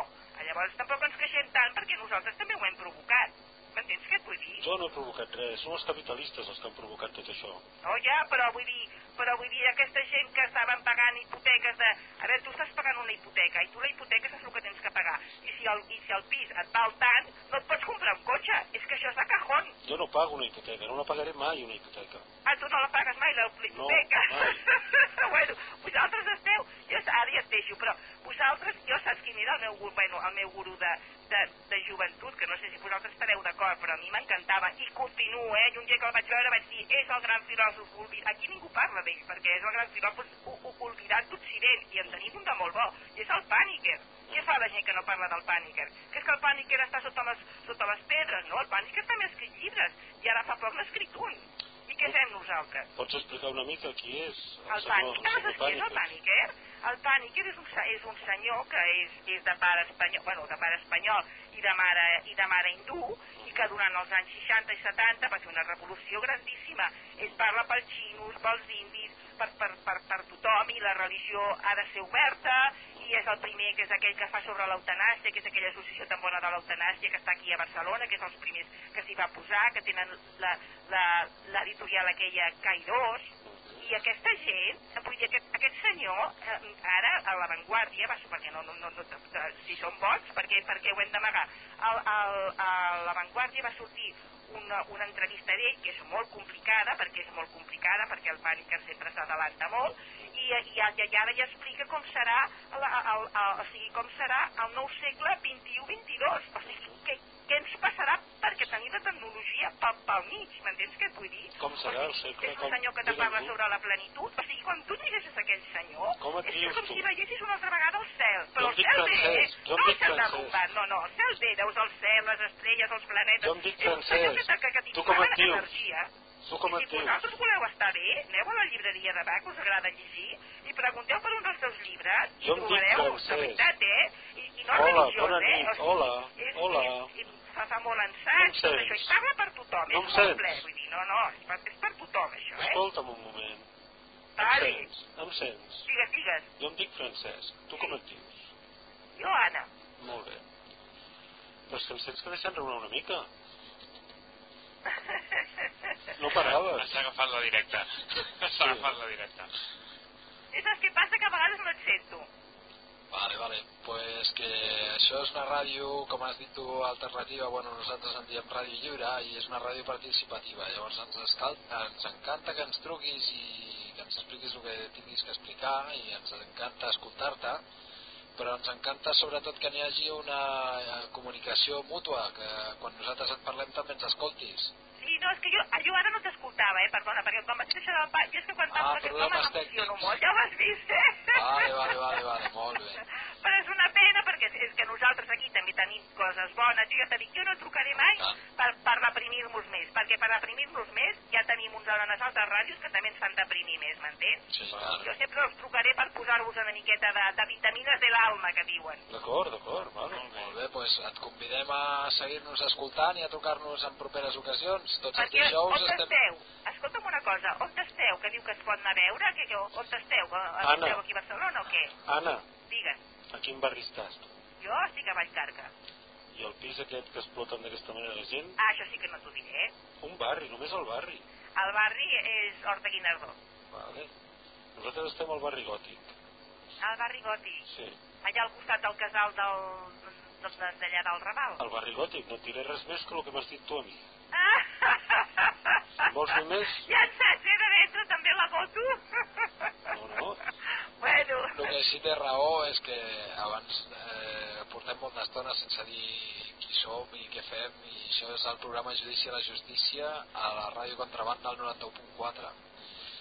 Llavors tampoc ens queixem tant perquè nosaltres també ho hem provocat. M'entens què et vull dir? Jo no he provocat res, són els capitalistes els que han provocat tot això. No, ja, però vull dir, però vull dir, aquesta gent que estaven pagant hipoteques de... A veure, tu estàs pagant una hipoteca i tu la hipoteca saps el que tens que pagar. I si el, i si el pis et val tant, no et pots comprar un cotxe. És que això és de cajón. Jo no pago una hipoteca, no la pagaré mai una hipoteca. Ah, tu no la pagues mai, la, hipoteca. mai. bueno, vosaltres esteu... Jo ara ja et deixo, però vosaltres, jo saps quin era el meu, bueno, el meu guru de, de, de joventut, que no sé si vosaltres estareu d'acord, però a mi m'encantava, i continuo, eh? I un dia que el vaig veure vaig dir, és el gran filòsof olvidat. Aquí ningú parla d'ell, perquè és el gran filòsof o- o- olvidat d'Occident, i en tenim un de molt bo, i és el Pàniker. Què fa la gent que no parla del Pàniker? Que és que el Pàniker està sota les, sota les pedres, no? El Pàniker també ha escrit llibres, i ara fa poc n'ha escrit un. I què fem nosaltres? Pots explicar una mica qui és? El senyor- pànic, ah, saps qui és el pàniquer? El pàniquer és un, és un senyor que és, és de pare espanyol, bueno, de pare espanyol i de mare, i de mare hindú, i que durant els anys 60 i 70 va fer una revolució grandíssima. Ell parla pels xinos, pels indis, per, per, per, per tothom, i la religió ha de ser oberta, i és el primer que és aquell que fa sobre l'eutanàsia, que és aquella associació tan bona de l'eutanàsia que està aquí a Barcelona, que és els primers que s'hi va posar, que tenen l'editorial aquella Cairós, i aquesta gent, vull dir, aquest, aquest senyor, eh, ara a l'avantguàrdia, va, perquè no, no, no, no si són bots, perquè, perquè ho hem d'amagar, a l'avantguàrdia va sortir una, una entrevista d'ell que és molt complicada, perquè és molt complicada, perquè el pànic sempre s'adalanta molt, i, i, i ara ja explica com serà, el, el, el, o sigui, com serà el nou segle 21-22, o sigui, què, què ens passarà perquè tenir la tecnologia pel, pel mig, m'entens què et vull dir? Com serà el O sigui, cercle? És un senyor que te parla sobre la plenitud. O sigui, quan tu llegeixes aquell senyor, Com et és com tu? si veiessis una altra vegada el cel. Però el cel eh? jo em No el cel derrumbat, no, no, el cel bé, veus el cel, les estrelles, els planetes... Jo em dic senyor que, que, que Tu com et dius? energia. Tu com et si dius? vosaltres voleu estar bé, aneu a la llibreria de Bach, us agrada llegir, i pregunteu per un dels seus llibres, i Jo em trobareu, de veritat, eh? I, i no Hola, religiós, bona eh? nit, O sigui, hola, és, hola. És, és, fa, fa molt No em ensaig, tot sents? això, i parla per tothom, No em és sents? ple, vull dir, no, no, és per, és per tothom, això, eh? Escolta'm un moment. Em Vale. sents? Em sents? Digues, digues, Jo em dic Francesc. Tu com et dius? jo, Anna, Molt bé. Però és que em sents que deixant raonar una mica. No paraves. S'ha agafat la directa. S'ha agafat la directa. I saps què passa? Que a vegades no et sento. Vale, vale. Pues que això és una ràdio, com has dit tu, alternativa. Bueno, nosaltres en diem ràdio lliure i és una ràdio participativa. Llavors ens, escal... ens encanta que ens truquis i que ens expliquis el que tinguis que explicar i ens encanta escoltar-te però ens encanta sobretot que n'hi hagi una eh, comunicació mútua, que quan nosaltres et parlem també ens escoltis. Sí, no, és que jo, jo ara no t'escoltava, eh, perdona, perquè quan vaig deixar del pa... Jo és que quan Ah, parlo d'aquest perdó, home els m'emociono molt, ja ho has vist, eh? Vale, vale, vale, vale, molt bé. Però és una pena perquè és que nosaltres aquí també tenim coses bones. Jo ja t'he dit, jo no trucaré mai Ah. per, per deprimir-nos més, perquè per deprimir-nos més ja tenim uns unes altres ràdios que també ens fan deprimir més, m'entens? Sí, clar. Jo sempre us trucaré per posar-vos una miqueta de, de vitamines de l'alma, que diuen. D'acord, d'acord, vale. Molt bé, doncs et convidem a seguir-nos escoltant i a trucar-nos en properes ocasions. Tots els dijous on estem... esteu? Escolta'm una cosa, on esteu? Que diu que es pot anar a veure? Que, que, on esteu? Que, Anna. esteu aquí a Barcelona o què? Anna, Digues, a quin barri estàs tu? jo estic a Vallcarca. I el pis aquest que exploten d'aquesta manera la gent? Ah, això sí que no t'ho diré, eh? Un barri, només el barri. El barri és Horta Guinardó. Vale. Nosaltres estem al barri gòtic. El barri gòtic. Sí. Allà al costat del casal del del- d'allà del Raval. Al barri gòtic, no et diré res més que el que m'has dit tu a mi. Ah! Vols fer més? Ja en saps, eh, de dentro també la foto. No, no. Bueno. El que sí té raó és que abans eh, portem molta estona sense dir qui som i què fem i això és el programa Judici a la Justícia a la ràdio Contrabanda al 91.4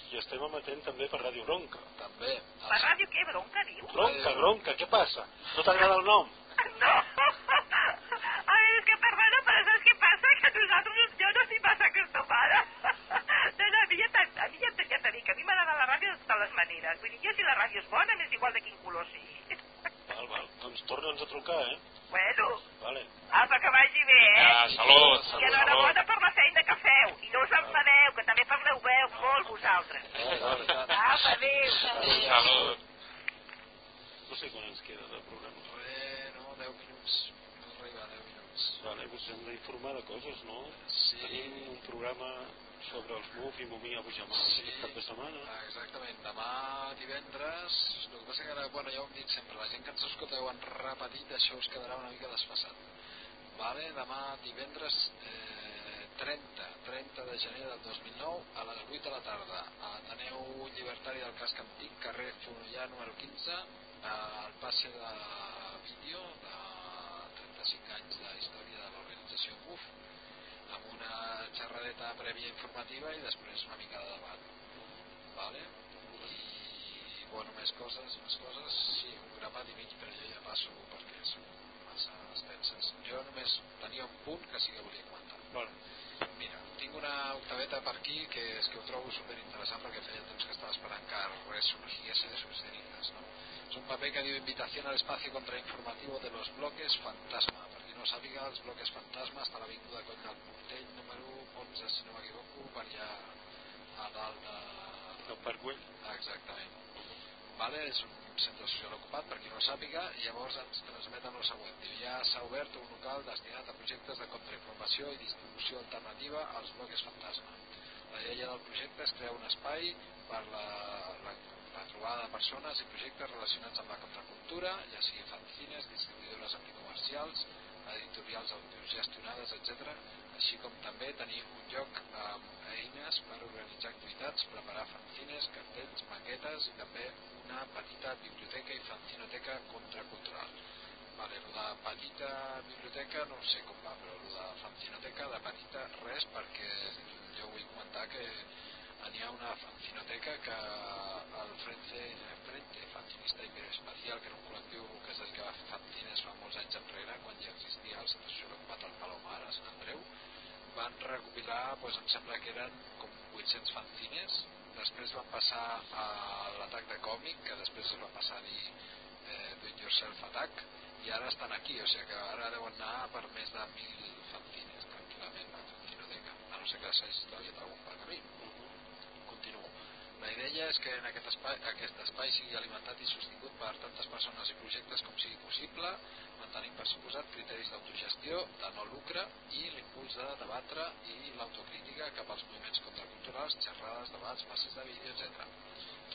I estem emetent també per Ràdio Bronca. també. La ràdio què, bronca, diu? Bronca, bronca, què passa? No t'agrada el nom? No. A veure, és que perdona, però saps què passa? Que massa acostumada. No, no, a mi ja t'ha a mi ja ja t'ha dit que a mi m'agrada la ràdio de totes les maneres. Vull dir, jo si la ràdio és bona, m'és igual de quin color sigui. Val, val. Doncs torna'ns a trucar, eh? Bueno, Vale. apa, que vagi bé, eh? Ah, salut, I salut, enhorabona salut. per la feina que feu. I no us enfadeu, que també parleu veu molt vosaltres. Eh, la veritat. Apa, adéu. Salut. No sé quan ens queda de programa. No, 10 minuts. No arriba a 10 minuts. Vale, doncs hem d'informar de coses, no? Sí. Tenim un programa sobre els MUF i Momia Bujamà Sí. aquest cap de setmana. Ah, exactament, demà divendres el que passa que ara, bueno, ja ho hem dit sempre la gent que ens escolteu en repetit això us quedarà una mica desfassat vale? demà divendres eh, 30 30 de gener del 2009 a les 8 de la tarda a Ateneu Llibertari del Casc Antic carrer Fonollà número 15 al passe de vídeo de 35 anys de història de l'organització MUF amb una xerradeta prèvia informativa i després una mica de debat vale? i bueno, més coses, més coses sí, un grapat i mig però jo ja passo perquè són massa extenses jo només tenia un punt que sí que volia comentar Vale. Mira, tinc una octaveta per aquí que és que ho trobo superinteressant perquè feia temps que estava esperant que res sorgiese de sus cenizas no? és un paper que diu invitación al espacio contrainformativo de los bloques fantasma per qui no sàpiga els bloques fantasma està a l'avinguda Coll del Portell número 11 si no m'equivoco per allà a dalt de El Parc Güell. Exactament. Vale, és un centre social ocupat, per qui no sàpiga, i llavors ens transmeten el següent. Diu, ja s'ha obert un local destinat a projectes de contrainformació i distribució alternativa als bloques fantasma. La idea del projecte és crear un espai per la, la, la trobada de persones i projectes relacionats amb la contracultura, ja sigui fanzines, distribuïdores anticomercials, editorials autogestionades, etc., així com també tenir un lloc amb eines per organitzar activitats, preparar fanzines, cartells, maquetes i també una petita biblioteca i fanzinoteca contracultural. Vale, de petita biblioteca no sé com va, però de fanzinoteca de petita res perquè jo vull comentar que n'hi ha una fanzinoteca que el Frente, Frente Fanzinista Hiperespacial, que era un col·lectiu que es dedicava a fer fanzines fa molts anys enrere, quan ja existia el Centre Social Ocupat al Palomar, a Sant Andreu, van recopilar, doncs em sembla que eren com 800 fanzines, després van passar a l'atac de còmic, que després es va passar a dir eh, Do Yourself Attack, i ara estan aquí, o sigui que ara deuen anar per més de 1.000 fanzines, tranquil·lament, a a no ser que s'hagi estalviat algun per camí. La idea és que en aquest espai, aquest espai sigui alimentat i sostingut per tantes persones i projectes com sigui possible, mantenint per suposat criteris d'autogestió, de no lucre i l'impuls de debatre i l'autocrítica cap als moviments contraculturals, xerrades, debats, passes de vídeo, etc.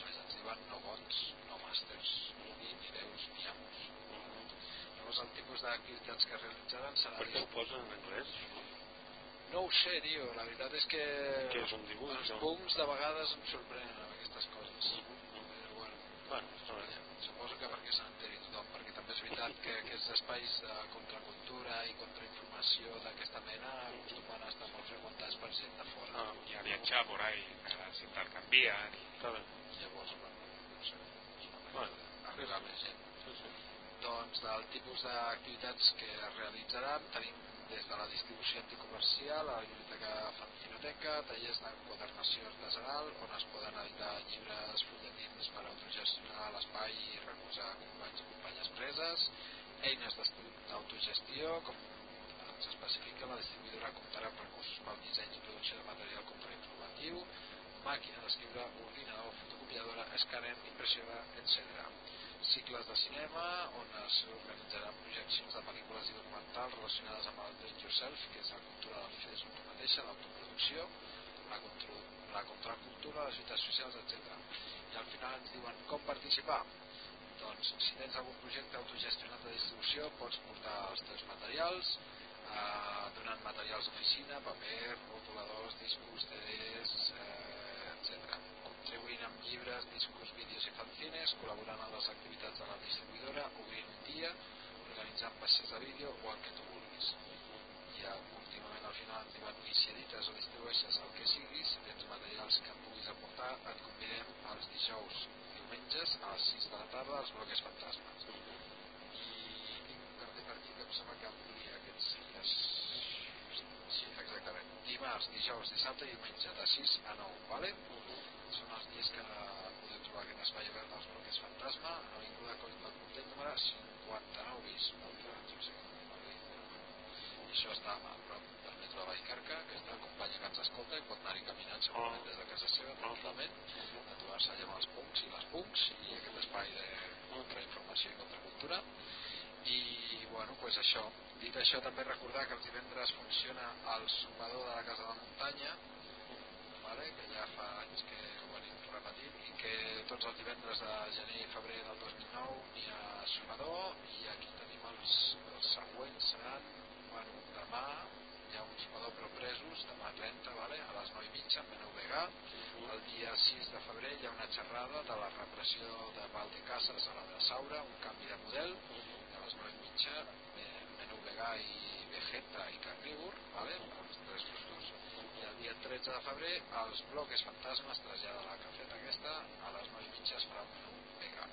Només ens diuen no gots, no màsters, ni ni déus, ni amos. Llavors el tipus d'activitats que realitzaran serà... Per què ho posen en anglès? No? Ho sé, tio, la veritat és que Que és un dibuix, els punts de vegades em sorprenen aquestes coses. Però bueno, suposo que perquè se n'enteri tothom, perquè també és veritat que aquests espais de contracultura i contrainformació d'aquesta mena acostumen a estar molt freqüentats per gent de fora. Ah, Y a viajar por ahí, intercambian. y- està bé. Llavors, bueno, no sé, Bueno, d'arribar a més gent. Sí, sí. Doncs del tipus d'activitats que es realitzaran tenim des de la distribució anticomercial a la biblioteca fanzinoteca, tallers d'enquadernació artesanal on es poden editar llibres, fulletins per autogestionar l'espai i recolzar companys i companyes preses, eines d'autogestió, com ens especifica la distribuïdora comptarà amb recursos pel disseny i producció de material contrainformatiu, màquina d'escriure, ordinador, fotocopiadora, escàner, impressora, etc cicles de cinema on es organitzaran projeccions de pel·lícules i documentals relacionades amb el it yourself, que és la cultura del fes tu mateixa, l'autoproducció, la, contro la contracultura, les lluites socials, etc. I al final ens diuen com participar. Doncs si tens algun projecte autogestionat de distribució pots portar els teus materials, eh, donant materials d'oficina, paper, rotuladors, discos, CDs, eh. Contribuint amb llibres, discos, vídeos i fanzines, col·laborant en les activitats de la distribuïdora, obrint un dia, organitzant passes de vídeo o el que tu vulguis. I ja, últimament al final diuen i si edites o distribueixes el que siguis, si tens materials que puguis aportar, et convidem els dijous diumenges a les 6 de la tarda als bloques fantasmes. I tinc carter per aquí que em sembla que amplia aquests dies. Sí, exactament. Dimarts, dijous, dissabte i diumenge, de 6 a 9, vale? Són els dies que podeu trobar aquest espai obert als bloques fantasma, a l'Avinguda Coll del Portell número 59 bis. I això està a prop del metro de Vallcarca, que està companya que ens escolta i pot anar-hi caminant segurament des de casa seva tranquil·lament, a trobar-se allà amb els punts i les punts i aquest espai de contrainformació i contracultura i bueno, pues això dit això també recordar que els divendres funciona el sopador de la Casa de la Muntanya vale? que ja fa anys que repetint i que tots els divendres de gener i febrer del 2009 n'hi ha sopador i aquí tenim els, els següents seran bueno, demà hi ha un sopador però presos demà 30 vale? a les 9 i mitja en BNVG el dia 6 de febrer hi ha una xerrada de la repressió de Valdecasas a la de Saura, un canvi de model a les 9 i mitja eh, BNVG i Vegeta i Carnívor vale? els tres gustos i el dia 13 de febrer els bloques fantasmes trasllada la cafeta aquesta a les 9 i mitja es farà un vegà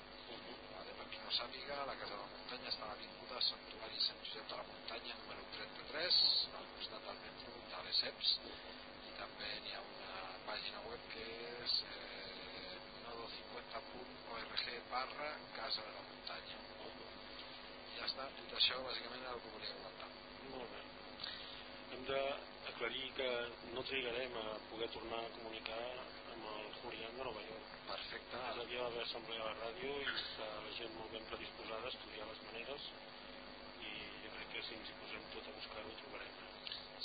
vale? per qui no sàpiga la Casa de la Muntanya està a l'Avinguda Santuari Sant Josep de la Muntanya número 33 al costat del metro de l'Eseps i també n'hi ha una pàgina web que és eh, nodo50.org barra Casa de la Muntanya i ja està, dit això bàsicament era el que volia comentar Molt bé. Hem d'aclarir que no trigarem a poder tornar a comunicar amb el Julián de Nova York. perfecte, Ara que va haver assemblea a la ràdio i està la gent molt ben predisposada a estudiar les maneres i jo crec que si ens hi posem tot a buscar-ho trobarem.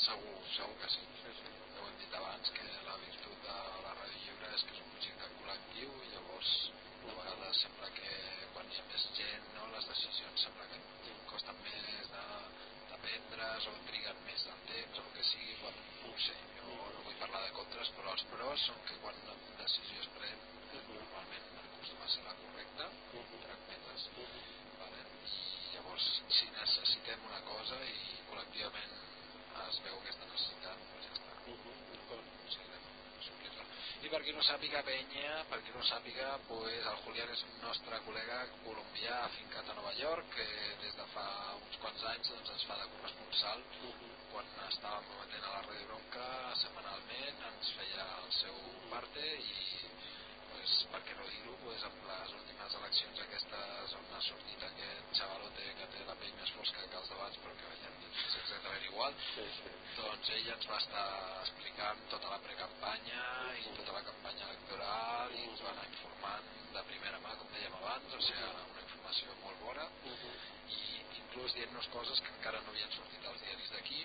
segur, segur que sí ja ho hem dit abans que la virtut de la ràdio lliure és que és un projecte col·lectiu i llavors de vegades sembla que quan hi ha més gent no, les decisions sembla que costen més de, vendre's, o triguen més del temps, o el que sigui, bueno, potser, jo no vull parlar de contres, però els pros són que quan una decisió es pren, normalment acostuma a ser la correcta, entre cometes, vale? llavors si necessitem una cosa i col·lectivament es veu aquesta necessitat, doncs ja està sàpiga penya, per qui no sàpiga, pues, el Julián és un nostre col·lega colombià afincat a Nova York, que des de fa uns quants anys doncs, ens fa de corresponsal. Quan estàvem emetent a la Ràdio Bronca setmanalment, ens feia el seu parte i pues, per què no dir-ho, pues, amb les últimes eleccions aquestes on ha sortit aquest xavalote que té la pell més fosca que els debats però que veiem és exactament igual Sí, sí. doncs ell ens va estar explicant tota la precampanya i tota la campanya electoral i ens va anar informant de primera mà, com dèiem abans, o sigui, una informació molt bona i inclús dient-nos coses que encara no havien sortit als diaris d'aquí,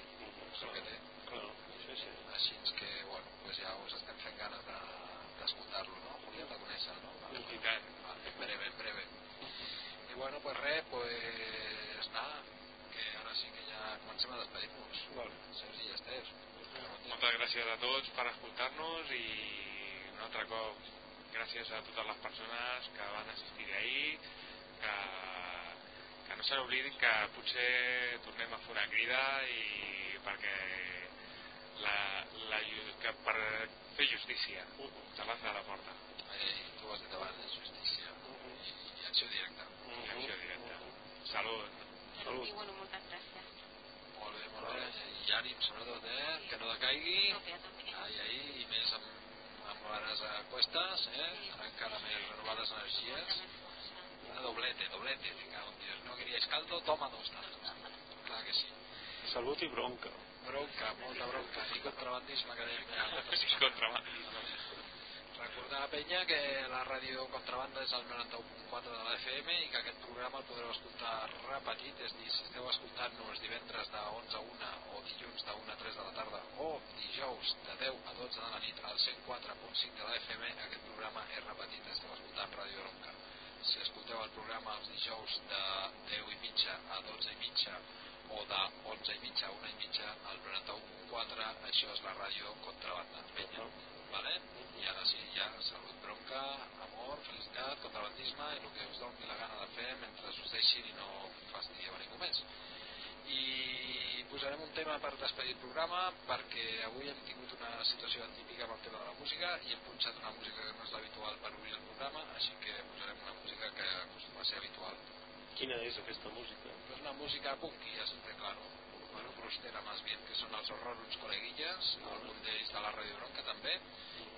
és el que té. Claro, sí, sí. Així que, bueno, pues ja us estem fent ganes de- d'escoltar-lo, no? Julián, de conèixer, no? Vale, I tant. vale, en breve, breve. I bueno, pues res, pues nada, que ara sí que comencem a despedir-nos. Vale. Sergi i Esther. Moltes gràcies a tots per escoltar-nos i un altre cop gràcies a totes les persones que van assistir ahir que, que no se n'oblidin que potser tornem a fer una crida i perquè la, la, que per fer justícia davant de la porta Eh, tu ho has dit abans, justícia i acció directa. i acció directa salut Salut. I bueno, moltes I ànim, sobretot, eh? Que no decaigui. Ai, ai, i més amb, amb hores a cuestes, eh? Encara més renovades energies. més força. A doblete, doblete, Dios. No queríais caldo, toma dos tazos. Clar que sí. Salut i bronca. Bronca, molta bronca. I contrabandisme que dèiem ja. és contrabandisme Recordar, penya, que la ràdio Contrabanda és el 91.4 de la FM i que aquest programa el podreu escoltar repetit, és a dir, si esteu escoltant-nos divendres de 11 a 1 o dilluns de 1 a 3 de la tarda o dijous de 10 a 12 de la nit al 104.5 de la FM, aquest programa és repetit, esteu escoltant Ràdio Bronca. Si escolteu el programa els dijous de 10 i mitja a 12 i mitja o de 11 i mitja a 1 i mitja al 91.4, això és la ràdio Contrabanda. Penya, vale? I ara sí, ja, salut, bronca, amor, felicitat, contrabandisme i el que us doni la gana de fer mentre us deixin i no fastidieu a ningú més. I posarem un tema per despedir el programa perquè avui hem tingut una situació atípica amb el tema de la música i hem punxat una música que no és l'habitual per obrir el programa, així que posarem una música que acostuma a ser habitual. Quina és aquesta música? Es una música punky, así de claro. Más bien, que són els Horror uns coleguillas, algun d'ells de la Radio Bronca també,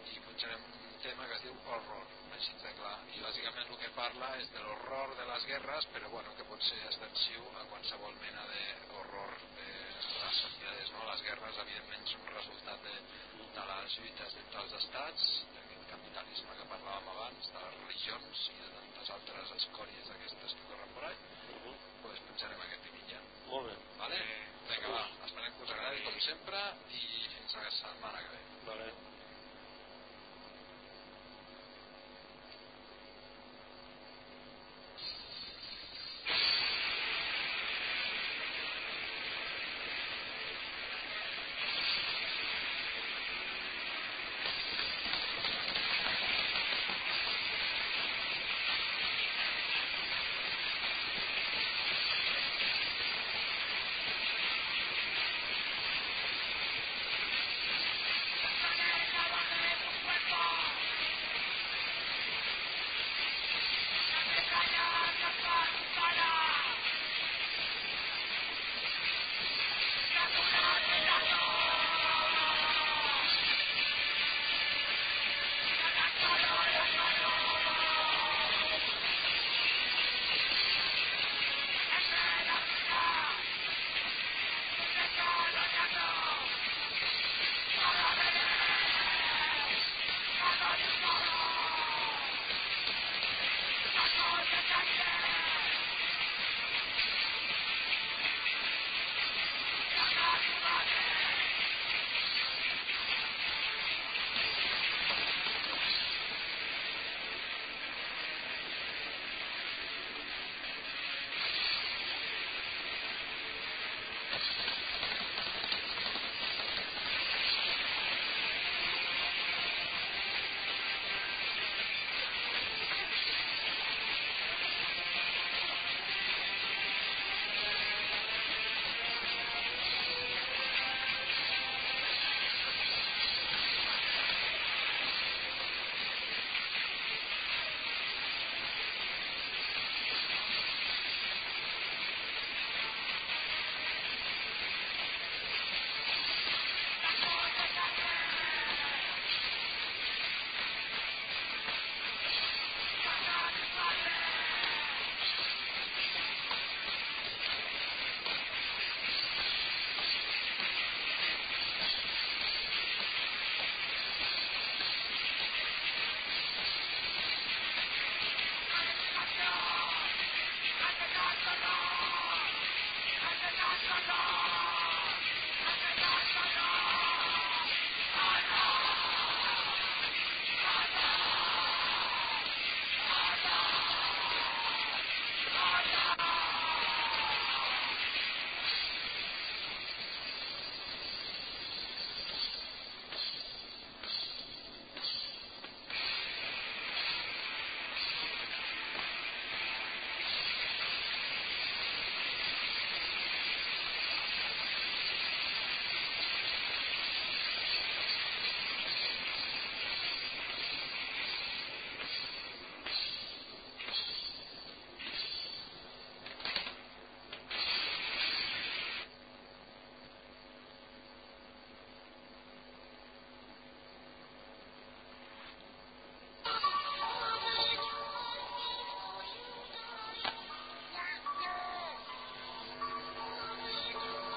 i punxarem un tema que es diu Horror, així de clar. I bàsicament el que parla és de l'horror de les guerres, però bueno, que pot ser extensiu a qualsevol mena d'horror de les societats, no? Les guerres, evidentment, són resultat de, de les lluites entre els estats, d'aquest capitalisme que parlàvem abans, de les religions i de tantes altres escòries aquestes que corren por ahí, pues punxarem aquest temilla. Molt bé. Vale? Vinga, va, esperem que us agradi com sempre i fins la setmana que ve. Vale.